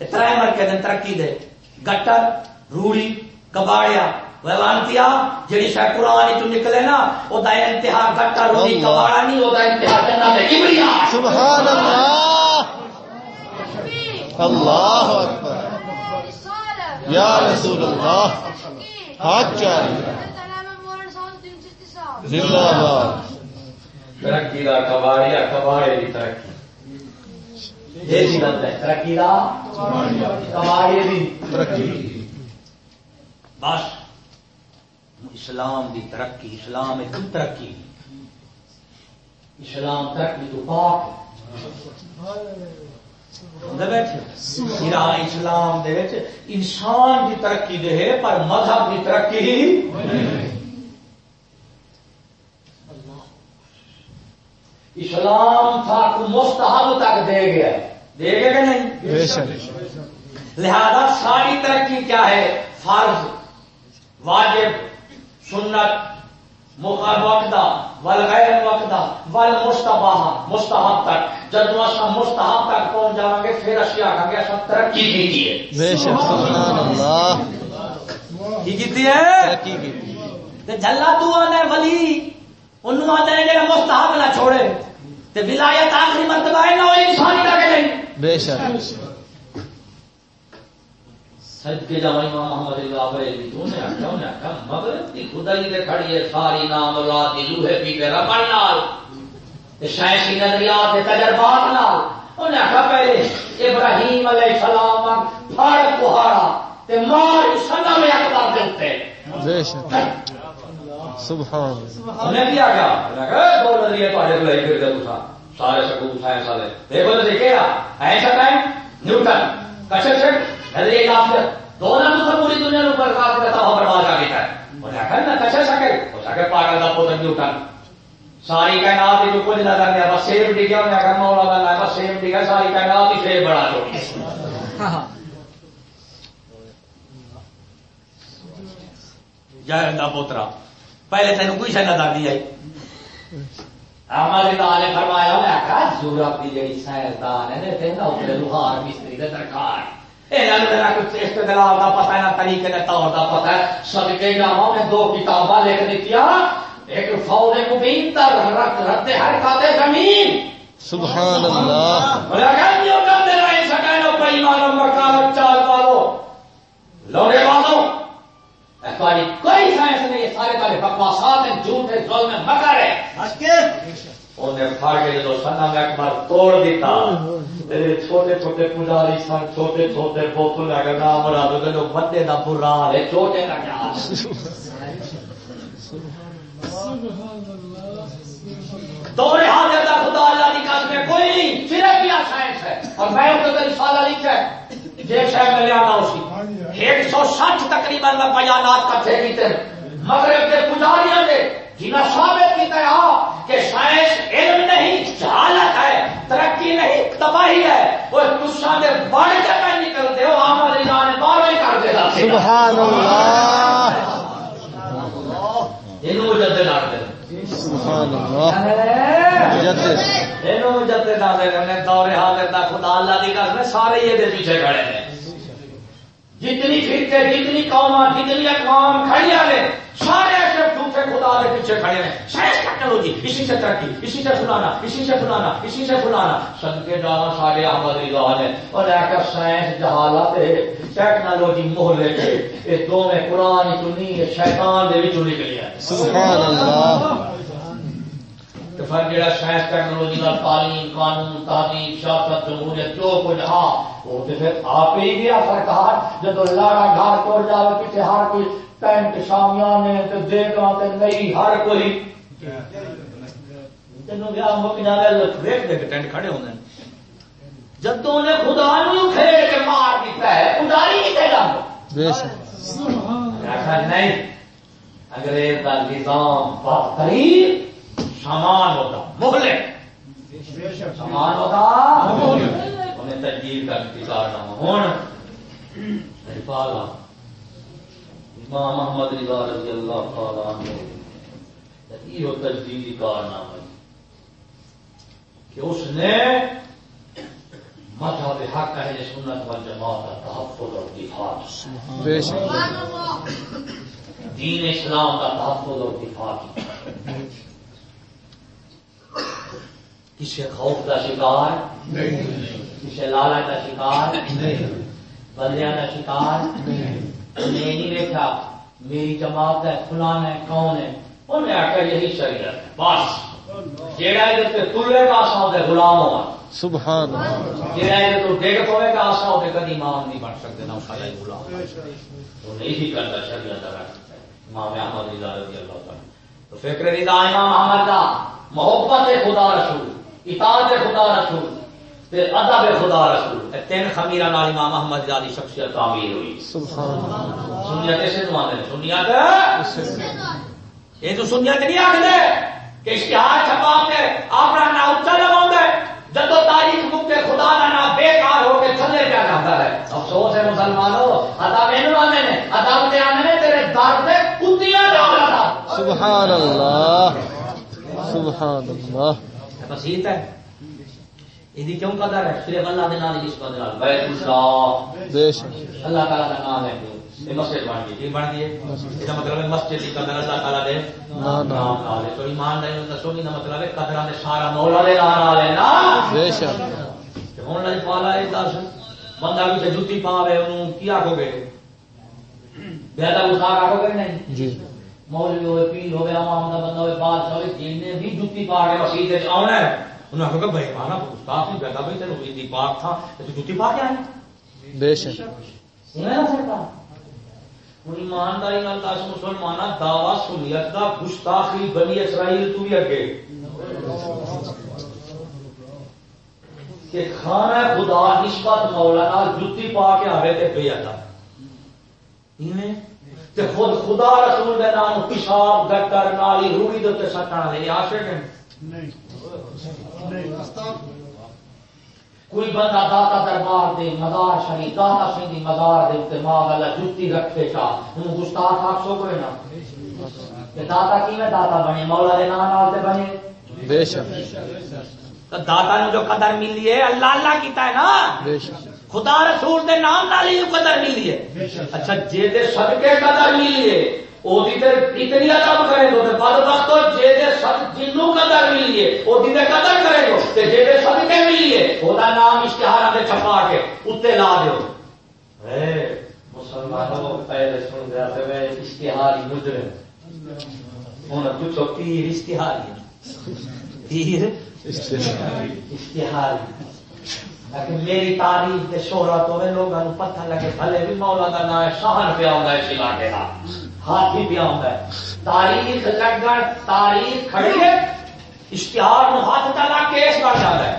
ترائے مر کے دن ترقی دے گٹر روڑی کباڑیا ویلانتیا جڑی شاہ قرآن تو نکلے نا او دا انتہا گٹر روڑی۔ کباڑا نہیں او دا انتہا جنت ہے کبریا سبحان اللہ اللہ اکبر یا رسول اللہ حق چاہیے زندہ باد ترقی دا کباڑیا کباڑے دی ترقی یہ ہے۔ ترقی ترقی بس، اسلام دی ترقی، اسلام میں کیوں ترقی۔ اسلام ترقی تو پاک اسلام انسان دی ترقی دے پر مذہب دی ترقی۔ اسلام تھا کو مستحب تک دے گیا۔ دے گیا کہ نہیں؟ بے شک۔ لہذا ساری ترقی کیا ہے؟ فرض واجب سنت وقتا والغیر وقتا ول مستباہ مستحب تک۔ جب اصا مستحب تک پہنچ جاؤں گے پھر اسی آخا گے اصا ترقی کی ہے۔ بے شک۔ سبحان اللہ۔ کی کیتی ہے؟ ترقی کی تے جھلا تو آنا ولی۔ انہوں آتا ہے جڑا مستحب نہ چھوڑے تے ولایت آخری مرتبہ ہے نہ وہ انسانی کہ نہیں بے شک۔ سج کے جا امام محمد اللہ بریلوی تو نے آخیا انہیں آخیا مغرب کی خدائی دے کھڑی ہے ساری نام اللہ دی لوہے پی کے ربڑ نال۔ تے سائنسی نظریات تے تجربات نال۔ انہیں آخیا پہلے ابراہیم علیہ السلام پھاڑ کہاڑا تے مار سنم اکبر دے اوتے بے شک۔ سبحان پھر سارے دیکھو تو دیکھے گا۔ ایسا ٹائم؟ نیوٹن۔ کشش دونوں پوری دنیا میں برباد کرتا ہوا برباد آ گیا ہے۔ انہیں کہا نا کشش سکے ہو سکے پاگل کا پوتر نیوٹن۔ ساری کائنات ہی جو کچھ نظر نہیں آیا بس سیب ڈگیا انہیں کہا مولا کا بس سیب ڈگیا ساری کائنات ہی سیب بڑا چھوٹی جائے دا پوترا۔ پہلے تینوں کوئی شہ نظر نہیں آئی۔ ہمارے لال نے فرمایا میں کہا یورپ کی جڑی سائنسدان ہے تے نا اوپر لوہار مستری دے درکار۔ انہاں نوں نہ کچھ استدلال دا پتہ ہے نہ طریقے دے طور دا پتہ۔ ہے سب کے جاواں میں دو کتاباں لکھ ایک فوج مبین تر زمین۔ سبحان اللہ۔ چال لوڑے تمہاری ہے بکواسات جھوٹے ظلم مگر ہے ہٹ کے۔ انہیں پھڑ کے جب سنم اکبر توڑ دیتا۔ میرے چھوٹے چھوٹے پجاری سن چھوٹے چھوٹے بوتل اگر نام مراد ہوگا جو بندے دا برا حال ہے چھوٹے کا کیا حال ہے دور حاضر دا خدا اللہ کی قسم ہے کوئی نہیں صرف کیا سائنس ہے۔ اور میں رسالہ لکھا ہے۔ یہ شہر میں لے آنا اسی۔ ایک سو سٹھ تقریباً میں بیانات کا تھے کیتے مغرب کے پجاریاں نے جنہیں ثابت ہاں کہ سائنس علم نہیں جہالت ہے ترقی نہیں تباہی ہے وہ دے بڑھ کے پہ نکلتے ہو نے بارہ ہی کر دے سبحان اللہ۔ مجدد سبحان مجدد مجدد دور دا خدا اللہ دی قسم سارے یہ دے پیچھے کھڑے ہیں۔ جتنی فرقے جتنی قوم جتنی اقوام کھڑی آ سارے ایسے جھوٹے خدا کے پیچھے کھڑے ہیں۔ سائنس ٹیکنالوجی، اسی سے ترقی، اسی سے فلانا، اسی سے فلانا، اسی سے فلانا۔ سب کے ڈالا سارے احمد رضا نے اور ایک کر سائنس جہالت ہے، ٹیکنالوجی محلے کے۔ یہ دو میں قرآن چنی شیطان دے وچوں نکلی ہے۔ سبحان اللہ۔ تو پھر جڑا سائنس ٹیکنالوجی کا تعلیم قانون تعلیم سیاست جمہوریت جو کچھ ہاں وہ تو پھر آپ ہی گیا سرکار۔ جب لاڑا گھر توڑ جائے پیچھے ہر کوئی پینٹ شامیانے تو دیکھا تو نہیں ہر کوئی۔ تینوں گیا مک جائے دیکھ دیکھ ٹینٹ کھڑے ہونے جب تو انہیں خدا نہیں کھیل کے مار دیتا ہے پجاری نہیں کہہ رہا بے شک۔ آخر نہیں انگریز کا نظام بہترین سامان ہوتا مہلے۔ سامان ہوتا۔ انہیں تجدید کا انتظار نہ پالا امام محمد رضا رضی اللہ تعالیٰ عنہ۔ یہ تجدیدی کارنامہ۔ کہ اس نے مذہب حق ہے سنت والجماعت کا تحفظ اور دفاع۔ دین اسلام کا تحفظ اور دفاع۔ کسی خوف کا شکار؟ کسی لالچ کا شکار؟ بندیا کا شکار؟ یہ نہیں دیکھا. میری جماعت ہے فلان ہے کون ہے؟ انہیں آ کر یہی شریعت ہے. بس. جیڑا یہ تلے کا آسا ہوتے غلام ہوگا سبحان اللہ. جیڑا یہ تو ڈیگ پوے کا آسا ہوتے کدی امام نہیں بن سکتے نہ اس کا یہ غلام. تو نہیں بھی کرتا شریعت رکھتا ہے. امام احمد رضا رضی اللہ تعالیٰ تو فکر رضا امام احمد کا محبت خدا رسول اطاعت خدا رسول ادب خدا رسول۔ تین خمیرہ نال امام احمد دی شخصیت تعمیر ہوئی۔ سبحان اللہ۔ سنیت اسے تو آنے سنیت؟ یہ تو سنیت نہیں آخر کہ اشتہار چھپا کے اپنا نا اچا لگاؤں گے جب تاریخ مکتے خدا کا نام بےکار ہو کے تھلے پہ جاتا ہے افسوس ہے مسلمانوں ادا مینو آنے نے عدالت آنے نے تیرے در پہ کتیاں ڈال رہا سبحان اللہ سبحان اللہ۔ مسیحت ہے۔ یہ کیوں قدر ہے؟ صرف اللہ کے نام اس قدر ہے۔ بیت اللہ بے شک۔ اللہ تعالیٰ کا نام ہے۔ یہ مسجد بن گئی۔ یہ بن گئی ہے۔ اس کا مطلب ہے مسجد کی قدر اللہ تعالیٰ دے نا نا نام نال ہے۔ تو ایمان نہیں ہوتا سونی کا مطلب ہے قدر نے سارا مولا دے نام نال ہے۔ نا۔ بے شک۔ ہوں لج پالا ہے دس۔ بندہ بھی تے جُتی پاوے انہوں کی آکھو گے؟ بیادہ گسار آکھو گے نہیں؟ جی۔ مولوی ہوئے پیر ہوئے عوام دا بندہ ہوئے بادشاہ ہوئے جن نے بھی جُتی پا کے مسیح وچ آنا ہے۔ انہوں نے آخو کہ بھائی مانا گستاخ نہیں بیٹھا بھائی تیرے جُتی پاک تھا تو جُتی پا کے آئے بے شک۔ سنا نہ سکتا ہوں ایمانداری نال دس مسلمانہ دعوی سنیت دا گستاخی بنی اسرائیل تو بھی اگے۔ کہ کھانا خدا نسبت مولا نال جُتی پا کے آوے تے بے ادا ایویں تے خود خدا رسول دے نام پیشاب گٹر نالی روڑی دے تے سٹنا دے عاشق ہیں کوئی بندہ داتا دربار دے مزار شریف داتا دی مزار دے تے ماں والا جُتی رکھے چاہ انہوں گستاخ آکھ سو کوئی نہ کہ داتا کیویں داتا بنے؟ مولا دے نام نال تے بنے؟ بے شک۔ تو داتا نے جو قدر ملی ہے اللہ اللہ کیتا ہے نا؟ بے شک۔ خدا رسول دے نام نال ہی قدر ملی ہے۔ اچھا جے دے صدقے قدر ملی ہے او تے اتنی ادب کرے تو تے بعد بات جے دے صد جنوں قدر ملی ہے او تے قدر کرے تو تے جے دے صدقے ملی ہے او نام اشتہار دے چھپا کے اوتے لا دیو۔ اے، مسلمانوں، پہلے سن گیا تے میں اشتہار ہی مجرم۔ ہوں، پوچھو پیر اشتہاری پیر اشتہاری۔ لیکن میری تاریخ کے شہرت ہوئے لوگوں کو پتہ لگے بھلے بھی مولا کا نام ہے شہر پہ آؤں ہے اس علاقے کا ہاتھی پہ آؤں ہے۔ تاریخ لگن تاریخ کھڑی ہے اشتہار نو ہاتھ چلا کیس بن جاتا ہے۔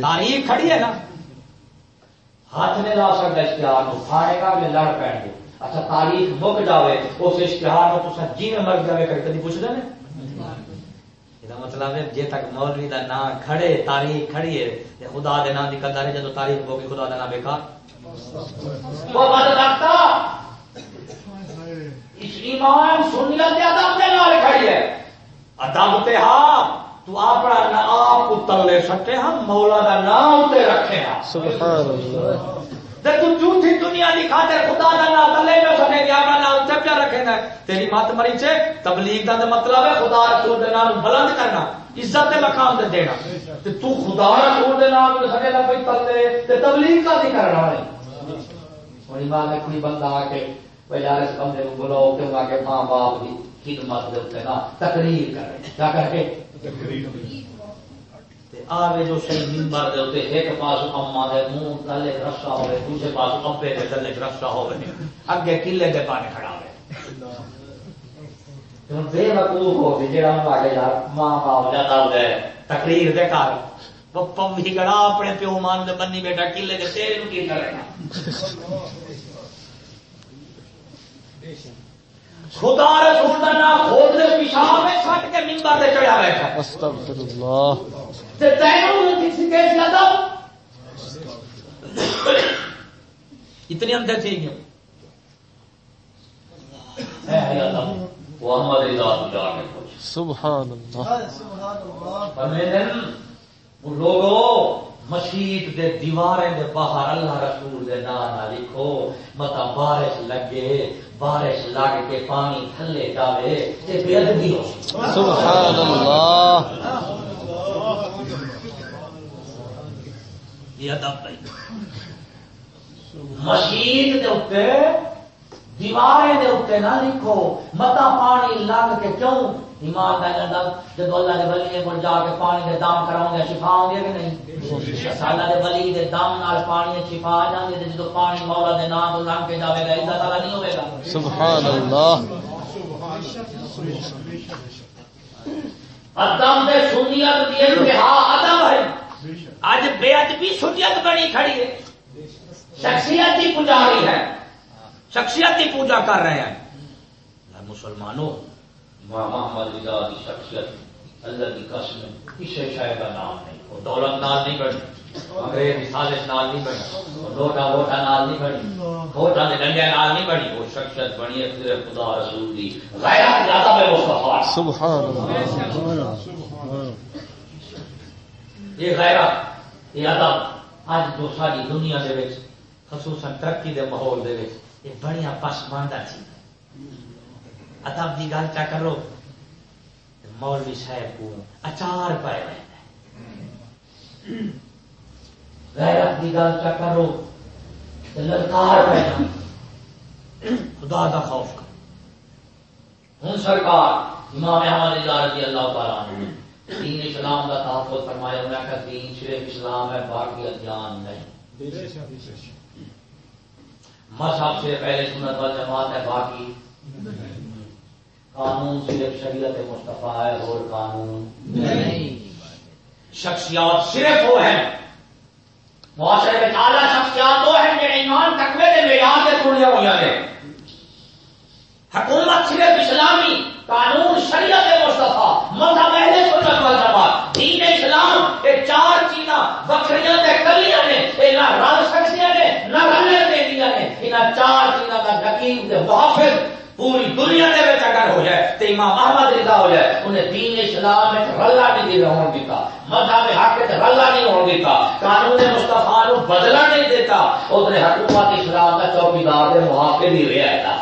تاریخ کھڑی ہے نا۔ ہاتھ نہیں لا سکتا اشتہار نو پھاڑے گا بھی لڑ پڑ گے۔ اچھا تاریخ مک جاوے، اس اشتہار نو جی میں مر جاوے کر کبھی پوچھ دے یہ مطلب ہے جی تک مولوی دا نام کھڑے تاریخ کھڑی ہے تے خدا دے نام دی قدر ہے جدو تاریخ ہو گئی خدا دا نام بیکار وہ بد رکھتا اس ایمان سنیت دے ادب دے نال کھڑی ہے ادب تے ہاں تو اپنا نام کو تلے سکتے ہم مولا دا نام تے رکھے ہاں سبحان اللہ تے تو جھوٹی دنیا دی خاطر خدا دا نام تلے نہ سکے کہ اپنا نام تے پیا رکھے نا تیری مات مری چے، تبلیغ دا تے مطلب ہے، خدا رسول دے نام بلند کرنا، عزت دے مقام تے دینا۔ تے تو خدا رسول دے نام تے سکے نہ کوئی تلے، تے تبلیغ کا نہیں کرنا ہے ہوں ماں نے کوئی بندہ آ کے، بھائی یار، اس بندے کو بلاؤ کہ آ کے ماں باپ کی خدمت دے اتنے نا تقریر کرے۔ کیا کر کے؟ تے آوے جو شہید ممبر دے اتنے ایک پاس اما دے منہ گلے رسا ہوئے، دوسرے پاس ابے دے گلے رسا ہوئے۔ اگے کلے دے پانے کھڑا ہوئے۔ بے وقوف ہو گئی ماں باپ تقریر دے گڑا اپنے پیو مان دے بنی بیٹا کلے دے تیرے نو کی کرے گا خدا رسول دا نام کھول دے پیشاب میں کے دے چڑھا بیٹھا۔ استغفر اللہ۔ اتنی اندر تھی گیا سبحان اللہ۔ لوگو مسجد دے دیواریں دے باہر اللہ رسول دے نام نہ لکھو۔ متا بارش لگے بارش لگ کے پانی تھلے جاوے۔ تے بے ادبی ہو۔ سبحان اللہ۔ یہ ادب بھائی۔ مسجد دے اوتے دیواریں دے اوتے نہ لکھو۔ متا پانی لگ کے کیوں؟ ایمان دا ادب۔ جب اللہ دے ولی کو جا کے پانی دے دام کراؤں گے شفا ہوں گے کہ نہیں؟ اللہ دے ولی دے دام نال پانی شفا آ جاندے تے جدوں پانی مولا دے نام تو لنگ کے جاوے گا عزت والا نہیں ہوے گا۔ سبحان اللہ۔ ادب دے سنیت دی انتہا ادب ہے۔ اج بے ادبی سنیت بنی کھڑی ہے۔ شخصیت کی پجاری ہے۔ شخصیت کی پوجا کر رہے ہیں۔ اے مسلمانوں محمد رضا کی شخصیت اللہ کی قسم کسی شاید کا نام نہیں وہ دولت نال نہیں بنی۔ انگریز کی سازش نال نہیں بنی وہ لوٹا ووٹا نال نہیں بنی ووٹا کے ڈنڈے نال نہیں بنی وہ شخصیت بنی ہے صرف خدا رسول کی غیرت زیادہ بے مصطفیٰ سبحان اللہ یہ غیرت یہ ادب اج جو ساری دنیا دے وچ خصوصاً ترقی دے ماحول دے وچ یہ بڑیا پسماندہ سی ادب دی گل چا کرو؟ مولوی صاحب کو اچار پائے غیرت دی گل چا کرو؟ للکار پائے خدا دا خوف کر۔ ہوں سرکار امام احمد رضا رضی اللہ تعالیٰ عنہ۔ دین اسلام کا تحفظ فرمایا نے کہا دین صرف اسلام ہے باقی ادیان نہیں۔ مذہب سے پہلے سنت وال جماعت ہے باقی قانون صرف شریعت مصطفیٰ ہے اور قانون نہیں۔ شخصیات صرف وہ ہیں۔ معاشرے میں اعلیٰ شخصیات وہ ہیں جو ایمان تقوی کے معیار سے چنیا ہوئی ہیں حکومت صرف اسلامی، قانون، شریعت مصطفیٰ، مذہب اہل سنت وال جماعت دین اسلام یہ چار چیزاں، بکریاں تے کلیاں نے یہ نہ رل سکتی نے، نہ رلنے دے دیا نے، انہاں چار چیزاں کا نقیب تے محافظ پوری دنیا دے وچ اگر ہو جائے، تے امام احمد رضا ہو جائے، انہیں دین اسلام وچ رلا نہیں دی رہن دیتا مذہب حق رلا نہیں ہون دیتا قانون مصطفیٰ نو بدلا نہیں دیتا ادھر حکومت اسلام کا چوکیدار دے محافظ ہی رہا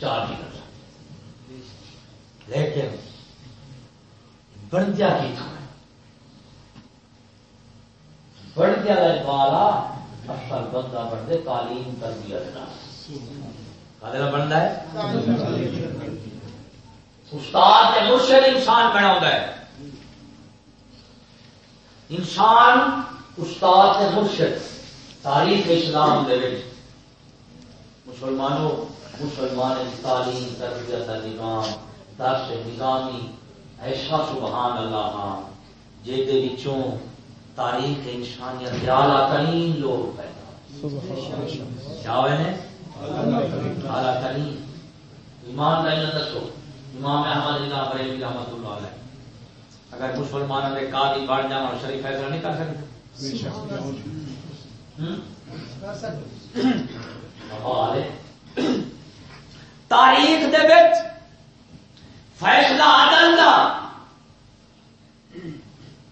چار نہیں لیکن بڑھدیا کی تھا بڑھدیا والا اصل بندہ بڑھتے تعلیم تربیت کا کا بنتا ہے؟ استاد تے مرشد انسان بنا ہے۔ انسان استاد تے مرشد تاریخ اسلام دے مسلمانوں مسلمان تعلیم تربیت نظام درس نظامی ایسا سبحان اللہ۔ ہاں جہدے وچوں تاریخ انسانیت کے اعلیٰ ترین لوگ پیدا کیا ہوئے ہیں اعلیٰ ترین۔ ایمان کا دسو۔ امام احمد اللہ بریلوی رحمۃ اللہ علیہ۔ اگر مسلمانوں کے قاضی بڑھ جانا اور شریف فیصلہ نہیں کر سکتے؟ تاریخ دے وچ فیصلہ عدل دا۔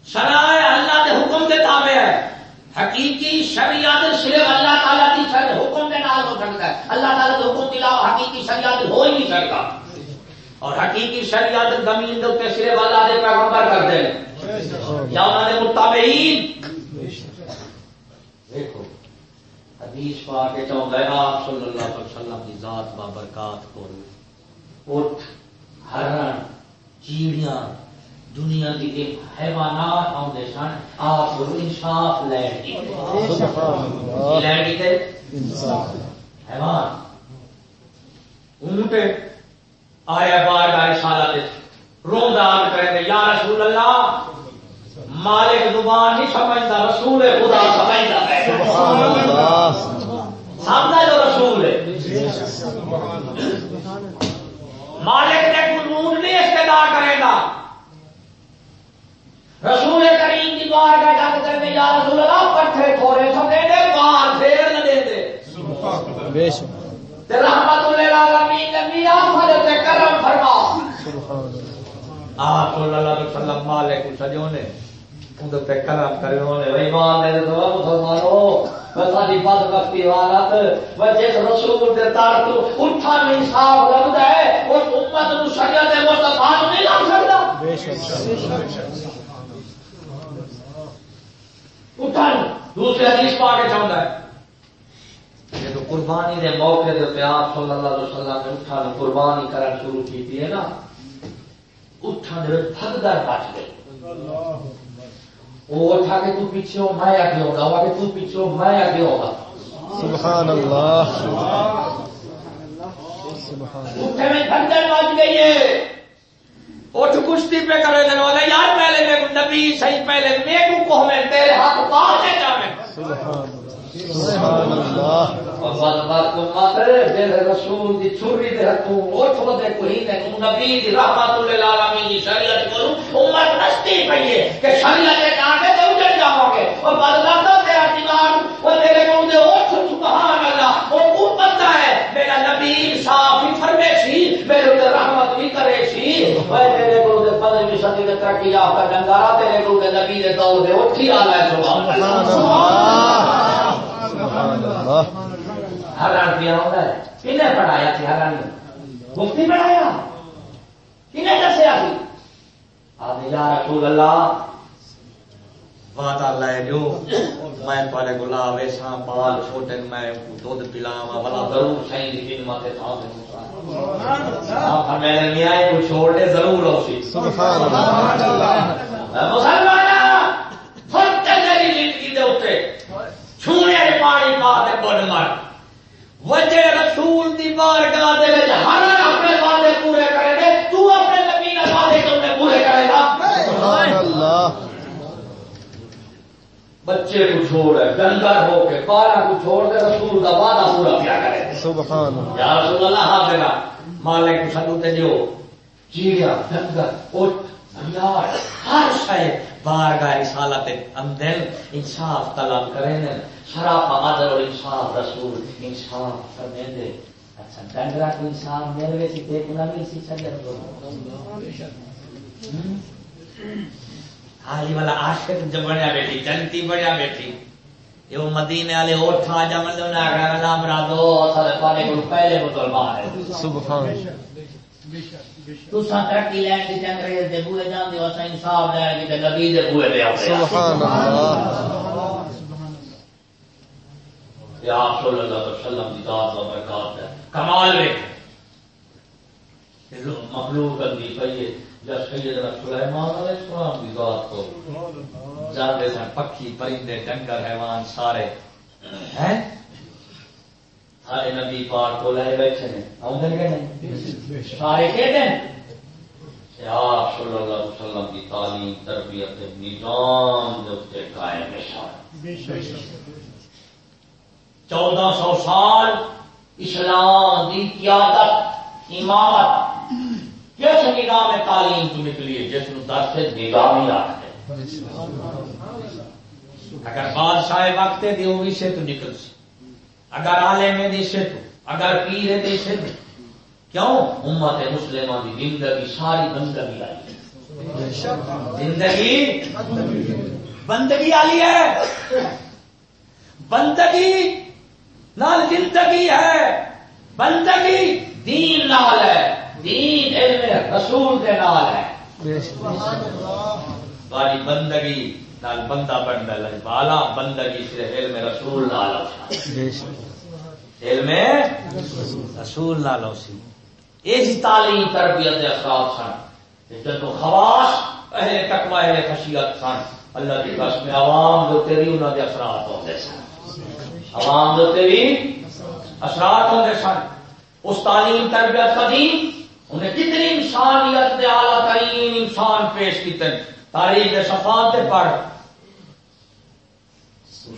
شرائع اللہ دے حکم دے تابع ہے۔ حقیقی شریعت صرف اللہ تعالیٰ کی حکم کے نال ہو سکتا ہے۔ اللہ تعالیٰ کے حکم کے علاوہ حقیقی شریعت ہو ہی نہیں سکتا۔ اور حقیقی شریعت زمین کے صرف اللہ دے پیغمبر کرتے ہیں یا انہوں نے متابعین۔ دیکھو حدیث کے آپ صلی اللہ علیہ وسلم کی ذات بابرکات کو اٹھ ہرن چیڑیاں دنیا کی حیوانات آتے سن آپ انصاف لے لے حیوان۔ اونٹ آیا بار بار سال روندا کریں یا رسول اللہ، مالک زبان نہیں سمجھتا، رسول خدا سمجھتا سامنا جو رسول ہے۔ مالک نے قانون نہیں استدا کرے گا۔ رسول کریم کی بار کا جب کرنے یا رسول اللہ پٹھے تھوڑے سو دے دے بار پھر نہ دے دے۔ بے شک۔ رحمت للعالمین نبی آپ حضرت کرم فرما۔ آپ صلی اللہ علیہ وسلم، مالک سجو نے اندر تے کرم کرے نے ایمان دے تو مسلمانوں بساری بد بختی حالت وجہ رسول دے تار تو اٹھا نہیں صاف لگدا ہے، اس امت نو شریعت مصطفی نہیں لگ سکدا۔ بے شک اٹھا دوسرے حدیث پا کے چاہتا ہے۔ جب قربانی دے موقع دے پہ آپ صلی اللہ علیہ وسلم نے اٹھا نے قربانی کرنا شروع کی ہے نا اٹھا دے بھگدر بچ گئی وہ اٹھا کے تو پیچھے ہو میں آگے ہوگا وہ آگے تو پیچھے ہو میں آگے ہوگا سبحان اللہ۔ اٹھے میں بھگدر بچ گئی ہے۔ اٹھ کشتی پہ کرے دن والے یار پہلے میں نبی صحیح پہلے میں کو کو میں تیرے ہاتھ پا کے جاویں سبحان سبحان اللہ، اور کو میرے رسول دی چھری دے ہتھوں دے کوئی نبی دی رحمت للعالمین دی شریعت نستی پئی ہے کہ شریعت تے اجڑ جاؤ گے اور بدلا تیرا وہ تیرے دے سبحان اللہ کو پتہ ہے، میرا نبی صاف ہی فرمے سی، میرے تے رحمت بھی کرے سی وہ تیرے کو پندرہویں صدی دے ترقی یافتہ گنگارا تیرے کو دے نبی دے دور دے اٹھی آلا ہے سبحان اللہ۔ سبحان اللہ۔ ہرن کیا ہوتا ہے۔ کنے پڑھایا تھی ہرن مفتی پڑھایا۔ کنے دسیا سی آدھے یا رسول اللہ۔ بات اللہ جو۔ میں پہلے گلاب ایسا بال چھوٹے میں دودھ پلاوا بلا ضرور صحیح لیکن ماتے تھا میرے میاں کو چھوڑ دے ضرور ہو سی سبحان اللہ۔ مسلمان فرق میری زندگی دے اتنے چھونے پانی پا دے بڑھ مر۔ وجہ رسول دی بارگاہ دے وچ ہر اپنے وعدے پورے کرے دے تو اپنے نبی دے وعدے کیوں پورے کرے گا سبحان اللہ بچے کو چھوڑ ہے ڈنگر ہو کے بارہ کو چھوڑ دے رسول دا وعدہ پورا کیا کرے؟ سبحان یا رسول اللہ حاضر مالک سنو تے دیو۔ چیڑیا ڈنگر اٹھ بھیار ہر شے۔ بارگاہ رسالت اندر انصاف طلب کریں شراف عدل اور انصاف رسول انصاف کرنے دے۔ اچھا ڈنگرا کو انصاف مل گئے سی دیکھنا بھی اسی شریعت کو حالی والا عاشق جو بنیا بیٹھی جنتی بنیا بیٹھی یہ مدینے والے اور تھا جا من نے آگرہ میں نام را دو اصل پانے کو پہلے مسلمان ہے سبحان تو سا ترقی لین کی تے انگریز دے بوئے جان دی واسا انصاف لین کی تے نبی دے بوئے دے سبحان اللہ آپ صلی اللہ علیہ وسلم کی ذات و برکات ہے کمال ویک مخلوق اندی پئیے جب سیدنا سلیمان علیہ السلام کی ذات کو جاتے سن، پکھی، پرندے، ڈنگر، حیوان، سارے، ہیں؟ سارے نبی پاک کو لے بیٹھے ہیں۔ آؤں گے نہیں؟ سارے کہتے ہیں۔ آپ صلی اللہ علیہ وسلم کی تعلیم، تربیت، نظام جو قائم ہے چودہ سو سال اسلام کی قیادت، امامت کس نظام تعلیم تو نکلی جس میں درس نظامی آتے اگر بادشاہ وقت دیو گی سے تو نکل سی۔ اگر عالم دی سے تو اگر پیر دی سے تو کیوں؟ امت مسلمہ دی زندگی، ساری بندگی آئی زندگی؟ بندگی آئی ہے۔ بندگی نال زندگی ہے۔ بندگی دین نال ہے۔ دین علم رسول کے نال ہے۔ باری بندگی نال بندہ بنتا بالا بندگی صرف علم رسول نال علم رسول نال یہ تعلیم تربیت اثرات سن۔ جب خواص اہل تقوی اہل خشیت سن۔ اللہ کی قسم میں عوام جو تیری انہوں کے اثرات ہوتے سن۔ عوام جو تیری اثرات ہوتے سن۔ اس تعلیم تربیت دین انہیں کتنی انسانیت کے اعلیٰ ترین انسان پیش کیتے تاریخ صفات سے پڑھ۔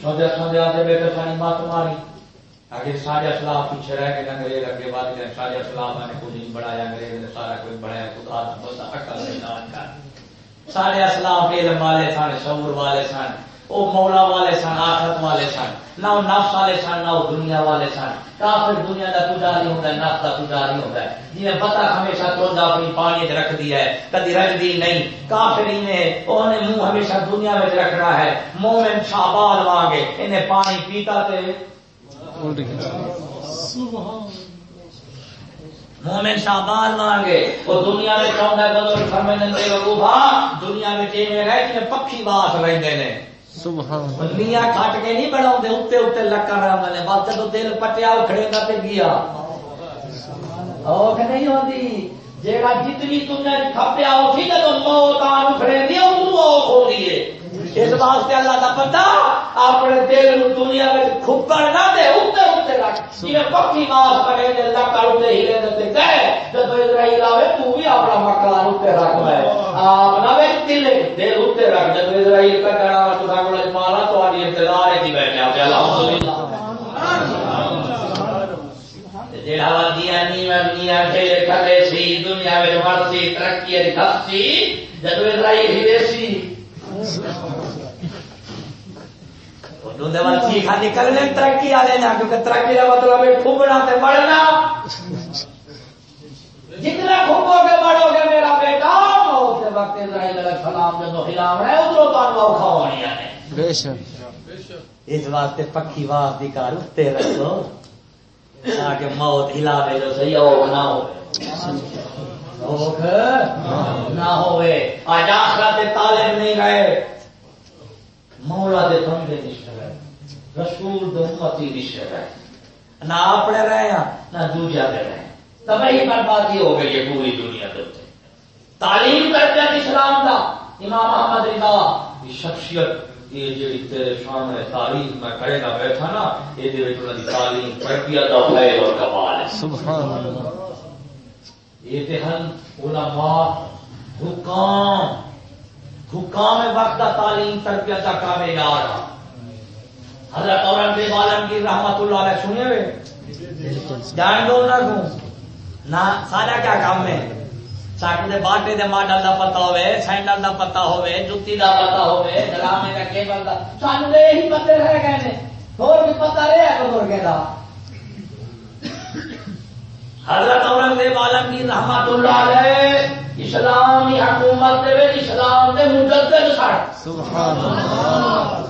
سوچا سمجھا دے بیٹے سانی مات ماری۔ آگے سارے اسلام پیچھے رہ کے انگریز اگے بات کریں سارے اسلام نے کچھ نہیں بڑھایا، انگریز نے سارا کچھ بڑھایا۔ خدا بندہ عقل نہیں نہ کر سارے اسلام علم والے سن شعور والے سن۔ وہ مولا والے سن، آخرت والے سن۔ نہ وہ نفس والے سن، نہ وہ دنیا والے سن۔ کافر دنیا کا پجاری ہوتا ہے، نفس کا پجاری ہوتا ہے۔ جنہیں پتا ہمیشہ توجہ اپنی پانی رکھ دیا ہے، کدی رجدی نہیں۔ کافر انہیں انہیں منہ ہمیشہ دنیا میں رکھنا ہے۔ مومن شابال مانگے انہیں پانی پیتا تے۔ مومن شابان مانگے وہ دنیا میں چاہتا ہے، بدل فرمائیں دے وقوفا دنیا میں چیزیں رہ پکھی باس رہتے ہیں میاں کٹ کے نہیں بڑھا اتنے اتنے لکڑ رہا ہیں بس جب دل پٹیا، اکھڑے گا تے گیا۔ اوکھ نہیں ہوتی جیڑا جتنی تم نے کھپیا اٹھی جب موت آن اکھڑے نہیں ادو اوکھ ہو رہی ہے اس واسطے اللہ کا پتا اپنے دل دنیا میں نہ دے اتنے اتنے رکھ۔ جی پکی ماس کرے دے لکڑ اتنے ہیلے دے گئے جب اسرائیل آوے، تو بھی اپنا مکان اتنے رکھ لے۔ آپ نہ دل دل اتنے رکھ۔ جب اسرائیل کا کرا تو سانگل مالا تو آدھی انتظار ہے بیٹھے۔ آپ الحمدللہ جڑا کھیلے کھلے سی، دنیا میں مرسی ترقی دسی جب اسرائیل ہی سی نکلنے ترقی والے کیونکہ ترقی کا مطلب ہے تے جتنا گے گے میرا بیٹا وقت اسرائیل علیہ السلام جب ہے ادھر تو اوکھا ہونی ہے اس واسطے پکی واس دی کار اتنے رکھو تاکہ موت ہلا دے جو صحیح اوکھ نہ ہو اوکھ نہ ہوئے۔ آج آخرت طالب نہیں گئے مولا دے بندے رشتہ رہے رسول دے امتی رشتہ رہے نہ اپنے رہے ہیں، نہ دوجا دے رہے تبھی بربادی ہو گئی ہے پوری دنیا کے تعلیم کرتے ہیں اسلام کا امام احمد رضا، یہ شخصیت، یہ جی تیرے سامنے تاریخ میں کرے گا بیٹھا نا، یہ تعلیم تربیت کا خیر اور کمال ہے۔ سبحان اللہ۔ یہ علماء حکام حکام وقت تعلیم تربیت کا رہا حضرت اورنگزیب عالمگیر رحمت اللہ علیہ سنے ہوئے؟ جان دو نہ دوں نہ سارا کیا کام ہے؟ چاک دے باٹے دے ماڈل دا پتا ہوئے سینڈل دا پتا ہوئے جتی دا ہوئے ڈرامے کا کیبل دا۔ سانو دے ہی پتے رہ گئے نے۔ اور بھی کے دا۔ حضرت اورنگزیب عالمگیر رحمت اللہ علیہ اسلامی حکومت دے اسلام دے مجدد سن سبحان اللہ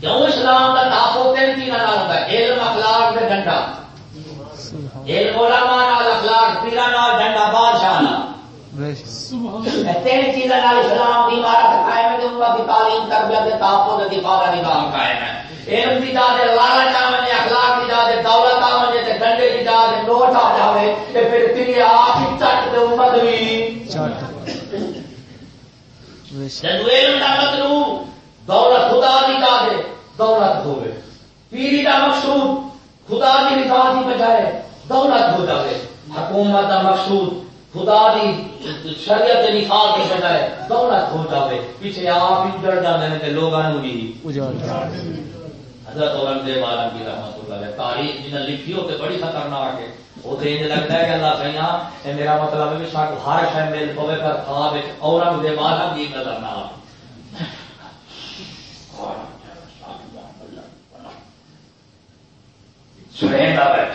کیوں اسلام کا تحفظ تین تین نال ہوتا علم اخلاق سے ڈنڈا علم علماء نال اخلاق پیرا نال ڈنڈا بادشاہ نال۔ تین چیزیں نال اسلام کی عمارت قائم ہے امت کی تعلیم تربیت تحفظ دفاع کا نظام قائم ہے۔ علم کی جا دے لالچ آ وجے اخلاق کی جا دے دولت آ وجے تے ڈنڈے کی نوٹ آ جاوے تے پھر تیری آپ ہی چٹ جدو علم دا مطلوب دولت خدا دی جا دے دولت پیری دا مقصود خدا دی رضا دی بجائے دولت ہو جاوے۔ حکومت دا مقصود خدا دی شریعت نفاذ کی بجائے دولت ہو جاوے۔ پیچھے آپ ہی جڑ جاندے نے تے لوگاں نوں بھی۔ حضرت اورنگزیب عالم کی رحمت اللہ علیہ تاریخ جنہیں لکھی ہوتے بڑی خطرناک ہے۔ وہ تو یہ لگتا ہے کہ اللہ یہ میرا مطلب ہے کہ ساڈ ہر مل پوے پر خواب وچ نظر نہ سنیں دا بیٹھ۔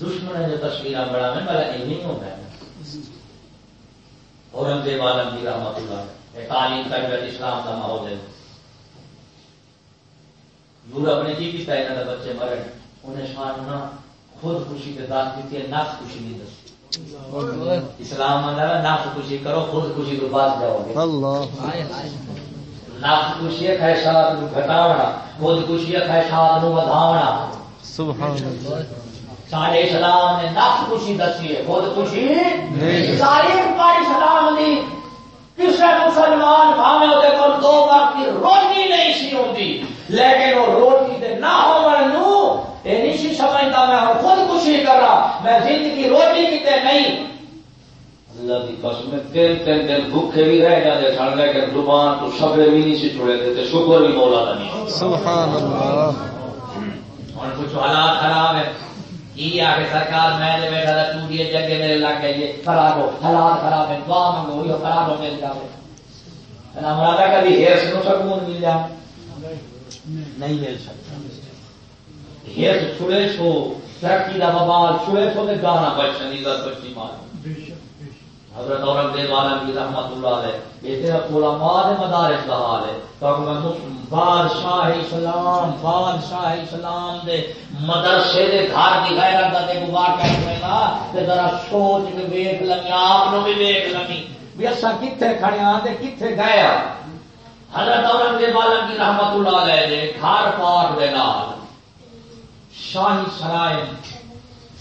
دشمن جو تصویراں بڑا میں بڑا یہ نہیں ہوتا ہے۔ اورنگزیب عالم کی رحمت اللہ۔ تعلیم تربیت اسلام کا ماحول ہے۔ یورپ نے کی کیتا بچے مرے انہیں شان نہ خود خوشی کے دس دیتی ہے نفس خوشی نہیں دس اسلام آدھا نفس خوشی کرو خود خوشی کو بچ جاؤ گے۔ نفس خوشی ہے کو گھٹاونا۔ خود خوشی ہے کو بدھاونا سارے اسلام نے نفس خوشی دسی ہے خود خوشی پائی اسلام دی کسی مسلمان بھاوے دو وقت کی روٹی نہیں سی ہوتی لیکن وہ دے نہ ہو یہ نہیں سی میں ہوں خود خوشی کر رہا میں زندگی روٹی کیتے نہیں۔ اللہ کی قسم تین تین دن بھوکے بھی رہ جاتے سن لیکن زبان تو سبرے بھی نہیں سی چھوڑے تھے شکر بھی مولا تھا نہیں۔ سبحان اللہ۔ اور کچھ حالات خراب ہے یہ سرکار میں نے بیٹھا تھا جگہ میرے لگ گئی خراب ہو حالات خراب ہے دعا منگو یہ خراب ہو ہمارا کبھی ہیئر سے سکون مل جائے۔ نہیں مل سکتا۔ ہیئر چھڑے چھو ترقی کا ببال چھڑے چھو کے گانا بچن عزت بچی مار حضرت اورنگزیب عالم کی رحمت اللہ علیہ یہ تیرا پورا مال مدارس کا حال ہے تو میں بادشاہ اسلام بادشاہ اسلام دے مدرسے دے گھر دی غیرت دا تے کر ہوئے نا تے ذرا سوچ کے ویکھ لمی آپ نو بھی ویکھ لمی بھی اساں کتھے کھڑے ہاں تے کتھے گئے حضرت اورنگزیب عالم کی رحمت اللہ علیہ دے گھر پاک دے نال شاہی سرائے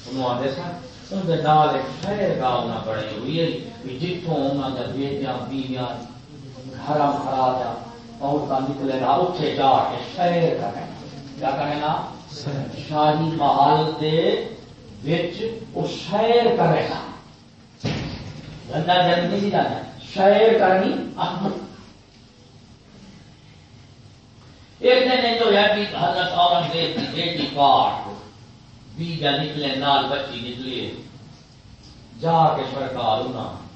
انہوں آدھے سن اندر نال ایک شہر نہ ہوئی ہے۔ جتوں انہوں نے بیٹیاں، بیویاں گھر عورتیں نکلے گا اتنے جا کے شہر کیا کریں گا شاہی محل دے وچ وہ شہر کرے گا گندا جن نہیں جانا، شہر کرنی احمد۔ ایک دن جو ہے کہ حضرت اورنگزیب کی بیٹی پاٹ بیجا نکلے، نال بچی نکلی جا کے سرکار انہاں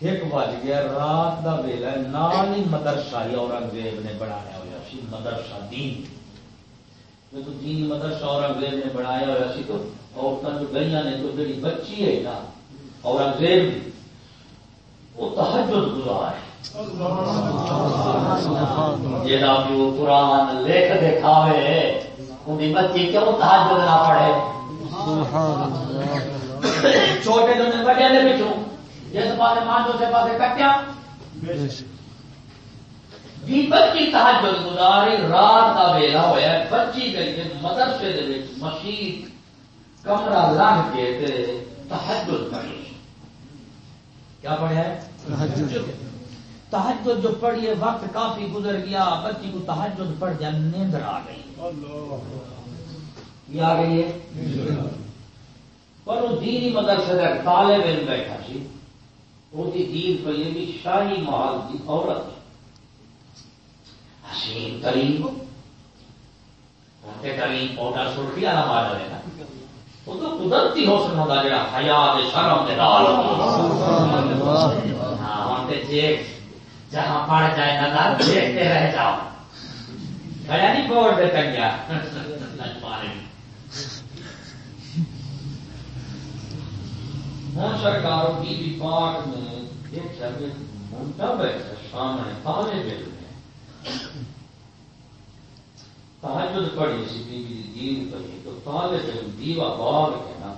ایک بج گیا، رات کا ویلا نال ہی مدرسہ ہی اورنگزیب نے بنایا ہوا سی، مدرسہ دین۔ جو تو دینی مدرسہ اورنگزیب نے بنایا ہوا سی تو عورتیں جو گئی نے تو جڑی بچی ہے نا، اورنگزیب وہ تحجد گزار ہے۔ جا پیو قرآن لکھ دکھاوے ان بچی کیوں تحجد نہ پڑھے؟ چھوٹے جو نے بڑے نے پچھوں، جس پاس مانڈو سے پاس کٹیا۔ بھی بچی تحجد گزاری، رات کا ویلا ہوا بچی گئی مدرسے دے مسیح کمرہ لنگ کے تحجد پڑھی۔ کیا پڑھا ہے؟ تحجد جو پڑھی ہے وقت کافی گزر گیا بچی کو تحجد پڑھ جا نیندر آ گئی یہ آ گئی ہے پر وہ دینی مدرسے کا طالب علم بیٹھا سی وہ دین پہ یہ بھی شاہی محل کی عورت حسین کریم کریم پوٹا سرخی نہ مار لینا وہ تو قدرتی حسن ہوتا جا حیات شرم کے دال ہاں دیکھ جہاں پڑ جائے نظر، دیکھتے رہ جاؤ۔ گیا نہیں بورڈ دے کنیا ہوں سرکاروں کی بھی پاٹ میں دیکھا کہ منڈا بیٹھا سامنے تالے دل میں تحجد پڑھی سی بی بی دین پڑھی تو تالے دل دیوا باغ ہے نا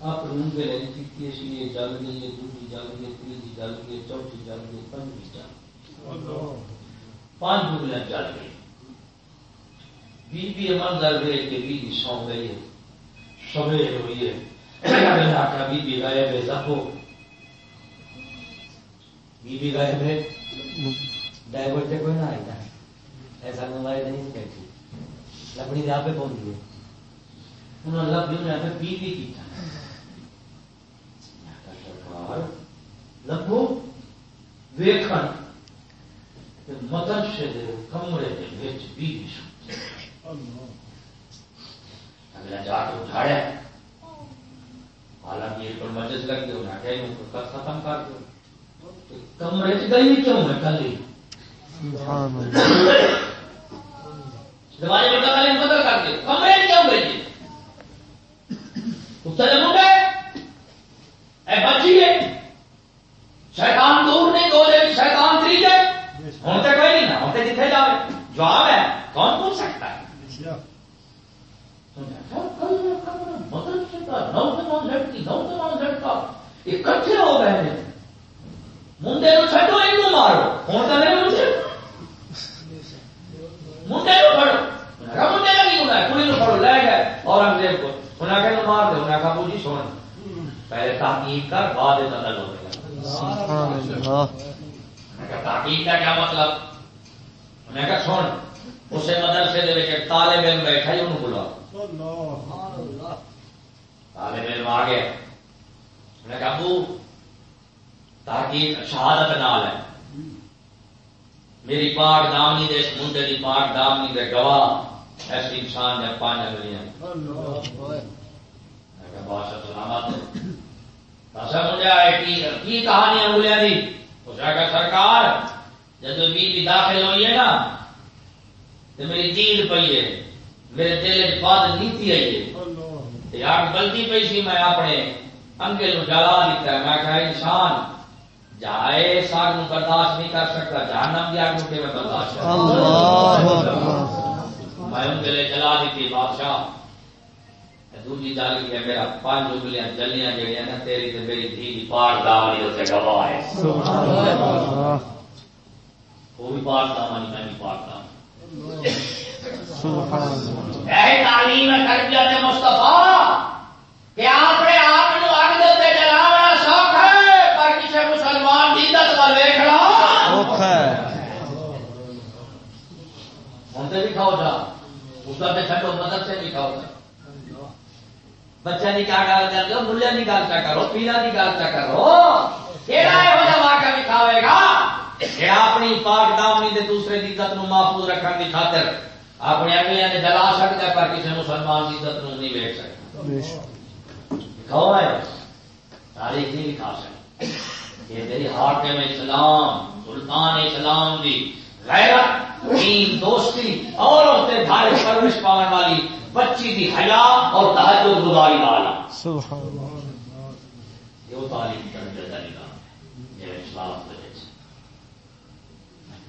آپ روم کے لیے کی سی یہ جل گئی یہ دوسری جل گئی تیسری جل گئی چوتھی جل گئی پنجی جل پانچ ڈگلیاں چل گئی بی بی منظر دیکھ کے بی بی سو گئی ہے۔ سویر ہوئی ہے۔ آخیا بی بی گئے بے دبو بی بی گئے بے ڈائیورٹ سے کوئی نہ آئی تھا ایسا موبائل نہیں کہتی۔ لکڑی دے آپ پہنچ گئی انہوں نے لب جو ہے بی بی کی تھا۔ سرکار لبو ویکھن۔ مدن سے دے کمرے دے وچ بی بی سو اگلا جا کے اٹھایا حالانکہ یہ پر مجلس لگ گئی انہیں کہا یہ کر ختم کر دو۔ کمرے چ گئی کیوں میں میں کر دے۔ کمرے چ کیوں گئی اتنے منڈے اے بچی ہے۔ شیطان دور نہیں دو دے شیطان تری جائے۔ تو کوئی نہیں نا ہوں تو جتنے جاوے جواب ہے کون پوچھ سکتا ہے؟ اکٹھے ہو گئے ہیں۔ منڈے کو چھٹو ایک مارو۔ ہوں تو نہیں مجھے منڈے کو پڑھو منڈے لگی ہونا کڑی کو پڑھو لے گئے اورنگزیب کو انہیں کہ مار دے انہیں کہا جی سن پہلے تحقیق کر بعد بدل ہو گیا سبحان اللہ۔ انہیں کہا تحقیق کا کیا مطلب؟ انہیں کہا سن اسے مدرسے دے طالب علم بیٹھا ہی انہوں بلا طالب علم آ گیا۔ انہیں کہا ابو تحقیق شہادت نال ہے۔ میری پاک دامنی دے اس منڈے دی پاک دامنی دے گواہ ایسے انسان نے پانچ کہا بادشاہ سلامت بادشاہ مجھے آئے کی کی کہانی انگلیاں دی؟ اس نے کہا سرکار جب بی بی داخل ہوئی ہے نا تو میری دید پئی ہے۔ میرے دل بات نیتی آئی ہے۔ یار غلطی پی سی میں اپنے انگے جلا دیتا ہے۔ میں کہا انسان جائے ساگ برداشت نہیں کر سکتا۔ جہنم دی آگ کہ میں برداشت میں ان کے لیے جلا دیتی بادشاہ دوسری جال کی ہے میرا پانچ انگلیاں جلیاں جڑیاں نا تیری تے میری دھی دی پاک دامنی تے گواہ ہے سبحان اللہ وہ بھی پاک دامنی میں بھی پاک دامنی سبحان اللہ اے تعلیم تربیت مصطفیٰ کہ اپنے آپ اگ دے تے سوکھ ہے پر کسی مسلمان دی عزت ول ویکھنا اوکھا ہے تے بھی کھاؤ جا اس کا تے چھڈو مدد سے بھی کھاؤ جا بچہ کی کیا گل کر دو، ملے کی گل چا کرو پیلا کی گل چا کرو کہڑا یہو جہاں واقعہ بھی گا؟ جہاں اپنی پاک دامنی دے دوسرے کی عزت نو محفوظ رکھنے کی خاطر اپنے اگلیاں نے جلا سکتا ہے، پر کسی مسلمان کی عزت نو نہیں ویک سکتا۔ بے ہے؟ تاریخ نہیں کھا سکتے یہ تیری حاکم اسلام، سلطان اسلام دی غیرت دین دوستی اور اسے بھائی پرورش پانے والی بچی دی حیا اور تحجد گزاری والا۔ سبحان اللہ۔ یہ وہ تعلیم کرنے کا طریقہ یہ اسلام کے وچ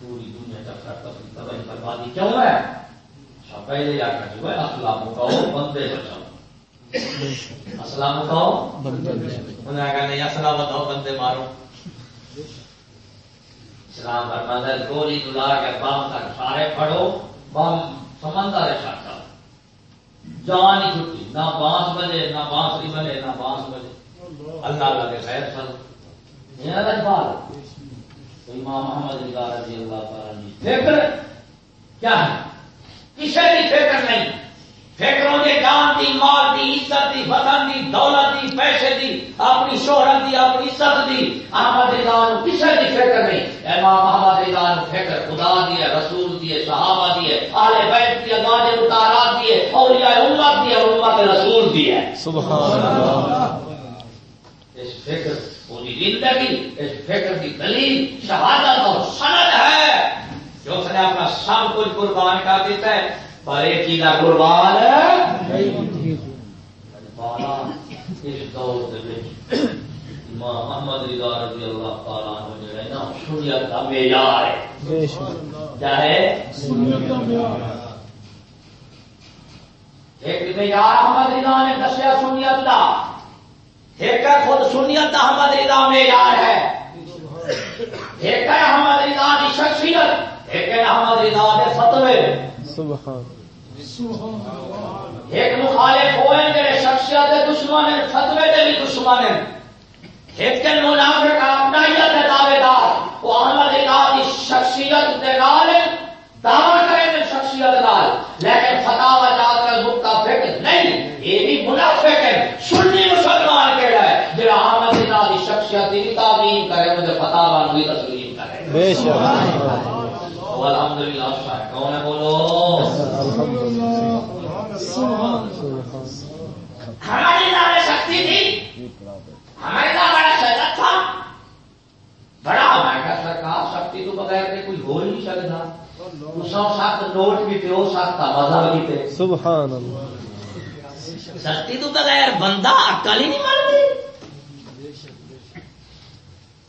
پوری دنیا کا کرتا تباہی بربادی کیوں ہے۔ اچھا پہلے آ کر جو ہے اسلام مکاؤ بندے بچاؤ اسلام بندے انہوں نے کہا نہیں اصلا بتاؤ بندے مارو۔ اسلام فرماتا ہے، گولی دلا کے بم تک سارے پڑھو بم سمندر ہے ساتھ جان ہی چھٹی نہ بانس بجے، نہ بانسری بجے، نہ بانس بجے۔ اللہ اللہ کے خیر چلو۔ یہ نہ بال امام محمد رضا رضی اللہ تعالیٰ فکر کیا ہے؟ کسی کی فکر نہیں۔ فکروں کے جان دی مال دی عزت دی وطن دی دولت دی پیسے دی اپنی شہرت دی اپنی عزت دی احمد نو کسی کی فکر نہیں امام محمد رضا نو فکر خدا دی ہے رسول دی ہے صحابہ دی ہے اہل بیت دی ہے واجب اتارات دی ہے اولیاء امت دی ہے امت رسول دی ہے۔ سبحان اللہ۔ اس فکر پوری زندگی اس فکر کی دلیل شہادت اور سند ہے۔ جو اس نے اپنا سب کچھ قربان کر دیتا ہے پر ایک چیز کا قربان اس دور محمد رضا رضی اللہ تعالیٰ جو ہے نا کا معیار ہے۔ چاہے ایک معیار احمد رضا نے دسیا سنیت کا ایک ہے خود سنیت احمد رضا معیار ہے۔ ایک ہے احمد رضا کی شخصیت۔ ایک ہے احمد رضا دے فتوے۔ سبحان ایک مخالف ہوئے جڑے شخصیت دشمن ہیں فتوے دے بھی دشمن ہیں۔ ایک کے منافق اپنائیت دے دعوے دار، وہ احمد رضا دی شخصیت دے نال دعوی کرے دے شخصیت نال۔ لیکن فتاوا جا کر متفق نہیں، یہ بھی منافق ہے سنی مسلمان کہڑا ہے جڑا احمد رضا دی شخصیت دی تعظیم کرے وہ فتاوا بھی تسلیم کرے بے شک۔ الحمدللہ شاہ کون ہے بولو ہماری نام شکتی تھی ہمارے نام بڑا شجت تھا۔ بڑا ہمارے کا سرکار شکتی تو بغیر کے کوئی ہو ہی نہیں سکتا۔ اس سخت نوٹ بھی تھے وہ سخت مذہب بھی تھے۔ سبحان اللہ۔ شکتی تو بغیر بندہ عقل ہی نہیں مانتی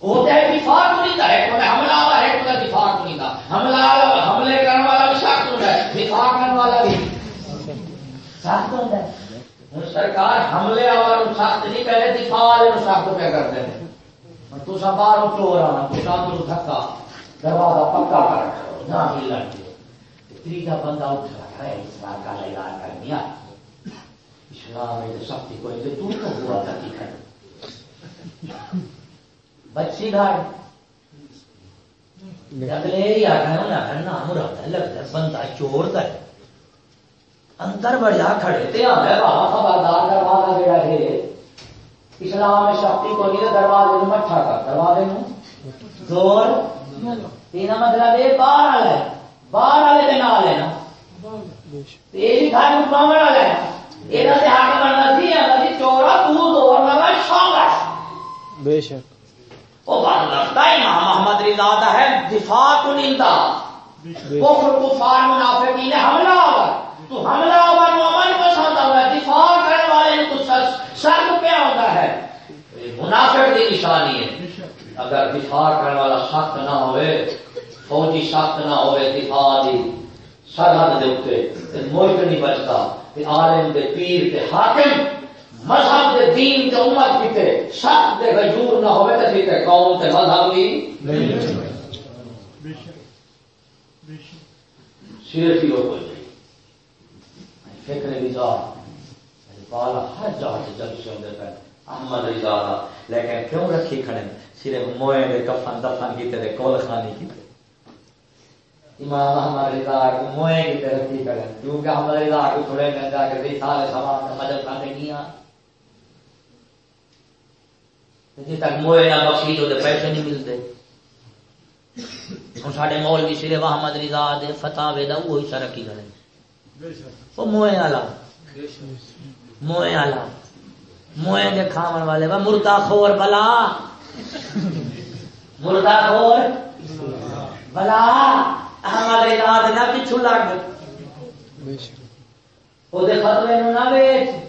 وہ تو دفاع تو نہیں تھا ایک حملہ والا ایک کا دفاع تو نہیں تھا حملہ حملے کرنے والا بھی سخت ہوتا ہے دفاع کرنے والا بھی۔ سخت ہوتا ہے۔ سرکار حملے والا سخت نہیں کرے دفاع والے سخت پہ کرتے ہیں؟ تو سب باہر چور آنا، تو اندر تھکا دروازہ پکا کر نہ ہی لڑتے تیجا بندہ اٹھ رہا ہے اسلام کا اعلان کر دیا۔ اسلام میں سختی کوئی تو ہوا تھا کی کر بچی گھر اگلے ہی انہیں آخر نام رہتا لگتا بندہ چور کا ہے۔ اندر بڑھیا کھڑے تے آ گئے بابا خبردار، دروازہ جڑا ہے۔ اسلام میں شکتی کو نہیں دروازے مٹھا کر، دروازے زور۔ تینا مطلب یہ باہر والا ہے باہر والے کے نال ہے نا۔ گھر والا یہ بننا سی چورا تو زور بے شک۔ وہ بات لگتا ہے، امام محمد رضا دا ہے، دفاع کو نیندہ کفر، کفار، منافقین حملہ آور۔ تو حملہ آور مومن پسند آور۔ دفاع کرنے والے نے تو سر سر پہ ہوتا ہے۔ منافق کی نشانی ہے۔ اگر دفاع کرنے والا سخت نہ ہوئے، فوجی سخت نہ ہوئے دفاع دی سرحد دے اوتے تے ملک نہیں بچتا۔ عالم دے پیر تے حاکم مذہب دے دین تے امت کیتے سخت دے غیور نہ ہوئے تے تے قوم تے مذہب بھی صرف ہی فکر رضا بالا ہر سے پہ احمد رضا دا۔ لیکن کیوں رکھی کھڑے؟ صرف موئے دے کفن دفن کیتے دے کول خانی کیتے۔ امام احمد رضا کو موئے کی کھڑے۔ کیونکہ احمد رضا کو تھوڑے جا کے مدد کرنے آ جی تک موئے نہ بخشی تو پیسے نہیں ملتے ہوں سارے مولوی صرف احمد رضا دے فتح وے دا وہی سرکی کرے وہ موئے والا موئے والا موئے دے کھاون والے وا مردہ خور بلا مردہ خور بلا احمد رضا دے نہ پچھو لگ بے شک وہ دے فتوے نہ ویچ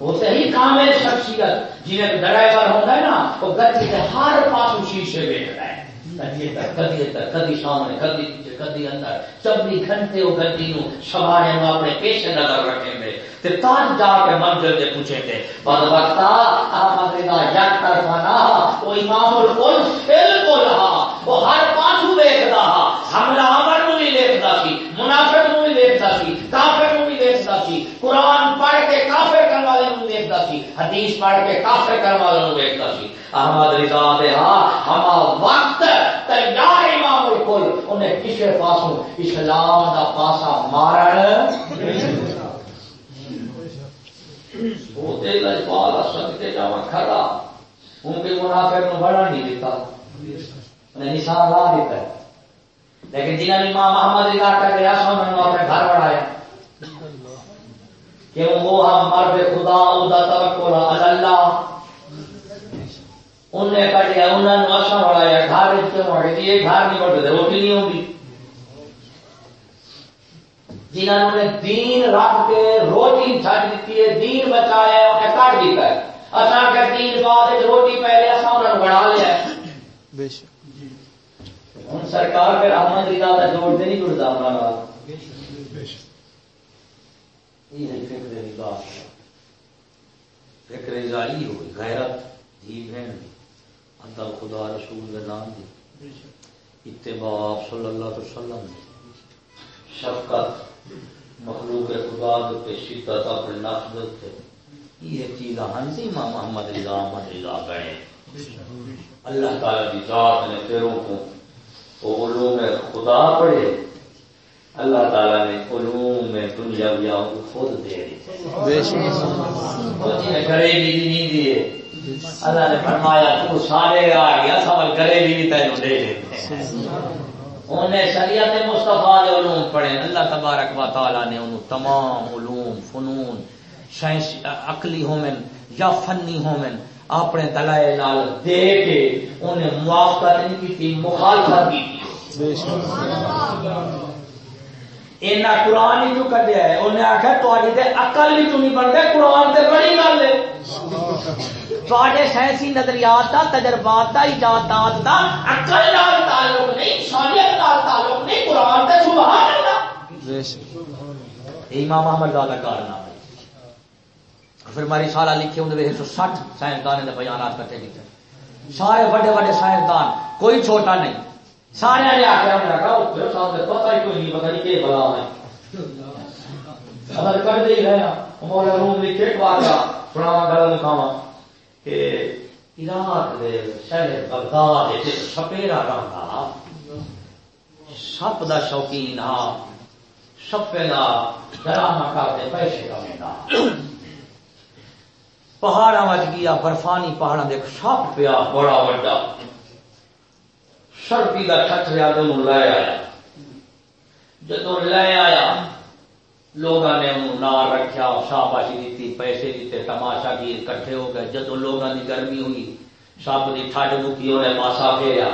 وہ صحیح کامل شخصیت جنہیں ڈرائیور ہوتا ہے نا، وہ گڈی کے ہر پاسو شیشے بیچتا ہے۔ کدی ادھر کدی ادھر کدی سامنے کدی پیچھے کدی اندر۔ چوبی گھنٹے وہ گڈی نو سوارے نو اپنے پیش نظر رکھیں گے۔ تے تاج جا کے منزل دے پوچھے تھے بد وقتا یک طرفہ نہ وہ امام الکل بالکل وہ ہر پاسو حملہ آور نو بھی سی منافق نو بھی سی کافر نو بھی سی قرآن پڑھ کے کافر کرنے والے نو دیکھدا سی حدیث پڑھ کے کافر کرنے والے نو سی احمد رضا دے ہاں ہما وقت تیار امام الکل، انہیں کسے پاسوں اسلام دا پاسا مارن۔ وہ دل والا صدقے جاوا کھڑا۔ ان کے منافق نو بڑا نہیں دیتا انہیں نشان لا دیتا ہے۔ لیکن جنہوں امام محمد رضا کا گیا سو میں نے اپنے گھر بڑھایا۔ کہ وہ ہم مرد خدا ادا اللہ۔ انہیں کٹیا انہوں نے اچھا بڑھایا گھر کیوں گئی گھر نہیں بڑھتے روٹی نہیں ہوگی۔ جنہوں نے دین رکھ کے روٹی چھٹ دیتی ہے دین بچایا انہیں کٹ دیتا ہے۔ اصا کے دین بعد روٹی پہلے اصا انہوں نے بڑھا لیا ہے۔ بے شک۔ ہوں سرکار پھر احمد رضا کا جوڑتے نہیں جڑتا ہمارا۔ یہ نہیں فکر رضا فکر رضا ہی ہوئی غیرت جی بہن اندر خدا، رسول کے نام دی۔ اتباع صلی اللہ علیہ وسلم دی۔ شفقت، مخلوق خدا کے شدت اپنے نفس یہ چیزاں ہن سی جی، ماں محمد رضا، احمد رضا گئے اللہ تعالی کی ذات نے پیروں کو وہ علوم خدا پڑھے۔ اللہ تعالیٰ نے علوم میں دنیا کو خود دے دی۔ کرے بھی نہیں دیے اللہ نے فرمایا تو سارے آ گیا سوال کرے بھی تینوں دے دیتے انہیں شریعت مصطفیٰ نے علوم پڑھے۔ اللہ تبارک و تعالیٰ نے انہوں تمام علوم فنون سائنس عقلی ہومن یا فنی ہومن اپنے دلائل نال دے کے انہیں موافقت نہیں کی مخالفت کی شک اینا قرآن ہی جو کڈیا ہے انہیں آخیا تاری تے عقل بھی تو نہیں بنتے قرآن تے بڑی گل ہے تواڈے سائنسی نظریات دا تجربات دا ایجادات دا عقل نال تعلق نہیں شریعت نال تعلق نہیں قرآن تے سبحان اللہ امام احمد والا کارنامہ پھر ہماری سارا لکھے ہوں ایک سو سٹھ سائنسدان نے بیانات کٹے لکھے سارے بڑے بڑے سائنسدان کوئی چھوٹا نہیں سارے نے آخر میں رکھا پتا ہی کوئی نہیں پتا نہیں کہ بلا ہے اگر کر دے رہے ہیں۔ ہمارے روم لکھے ایک بات کا سناوا گل مکاوا کہ عراق دے شہر بغداد ایک سپیرا رہا سپ دا شوقین ہاں سپے دا ڈرامہ کرتے پیسے کمینا پہاڑا وچ گیا، برفانی پہاڑا دیکھ سپ پیا، بڑا وڈا۔ سرپی کا ٹھٹ لیا تو لے آیا۔ جدو لے آیا لوگوں نے انہوں نار رکھا شاباشی دیتی، پیسے دیتے، تماشا گیر کٹھے ہو گئے۔ جدو لوگوں کی گرمی ہوئی، سب کی ٹھڈ مکی انہیں ماسا پھیرا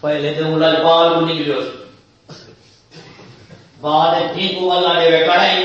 پہلے تو انہیں بال نکلو بعد ٹھیک والا نے کڑائی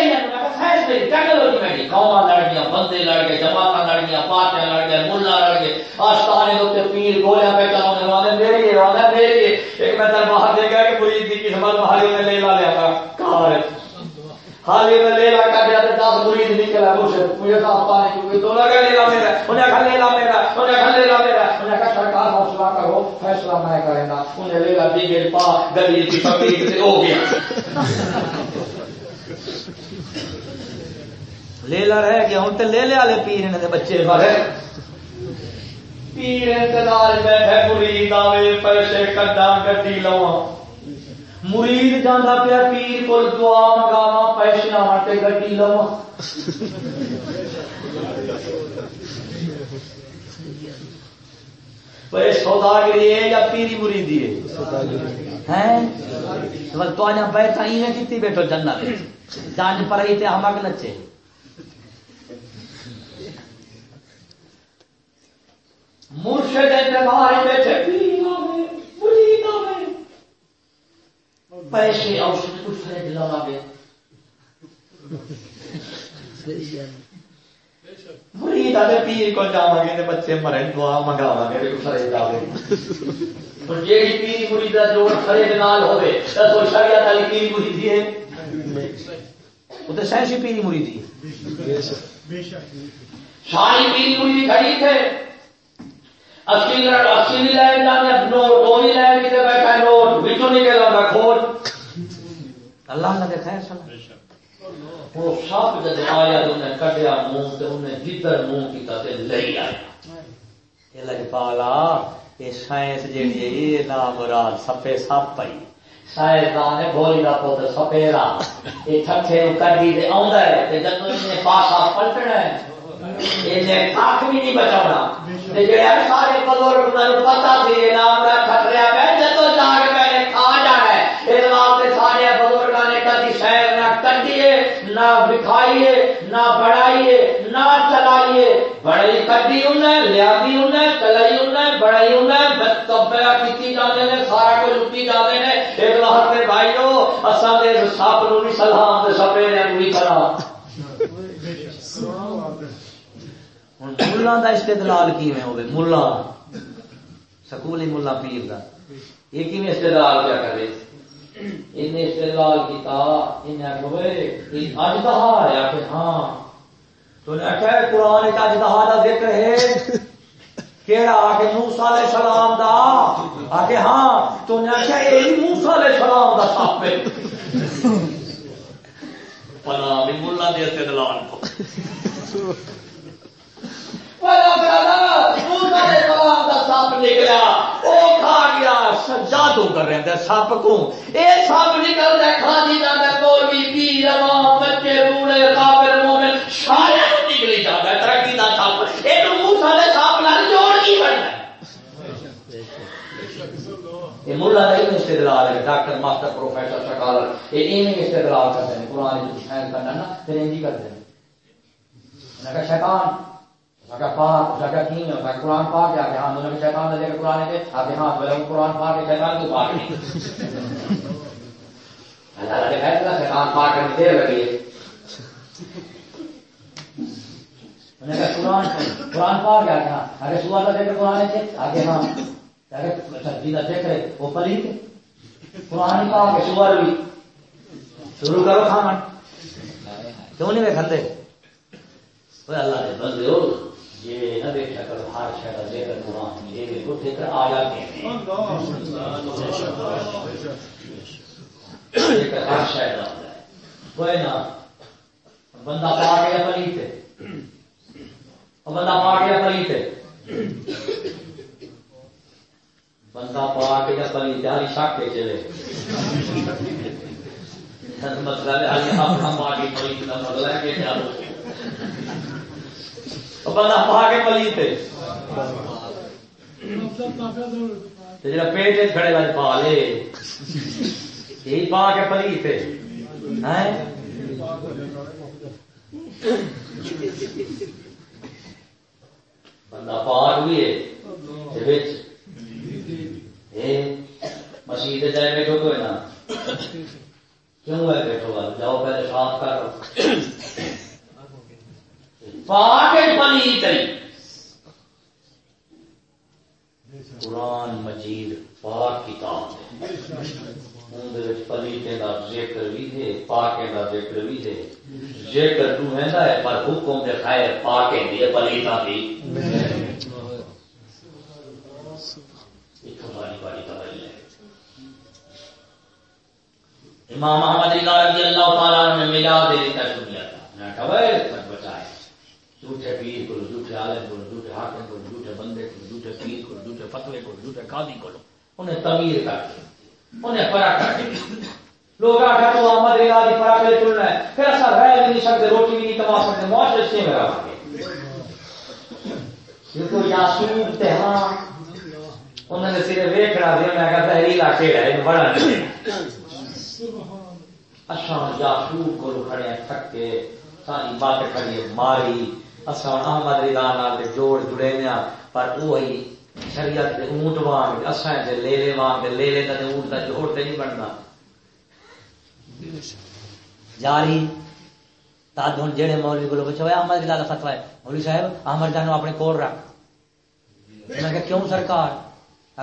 گئی میں ٹیکنالوجی میں گئی لڑ گیا، بندے لڑ گئے جماعت لڑ گیا پارٹیاں لڑ گئے، ملا لڑ گئے۔ آستانے کے پیر، گویا پہ چلاؤ نے میری رانا میری ایک میں تر دے گیا کہ مرید کی قسمت بھاری میں لے لا لیا تھا۔ کار حالی میں لے لا کر دیا دس مرید نکلا کچھ مجھے صاف پانی کی تو لگا لے لا میرا، انہیں کھا لے لا میرا، انہیں کھا لے لا میرا۔ انہیں کہا سرکار حوصلہ کرو، فیصلہ میں کریں گا۔ انہیں لے لا، دی گیل پا گلی کی فقیر سے ہو گیا۔ لے لا رہ گیا، ہوں تو لے لے والے پیر نے بچے مرے پیر انتظار بیٹھے، مرید آوے، پیسے کڈا گڈی لوا مرید جانا پیا پیر کو دعا منگاوا پیسے آتے گڈی لوا سوداگری ہے یا پیری مریدی ہے؟ تو بیٹھا ہی کی بیٹھو جنت۔ جانچ پر ہی تے ہمک نچے۔ مرشد اعتبار بیٹھے پیر آوے مرید آوے پیسے اور کچھ خرید لوا گے مرید آدھے پیر کو جاوا گے بچے مرے دعا منگاوا گے خرید آوے جیڑی پیری مرید جو خرید نال ہوے تو شریعت والی پیری مریدی ہے۔ وہ تو سائنسی پیری مریدی ہے۔ ساری پیری مریدی کھڑی تھے۔ جانے نوٹ وہ نہیں لائے کتنے بیٹھا نوٹ بچوں نہیں کہ لگا کھوٹ اللہ نے دیکھا ہے وہ سب جب آیا تو انہیں کٹیا منہ تو انہیں جدھر منہ کی تے آیا یہ لگ پالا یہ سائنس جیڑی ہے یہ نام مراد سپے سپ پئی سائنسدان نے بولی کا پوت سپیرا۔ یہ ٹھٹھے کڈی تے آوندا ہے تے انہیں پاسا پلٹنا ہے انہیں کھ بھی نہیں بچاؤنا سارے بزرگ پتا سی نام کا پہ جدو جاگ پہ کھا جانا ہے اس واسطے سارے بزرگوں نے کدی شہر نہ کٹیے نہ بکھائیے نہ بڑھائیے نہ چلائیے بڑی انہیں لیا انہیں چلائی انہیں بڑائی انہیں تبیا کی سارا کوئی لٹی بھائی اصل نو بھی سلام سپے نے بھی سلام ہوں ملا کا استدلال کی ہوگی ملا سکولی ملا پیر کا یہ کی استدلال کیا کرے؟ ان استدلال کیتا انہیں اج دہا ہے کہ ہاں۔ تو نے آخیا قرآن اج دہا کا ذکر ہے۔ کیڑا آ کے موسا علیہ السلام دا؟ آ کے ہاں۔ تو نے آخیا یہ موسا علیہ السلام دا سپ ہے پنا بھی ملا دے استدلال کو۔ سپ نکلا وہ کھا گیا جادو کر رہے سپ کو یہ سپ نکل رہا کھا دی جاتا کوئی پیر بچے روڑے کافر مومن سارے نکلی جاتا ہے ترقی کا سپ یہ منہ سارے سپ نال جوڑ کی بننا یہ ملا کا استدلال ہے، ڈاکٹر، ماسٹر، پروفیسر سکالر یہ ایویں استدلال کرتے ہیں، قرآن شاید کرنا نا پھر انجی کرتے ہیں۔ شیطان اگر پاک جگہ کی ہے اگر قرآن پاک ہے ہاں دونوں کے شیطان دے کے قرآن کے آپ ہاں بولے قرآن پاک ہے شیطان کو پاک نہیں اللہ کے فیصلہ شیطان پاک کرنے دیر لگی ہے انہوں نے کہا قرآن قرآن پاک ہے ہاں اگر سوا کا ذکر قرآن ہے آگے ہاں اگر سبزی کا ذکر ہے وہ پلی ہے قرآن پاک ہے سوا بھی شروع کرو کھانا کیوں نہیں میں کھاتے اللہ نے بندے ہو یہ نہ دیکھا کرو، ہر شہر کا ذکر قرآن یہ دیکھو ذکر آ جاتے ہیں ذکر ہر شہر کا ہوتا ہے بندہ پا گیا پلیت ہے۔ بندہ پا گیا پلیت ہے۔ بندہ پا گیا پلیت ہری شک کے چلے۔ مسئلہ ہے اپنا پا کے پلیت کا مسئلہ ہے کہ کیا بندہ پا کے پلی جا پیٹ کھڑے والے پا لے یہی پا کے پلی بندہ پاک بھی ہے مسیح جائے بیٹھو کوئی نا کیوں ہے بیٹھو جاؤ پہلے صاف کرو پاک پلی تری۔ قرآن مجید پاک کتاب پلیتے کا ذکر بھی ہے پاکے کا ذکر بھی ہے۔ ذکر تو ہے پر حکم دے خیر پاکے دی پلیتا دی۔ امام احمد رضی اللہ تعالیٰ نے ملا دے دیتا دنیا کا۔ بچائے جھوٹے پیر کو، جھوٹے عالم کو، جھوٹے حاکم کو، جھوٹے بندے کو، جھوٹے پیر کو، جھوٹے فتوے کو، جھوٹے قاضی کو۔ انہیں تمیر کر کے انہیں پرا کر کے لوگ آخر تو احمد رضا کی پرا کے چننا ہے۔ پھر ایسا رہ بھی نہیں سکتے، روٹی بھی نہیں کما سکتے، معاشرے سے میں رہا یہ تو یاسوب تے ہاں انہوں نے صرف ویکھنا دیا، میں کہا تحریلا کیڑا ہے بڑا نہیں اچھا یاسوب کو کھڑے ہیں، تھکے، ساری بات کھڑی ماری۔ اصا احمد رضا نال جوڑ جڑے ہاں پر وہی شریعت دے اونٹ وانگ اصا دے لے لے وانگ لے لے کا اونٹ کا جوڑ تے نہیں بننا۔ جاری تاد ہوں جہے مولوی کو پوچھو احمد رضا کا فتوا ہے۔ مولوی صاحب، احمد رضا نو اپنے کول رکھ۔ میں کہ کیوں سرکار؟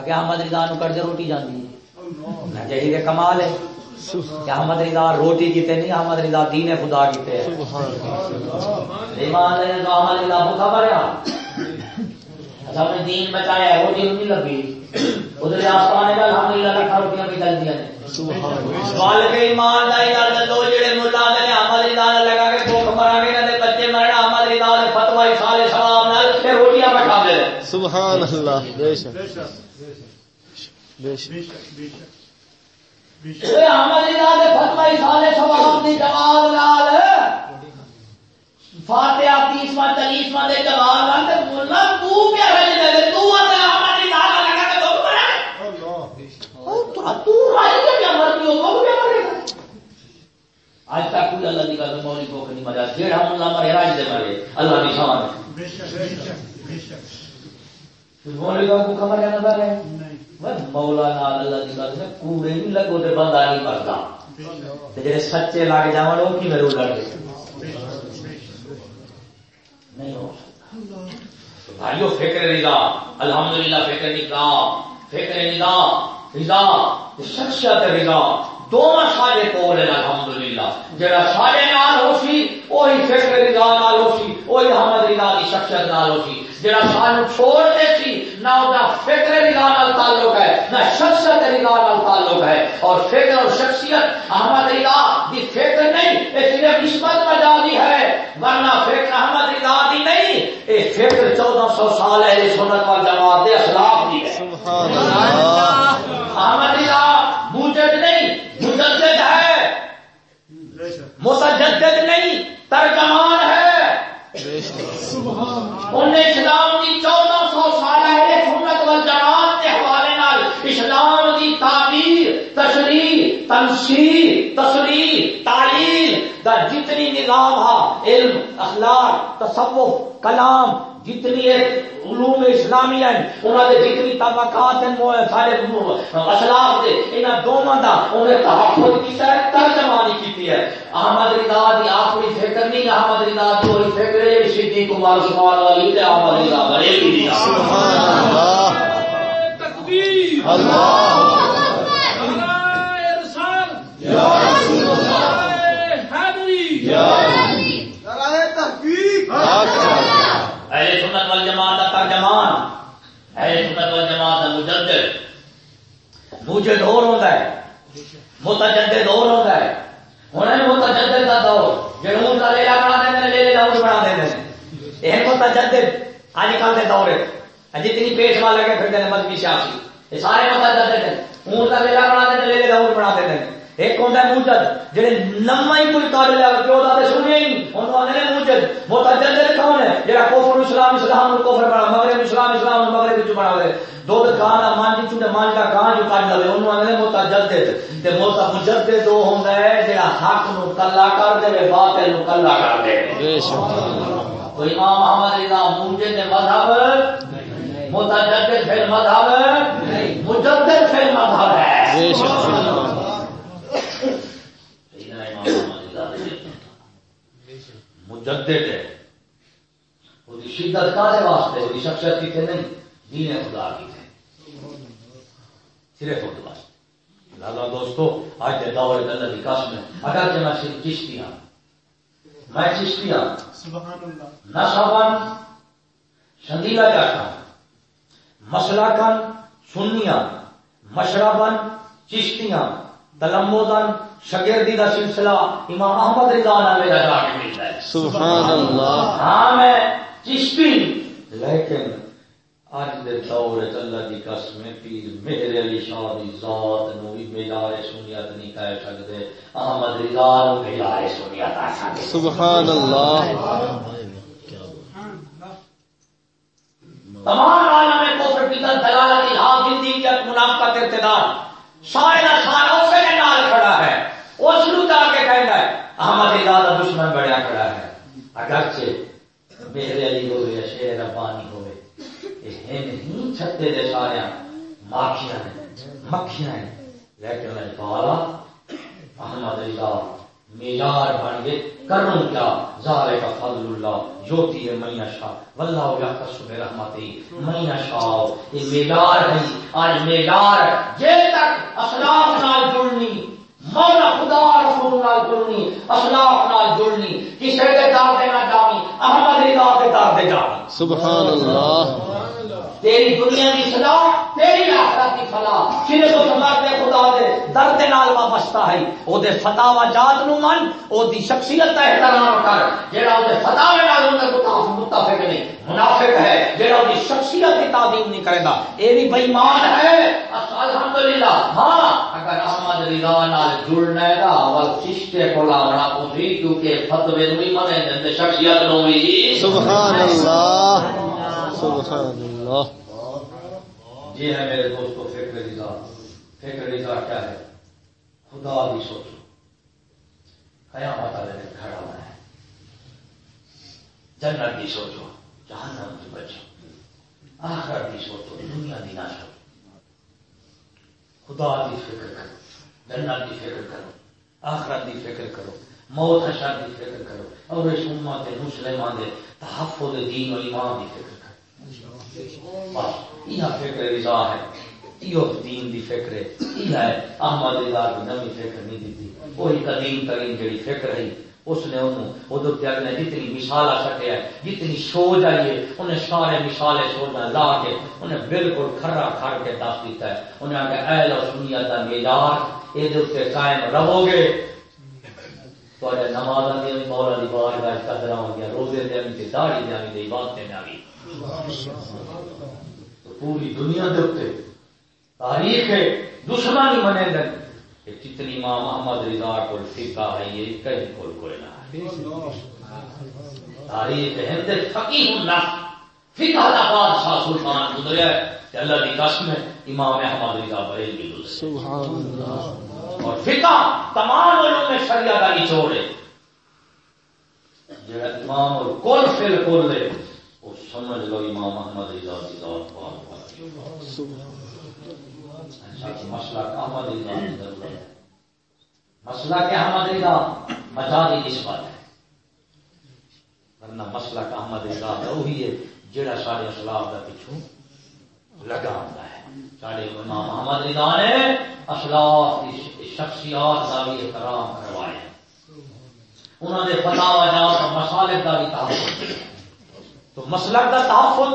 کہ احمد رضا نو کر دے، روٹی جاندی ہے۔ جی، یہی کمال ہے۔ کہ احمد رضا روٹی کیتے نہیں احمد رضا دین خدا کیتے ایمان احمد رضا مریا۔ اچھا نے دین بچایا ہے روٹی نہیں لگی ادھر آسمان کا الحمدللہ لکھا روٹیاں بھی چل دیا سوال کے ایمان داری گل دو جڑے ملا نے احمد رضا نے لگا کے بھوک مرا گے نہ بچے مرنا احمد رضا نے فتوا سال سلام نال تے روٹیاں بٹھا دے۔ سبحان اللہ۔ بے شک بے شک۔ فاتحہ تیسواں چالیسواں دے جواب لگ بولنا تو ہے جے تو آج تک کوئی اللہ دی گل مولوی کو نہیں مریا جیڑا مولا مرے راج دے مرے اللہ دی شان بے شک بے شک بے شک مولوی کو خبر ہے نظر ہے نہیں مولا نال اللہ کی گل کوڑے نہیں لگو بندہ نہیں سچے لگ جان وہ کی میرے لڑ نہیں ہو بھائیو، فکر رضا، الحمدللہ، فکر نکاح فکر نگاہ، رضا، شخصیت رضا۔ دونوں سارے کول ہیں الحمدللہ۔ جڑا سارے نال ہو سی وہی فکر رضا نال ہو سی وہی احمد رضا کی شخصیت نال ہو سی جڑا سانو چھوڑ دے سی نہ دا فکر رضا نال تعلق ہے نہ شخصیت رضا نال تعلق ہے۔ اور فکر اور شخصیت احمد رضا دی فکر نہیں یہ صرف نسبت مجازی ہے۔ ورنہ فکر احمد رضا دی نہیں یہ فکر چودہ سو سال ہے سنت وال جماعت دے اسلاف دی ہے۔ سبحان اللہ۔ احمد رضا موجد نہیں مجدد ہے متجدد نہیں ترجمان ہے بے شک انہیں اسلام کی چو سو سال ہے سنت وال جماعت کے حوالے نال اسلام کی تعبیر تنصیر تصریح تعلیم دا جتنی نظام ہے علم اخلاق تصوف کلام جتنی علوم اسلامی ہیں انہوں نے جتنی طبقات ہیں وہ سارے اسلاف دے انہاں دوواں دا انہیں تحفظ کیتا ہے ترجمانی کیتی ہے۔ احمد رضا دی آخری فکر نہیں احمد رضا وہی فکر ہے صدیق کمار سبحان والی تے احمد رضا بڑے سبحان اللہ۔ تکبیر۔ اللہ نعرہ رسال یا رسول اللہ حیدری اچھا اہل سنت والجماعت کا ترجمان اہل سنت والجماعت کا مجدد مجد اور ہوتا ہے، متجدد اور ہوتا ہے۔ ہونا ہے متجدد کا دور جنون کا لیلا بنا دیتے ہیں لیلے دور بنا دیتے ہیں یہ متجدد آج کل کے دور ہے جتنی پیش والا کے پھر دینے مذہبی سیاسی یہ سارے متجدد ہیں اون کا لیلا بنا دیتے ہیں لیلے دور بنا دیتے ہیں ایک ہوتا ہے موجد جڑے نما ہی کوئی کر لیا کہ وہ تے سنیا ہی نہیں انہوں نے موجد متجدد کون ہے؟ جڑا کفر اسلام اسلام کو کفر بنا مغرب اسلام اسلام کو مغرب وچ بنا دے۔ دو کان مان جی چوڑے مان دا کان جو کڈ لے انہوں نے متجدد تے متجدد وہ ہوندا ہے جڑا حق نو کلا کر دے باطل نو کلا کر دے۔ بے شک۔ تو امام احمد رضا موجد مذہب متجدد پھر مذہب مجدد پھر مذہب ہے۔ بے شک سیدنا امام احمد رضا مجدد ہے وہ شدت کالے واسطے وہ شخصیت کی تھے نہیں دین خدا کی تھے۔ صرف اس واسطے لہذا دوستو آج کے دور کے اندر وکاس میں اگر کہ میں صرف چشتی ہوں میں چشتی ہوں نہ سبن شدیلا جاتا مسلکن سنیاں مشربن چشتیاں۔ تلمبوزن شگردی کا سلسلہ امام احمد رضا نے میرا جا کے ملتا ہے۔ سبحان اللہ ہاں میں چشتی۔ لیکن اج دے دور وچ اللہ دی قسم پیر میرے علی شاہ دی ذات نو بھی معیار سنیت نہیں کہہ سکدے احمد رضا نو معیار سنیت آ سکدے سبحان اللہ تمام عالم کفر پیتل دلالت الہا زندگیت منافقت ارتداد۔ سارے دا سارا اسے کے نال کھڑا ہے۔ اس نو جا کے کہندا ہے، احمد رضا دا دشمن بڑا کھڑا ہے۔ اگرچہ میرے علی ہوئے یا شیر ربانی ہوئے نہیں چھتے دے سارے۔ ماکھیاں ہیں، مکھیاں ہیں۔ لیکن میں پالا احمد اللہ معیار بن گئے کروں کیا؟ ذالک فضل اللہ جوتی ہے میاں شاہ واللہ یختص برحمتی. میاں شاہ یہ معیار ہے، آج معیار جے تک اسلاف نال جڑنی، مولا خدا رسول نال جڑنی اسلاف نال جڑنی. کسی کے دار دے نہ جاوی احمد رضا کے دار دے جاوی سبحان اللہ. تیری دنیا کی صلاح تیری آخرت کی فلاح صرف مرد خدا دے درد نال وابستہ ہے۔ او دے فتاوا جات نو من او دی شخصیت کا احترام کر۔ جڑا او دے فتاوے نال اندر متفق نہیں منافق ہے جڑا او دی شخصیت کی تعظیم نہیں کرے گا۔ اے بھی بے ایمان ہے۔ الحمدللہ۔ ہاں اگر احمد رضا نال جڑنا ہے اول چشتے کو لاونا پوندی کیونکہ فتوی نو بھی منے تے شخصیت نو بھی سبحان اللہ۔ سبحان اللہ۔ اللہ۔ جی ہے میرے دوستو، فکر رضا فکر رضا کیا ہے؟ خدا بھی سوچو۔ قیامت والے دن کھڑا ہونا ہے۔ جنت بھی سوچو، جہنم کی بچو۔ آخر بھی سوچو، دنیا دی نہ سوچو۔ خدا دی فکر کرو، جنت دی فکر کرو، آخرت دی فکر کرو، موت، حشر دی فکر کرو۔ اور اس امت مسلمان دے تحفظ دین و ایمان دی فکر یہ فکر رضا ہے۔ یہ دین دی فکر ہے۔ یہ ہے، احمد رضا نمی فکر نہیں دیتی وہی قدیم ترین جڑی فکر اس نے انہوں ادھر اگلے جتنی مثال سکے ہے جتنی سوچ آئی ہے، انہیں سارے مثالے سوچنا لا کے، انہیں بالکل کھرا کھڑ کے دس دیتا ہے۔ انہیں آگے اہل اور سنیت کا معیار یہ قائم رہو گے۔ تو نماز دی مولا دی بار گاہ قدر ہو گیا روزے دے داڑھی دے عبادتیں دے پوری دنیا دے تاریخ ہے دشمن ہی منے دن کہ جتنی امام محمد رضا کو فقہ ہے یہ کہیں کوئی نہ تاریخ ہند اللہ۔ فقہ دا بادشاہ سلطان گزریا ہے کہ اللہ دی قسم ہے امام احمد رضا بریلوی گزرے۔ سبحان اللہ۔ اور فقہ تمام علوم شریعہ کا نچوڑ ہے۔ جڑا امام اور کل فل کل لے وہ سمجھ لو امام محمد رضا کی ذات پاک پاک مسئلہ کا احمد رضا کی ضرورت ہے۔ مسئلہ کے احمد رضا مجازی نسبت ہے ورنہ مسئلہ کا احمد رضا ہے وہی ہے جڑا سارے اسلام کا پچھو لگا ہوتا ہے سارے امام محمد رضا نے اسلاف کی شخصیات کا بھی احترام کروایا انہوں نے فتح وجات مسالے کا بھی تحفظ تو مسلک کا تحفظ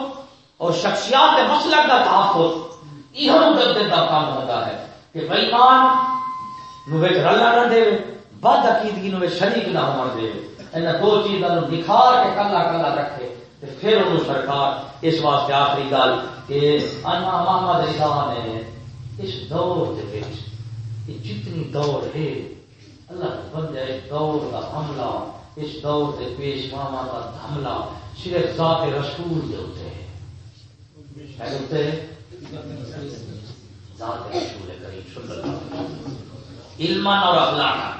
اور شخصیات مسلک کا تحفظ یہ مدد کا کام ہوتا ہے کہ بھائی مان نو رلا نہ دے، بد عقیدگی نو شریک نہ ہونا دے۔ ان دو چیزوں نکھار کے کلا کلا رکھے پھر انہوں سرکار اس واسطے آخری گل کہ انا محمد رضا نے اس دور دے جتنی دور ہے، اللہ کے بندے دور کا حملہ اس دور کے پیش ماما کا حملہ صرف ذات رسول دے ہوتے ہیں۔ ہوتے ہیں؟ ذات رسول کریم صلی اللہ علیہ وسلم۔ علمان اور اخلاق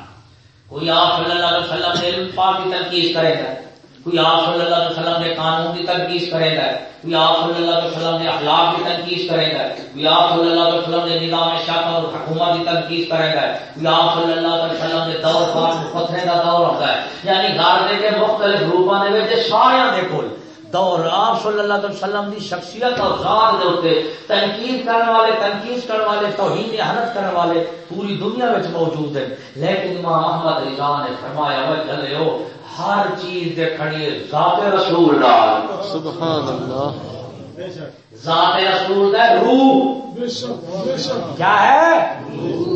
کوئی آپ صلی اللہ علیہ وسلم سے علم پاک کی تنقید کرے گا۔ کوئی آپ صلی اللہ علیہ وسلم کے قانون کی تنقید کرے گا، کوئی آپ صلی اللہ علیہ وسلم کے اخلاق کی تنقید کرے گا، کوئی آپ صلی اللہ علیہ وسلم کے نظام شاہ اور حکومت کی تنقید کرے گا، کوئی آپ صلی اللہ علیہ وسلم کے دور پاس پتھرے کا دور ہوتا ہے۔ یعنی گاردے کے مختلف روپوں کے سارے دے کول۔ دور آپ صلی اللہ علیہ وسلم دی شخصیت اور ذات دے ہوتے تنقید کرنے والے، تنقید کرنے والے، توہین حنت کرنے والے پوری دنیا میں موجود ہیں۔ لیکن امام احمد رضا نے فرمایا وہ چلے ہو، ہر چیز دے کھڑی ذات رسول نال سبحان اللہ۔ ذات رسول دا روح۔ کیا ہے؟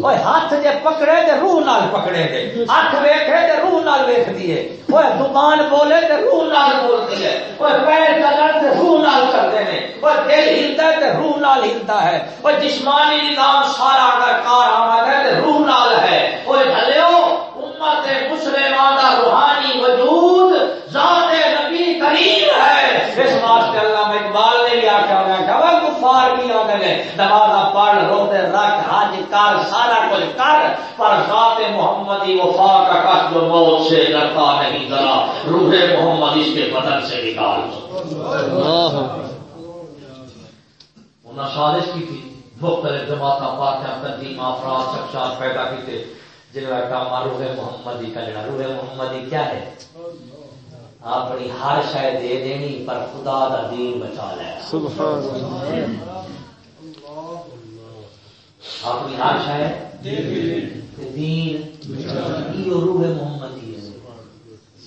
وہ ہاتھ جے پکڑے تے روح نال پکڑے دے۔ اکھ ویکھے تے روح نال ویکھ دیے وہ دکان بولے تے روح نال بولتی ہے۔ وہ پیر چلن تے روح نال کرتے ہیں۔ وہ دل ہلتا ہے تے روح نال ہلتا ہے۔ وہ جسمانی نظام سارا اگر کار آمد ہے تے روح نال ہے۔ وہ ڈھلیو امت مسلمان کا روحانی وجود ذات نبی کریم ہے۔ اس واسطے اللہ اقبال نے بھی آخیا میں کہ وہ کفار کی آدھے نے نماز پڑھ روتے رکھ حج کر سارا کچھ کر پر ذات محمدی وفا کا جو موت سے ڈرتا نہیں ذرا روح محمد اس کے بدن سے نکال انہیں سازش کی تھی۔ مختلف جماعت پارٹیاں تنظیم افراد شخصات پیدا کیتے۔ جنہوں کا روح محمدی کا جڑا۔ روح محمدی کیا ہے؟ اپنی ہر شے دے دینی پر خدا دا دین بچا لے۔ سبحان اللہ۔ اپنی ہر شے تے دین یہ روح محمدی ہے۔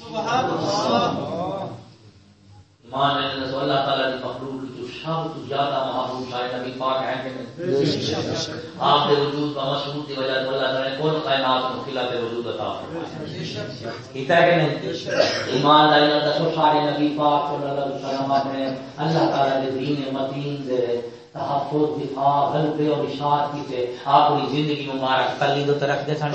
ایمان کہ اللہ تعالی کی مخلوق جو سب تو زیادہ محبوب ہے نبی پاک ہے کہ آپ کے وجود کا مسعود کی وجہ سے اللہ تعالی نے کون کائنات کو وجود عطا فرمایا؟ کیتا ہے کہ نہیں؟ کا سارے نبی پاک صلی اللہ علیہ وسلم نے اللہ تعالی کے دین متین دے تحفظ دفاع غلبے اور اشاعت کی تے اپنی زندگی مبارک کلی دے سن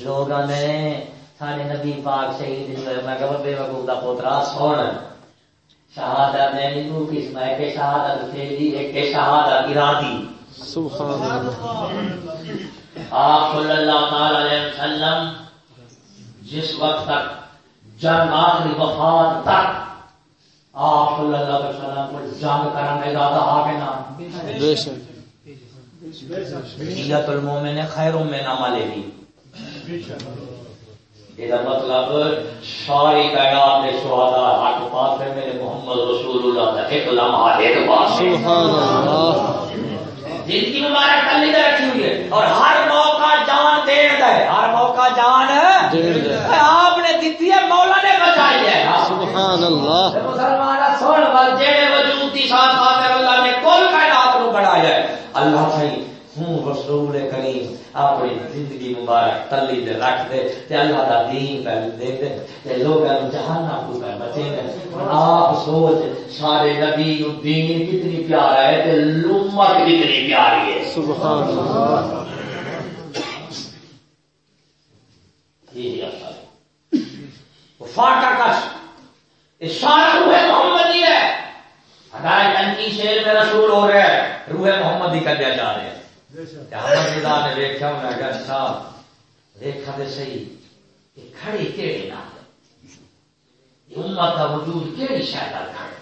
لوگوں نے سارے نبی پاک شہید میں کہ بے وقوف دا پوترا سن شہادت میں نہیں کس میں کہ شہادت ایک کہ شہادت ارادی۔ سبحان اللہ۔ آپ صلی اللہ تعالی علیہ وسلم جس وقت تک جنگ آخری وفات تک آپ صلی اللہ علیہ وسلم کو جنگ کرنے کا نہ۔ بے شک۔ نیت المومن خیر من عمله یہ مطلب ساری کائنات کے شہدا حق پاس ہے میرے محمد رسول اللہ کا ایک لمحہ ایک بات سبحان اللہ زندگی مبارک کلی دے رکھی ہوئی ہے اور ہر موقع جان دین دے ہر موقع جان دین دے۔ آپ نے دیتی ہے مولا نے بچائی ہے سبحان اللہ مسلمان سن بل جڑے وجود کی ساتھ خاطر اللہ نے کل کائنات کو بڑھایا ہے اللہ صحیح ہوں رسول کریم اپنی زندگی مبارک تلی دے رکھ دے تے اللہ دا دین پہلے دے دے۔ تے لوگاں نوں جہنم کو پہ بچے دے۔ آپ سوچ سارے نبی نو دین کتنی پیارا ہے تے لمت کتنی پیاری ہے۔ سبحان اللہ۔ یہ ہے فاٹا کش۔ سارا روح محمدی ہے۔ ہدایت انکی شیر میں رسول ہو رہے ہیں۔ روح محمدی کا دیا جا رہے ہیں نے انہیں تو نہ امت کا وجود شاید کھڑے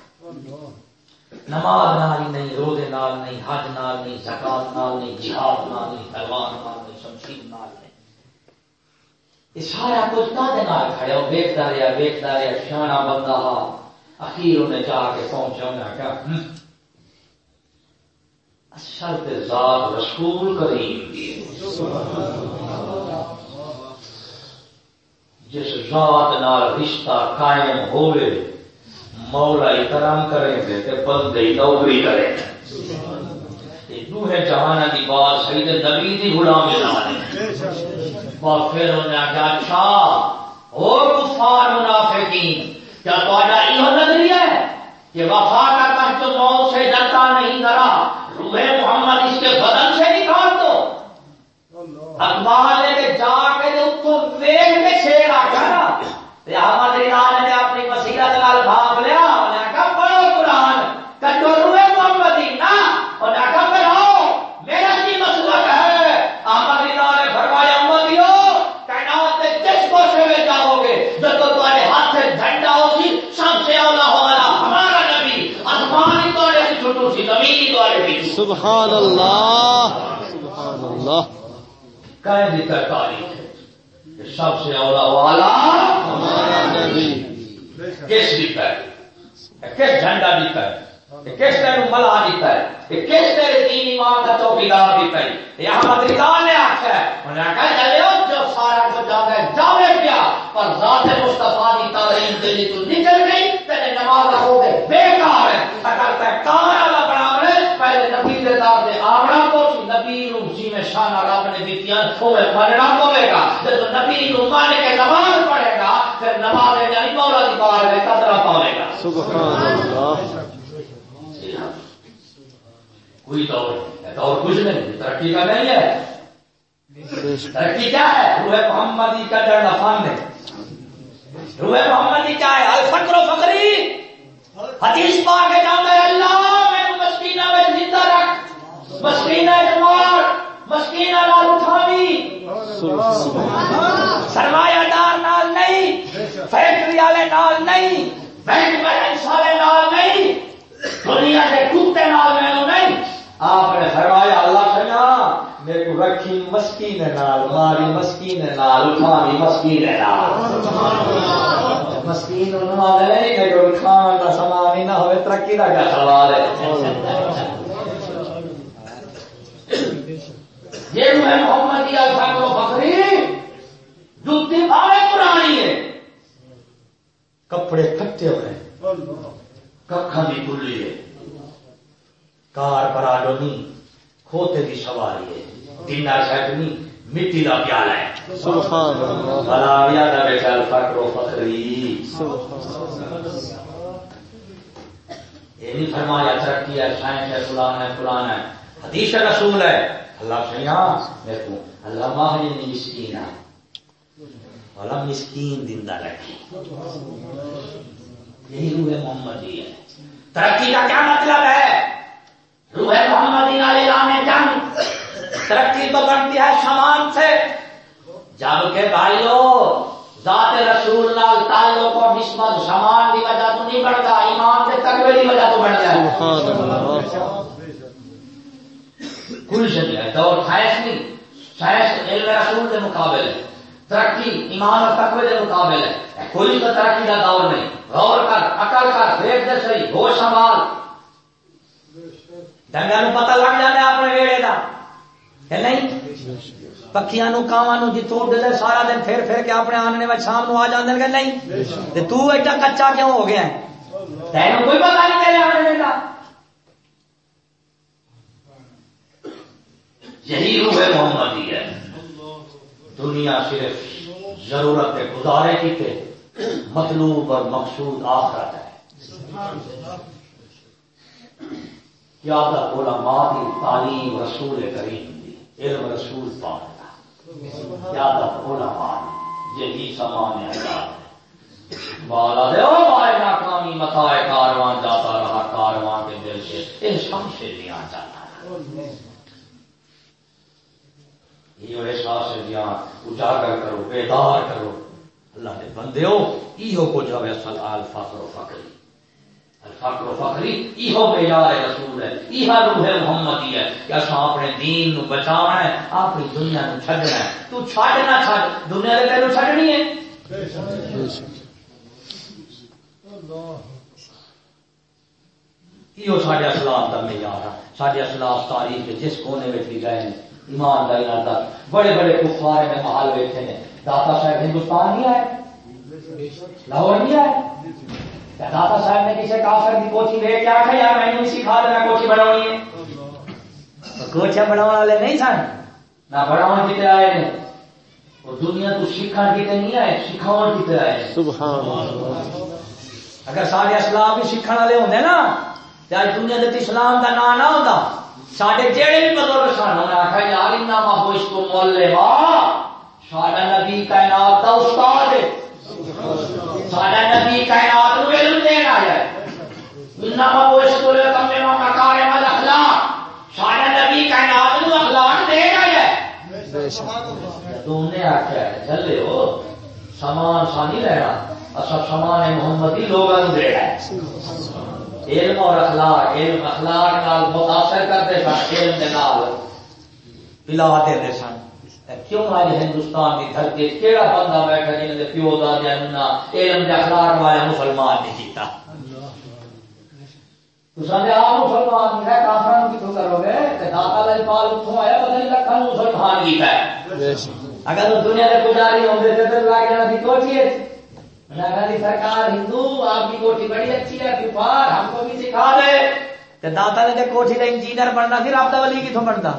نماز نال نہیں، روزے نال نہیں، حج نال نہیں زکات نال نہیں جہاد نال نہیں تلوار نال نہیں۔ شمشیر نال نہیں یہ سارا کچھ کہتے نال کھڑے ہو ویکتا رہا ویکتا رہا سیاح بندہ اخیر انہیں جا کے پہنچا انہیں کہا "ہم، اصل ذات رسول کریم دی جس ذات نال رشتہ قائم ہوئے مولا احترام کریں گے تے بندے نوکری کریں گے دوہے جہان کی بات سید نبی دی غلامی نال۔ اور پھر انہوں نے اچھا اور کفار منافقین کیا تمہارا یہ نظریہ ہے کہ وفا کا کہت موت سے ڈرتا نہیں ڈرا روح محمد اس کے بدن سے نکال دو۔ اخبار لے کے جا کے تو اتوں ویگ کے شیر آ گیا نا احمد رضا نے اپنی بصیرت نال بھاگ لیا انہیں کہا پڑھو قرآن کٹو روح محمدی نا انہیں کہا پڑھو میرا کی مسلک ہے احمد رضا نے فرمایا امتیو کائنات کے جس کو سے جاؤ گے جب تو تمہارے ہاتھ سے جھنڈا ہوگی سب سے اولا ہوگا ہمارا نبی آسمان ہی تمہارے سے چھوٹو سی زمین ہی تمہارے پیچھے سبحان اللہ. سبحان اللہ. کہہ دیتا تاریخ ہے سب سے اولا والا ہمارا نبی. کس دیتا ہے کس جھنڈا دیتا ہے کس تین ملا دیتا ہے کس تیرے تین ایمان کا چوکیدار دیتا ہے یہ احمد رضا نے آخر ہے. انہوں نے کہا چلے جو سارا کچھ جانا ہے جاوے کیا پر ذات مصطفیٰ کی تعلیم کے لیے تو نکل گئی تیرے نماز ہو گئے بیکار ہے اگر تے کار والا بنا رہے پہلے نبی دے دار دے آمنا کو سی نبی نو رب نے دیتی ہے وہ مرنا پوے گا۔ جب نبی نو مان کے نماز پڑھے گا، پھر نماز یعنی مولا دی بار میں قدرہ پاوے گا۔ سبحان اللہ کوئی دور دور کچھ نہیں، ترقی کا نہیں ہے۔ ترقی کیا ہے؟ روح محمدی کا ڈرنا فن ہے روح محمدی کیا ہے؟ الفقر و فقری۔ حدیث پاک کے جاتا ہے اللہ میں مسکینہ میں زندہ رکھ۔ مسکینہ جمار مسکینہ لال اٹھاوی. سرمایہ دار نال نہیں، فیکٹری والے نال نہیں، بینک بیلنس والے نال نہیں، دنیا کے کتے نال میں نہیں۔ آپ نے فرمایا، اللہ سنا میرے کو رکھی مسکین نال، ماری مسکین نال اٹھانی مسکین نال۔ مسکین انہوں نے نہیں کہ کوئی کھان کا سامان ہی نہ ہوئے، ترقی کا کیا سوال ہے؟ یہ جو ہے و بکری جوتی بھاوے پرانی ہے کپڑے کھٹے ہوئے ہیں۔ ککھا بھی کھلی ہے۔ کار پر آڈونی کھوتے کی سواری ہے۔ ٹینا شیٹنی مٹی کا پیالہ ہے۔ سبحان اللہ۔ بلا یاد آئے چل فکر و فخری یہ نہیں فرمایا ترقی ہے سائنس ہے فلان ہے فلان ہے۔ حدیث رسول ہے۔ اللہ سے میرے کو، اللہ ماہی یعنی مسکین ہے۔ اللہ مسکین زندہ رکھے یہی روح محمدی ہے۔ ترقی کا کیا مطلب ہے؟ روح محمدی نالے جنگ ترقی تو بنتی ہے سامان سے۔ جبکہ بھائیو، ذات رسول نال تعلق اور نسبت سامان کی وجہ تو نہیں بڑھتا، ایمان کے تقوی کی وجہ تو بڑھ جائے۔ سبحان اللہ۔ کوئی شدید ہے۔ دور سائنس نہیں۔ سائنس علم رسول کے مقابل ہے ترقی ایمان اور تقوی کے مقابل ہے کوئی تو ترقی کا دور نہیں۔ غور کر، عقل کر دیکھ دے صحیح ہوش سنبھال۔ ڈنگا نو پتہ لگ جاتا اپنے ویڑے کا کہ نہیں؟ پکیاں نو کاواں نو جی توڑ دے سارا دن پھر پھر کے اپنے آننے میں شام نو آ جاندے کہ نہیں؟ تے تو ایڈا کچا کیوں ہو گیا ہے؟ تینوں کوئی پتہ نہیں تیرے آنے کا یہی روح محمدی ہے۔ دنیا صرف ضرورت گزارے کی تھے۔ مطلوب اور مقصود آخرت ہے۔ کیا تھا بولا مادی تعلیم رسول کریم دی، علم رسول پاک کا کیا تھا بولا مادی یہی سامان ہے۔ بالا دے، او بائے ناکامی متائے کاروان جاتا رہا، کاروان کے دل سے ان شم سے لیا جاتا۔ رہا یہ احساس دیا، اجاگر کرو، بیدار کرو۔ اللہ نے بندے ہو یہ کچھ ہے اصل الفقر و فقری الفقر و فقری یہ معیار ہے رسول ہے یہ روح محمدی ہے کہ اصا اپنے دین نو بچانا ہے، اپنی دنیا نو چھڈنا ہے۔ تو چھڈ نہ چھڈ، دنیا دے تینوں چھڈنی ہے۔ بے شک اللہ یہ سارے اسلام کا معیار ہے۔ سارے اسلاف تاریخ جس کونے میں بھی گئے ہیں۔ ایمانداری تک۔ بڑے بڑے کفار میں محل بیٹھے ہیں۔ داتا صاحب ہندوستان نہیں آئے۔ لاہور نہیں آئے۔ داتا صاحب نے کسی کافر کی کوچی لے کے آخر یار میں نہیں سکھا دینا کوچی بناونی ہے کوچیاں بناؤ والے نہیں سن۔ نہ بناؤ کتنے آئے ہیں۔ اور دنیا تو سیکھا کتنے نہیں آئے سکھاؤ کتنے آئے سبحان اللہ اگر سارے اسلام بھی سیکھنے والے ہوں نا تو دنیا کے اسلام کا نام نہ ہوتا سڈے جہے بھی بزرگ سن یار کو مول لے ساڈا نبی کائنات کا استاد ہے۔ ساڈا نبی کائنات نو علم دین آیا ہے۔ کو لے کم مکارے مل اخلاق۔ ساڈا نبی کائنات اخلاق ہے۔ نے آخیا ہے چلے ہو، سامان سا نہیں لینا اصل سامان محمدی لوگوں دے ہے علم اور اخلاق علم اخلاق نال متاثر کرتے سن علم دے نال پلا دے سن۔ کیوں آج ہندوستان کی دھرتی؟ کہڑا بندہ بیٹھا جن کے پیو دادیا نہ علم دے اخلاق والا مسلمان نہیں کیتا۔ آپ مسلمان ہے کافر کتوں کرو گے؟ داتا لائی پال اتوں آیا؟ پتہ نہیں لکھا مسلمان کیتا ہے۔ اگر دنیا کے پجاری ہوتے تو کے نبی کوچی سرکار ہندو، آپ کی کوٹھی بڑی اچھی ہے کفار ہم کو بھی سکھا دے۔ کہ داتا نے کوٹھی کا انجینئر بننا، پھر آپ ولی کتوں بنتا؟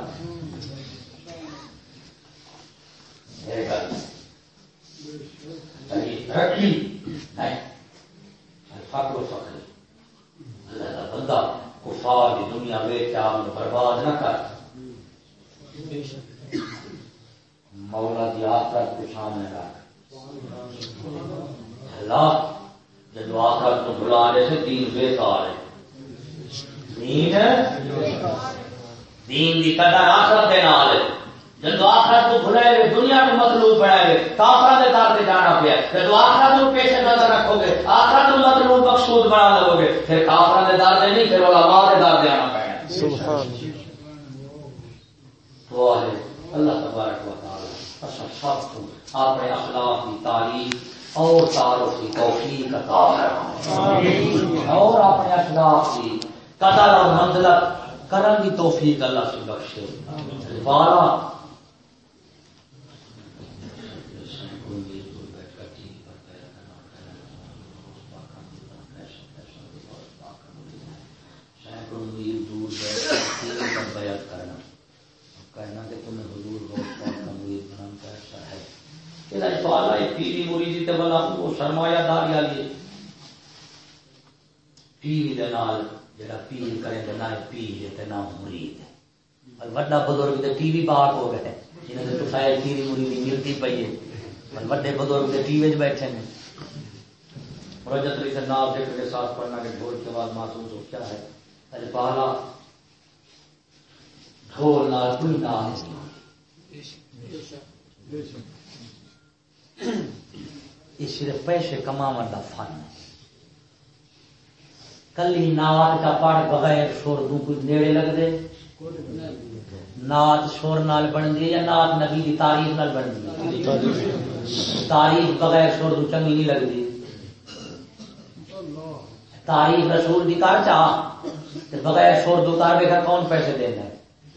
بندہ کفار کی دنیا برباد نہ کر۔ مولا دی آخرت کو سامنے رکھ اللہ، جب آخرت کو بلا رہے تھے دین بےکار ہے۔ دین دین دی قدر آخرت دے نال ہے۔ جب آخرت کو بھلائے دنیا میں مطلوب بنائے گے کافر دے دار سے جانا پیا۔ جب آخرت کو پیش نظر رکھو گے آخرت کو مطلوب مقصود بنا لو گے پھر کافر دے دار سے نہیں، پھر علماء دے دار سے آنا پڑے سبحان تو اللہ تبارک و تعالی اصل سب کو اپنے اخلاق کی تعریف اور تعارف کی توفیق عطا فرمائے اور اپنے اخلاق کی قدر اور منزلت کرم کی توفیق اللہ سے بخشے۔ بارہ دور بیعت کرنا۔ کہنا کہ تمہیں حضور بہت پاک کا مرید بنانا ایسا ہے یہ سوال ہے پیری مریدی جی تے بلا وہ سرمایہ دار یا لیے پیری دے نال جڑا پیر کرے تے نہ پیر تے نہ مرید اور بڑا بزرگ تے ٹی وی پاک ہو گئے جنہاں نے تفائل پیری مریدی ملتی پئی ہے۔ اور بڑے بزرگ تے ٹی وی وچ بیٹھے ہیں۔ رجت علی نام ذکر کے ساتھ پڑھنا کہ ڈھول کے بعد محسوس ہو کیا ہے۔ ارے پہلا ڈھول نال کوئی نام نہیں۔ یہ صرف پیسے کماون کا فن ہے۔ کلی نات کا پڑھ بغیر شور دوں کوئی نیڑے لگ دے۔ نات شور نال بنتی ہے یا نات نبی کی تاریخ نال بنتی ہے تاریخ بغیر شور تو چنگی نہیں لگتی تاریخ رسول کی کر چاہ بغیر شور تو کر دیکھا کون پیسے دینا ہے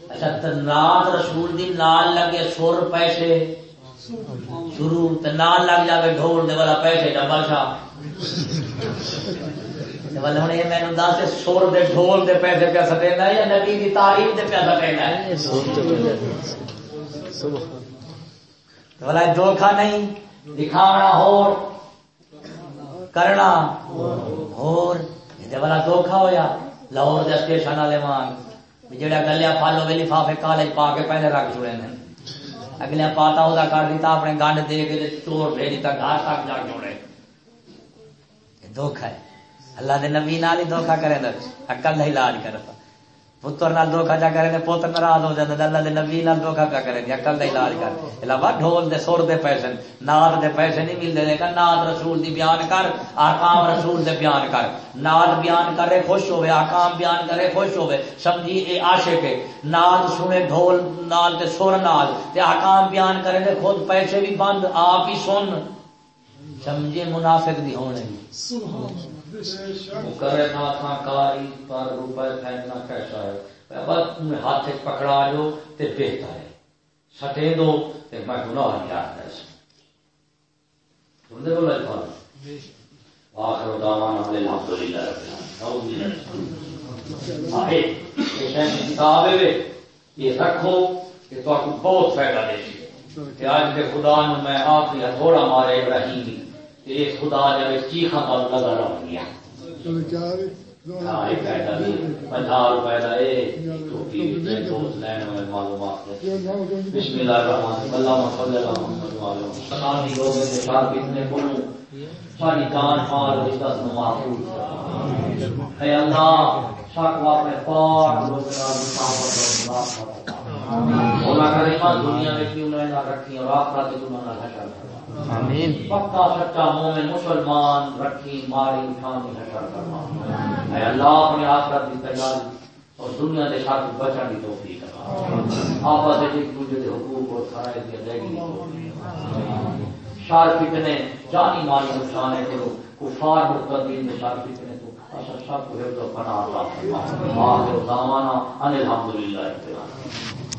اچھا نات رسول دی نال لگے شور پیسے شروع نال لگ جاوے ڈھول دے والا پیسے ڈبل شاہ ہوں یہ مینو دس سر دے ڈھول دے پیسے پیسہ دینا یا نبی کی تعریف دے پیسہ دینا ہے؟ بلا دھوکھا نہیں، دکھاونا ہور، کرنا ہور۔ یہ بلا دھوکھا ہویا، لاہور دے اسٹیشن والے مان جڑا گلیا پالو ویلی فافے کالج پا کے پہلے رکھ چھڑے نے۔ اگلے پاتا وہ کر دیتا، اپنے گنڈ دے کے چور بھیج دیتا گھر تک جا جوڑے۔ دھوکھا ہے۔ اللہ دے نبی نال ہی دھوکھا کرے اکل کا علاج کرتا پتر نال دھوکھا جا کرے پتر ناراض ہو جاتا اللہ دے نبی نال دھوکھا کیا کرے عقل دا علاج کر۔ علاوہ ڈھول دے، سر دے پیسے ناد دے پیسے نہیں ملتے لیکن ناد رسول دی بیان کر آکام رسول دے بیان کر۔ ناد بیان کرے خوش ہوے آکام بیان کرے خوش ہوے سمجھی اے عاشق ہے ناد سنے ڈھول نال تے سر نال۔ تے آکام بیان کرے تے خود پیسے بھی بند، آپ ہی سن۔ سمجھے منافق دی ہونے۔ سبحان اللہ۔ کرے نہ تھا کاری پر روپے پھینکنا کیسا ہے؟ بس تمہیں ہاتھ پکڑا جو تے بہتر ہے۔ سٹے دو تے میں گناہ نہیں آتا سن دے بولا جی آخر دعوانا الحمدللہ رب العالمین۔ آئے یہ شہر کتاب ہے یہ رکھو کہ تو بہت فائدہ دے۔ کہ آج کے خدا نے میں آخری تھوڑا مارے ابراہیم خدا جب چیخا پر نظر آ گیا۔ بسم اللہ الرحمن اللہ صلی اللہ محمد ساری جان مال عزت محفوظ۔ اے اللہ شک اپنے پاک مولا کریم دنیا میں کیوں نہ رکھی اور نہ حشر آمین۔ پکا سچا مومن مسلمان رکھی ماری ٹھانی حشر کرنا اے اللہ، اپنے آخرت کی تیاری اور دنیا کے ساتھ بچن کی توفیق کرنا آپس سے ایک دوسرے کے حقوق اور فرائض کی ادائیگی کی توفیق شار فتنے، جانی مالی نقصان کرو کفار مقدین میں شار فتنے تو اصل سب کو حفظ و پناہ اللہ فرما۔ آخر دعوانا ان الحمدللہ رب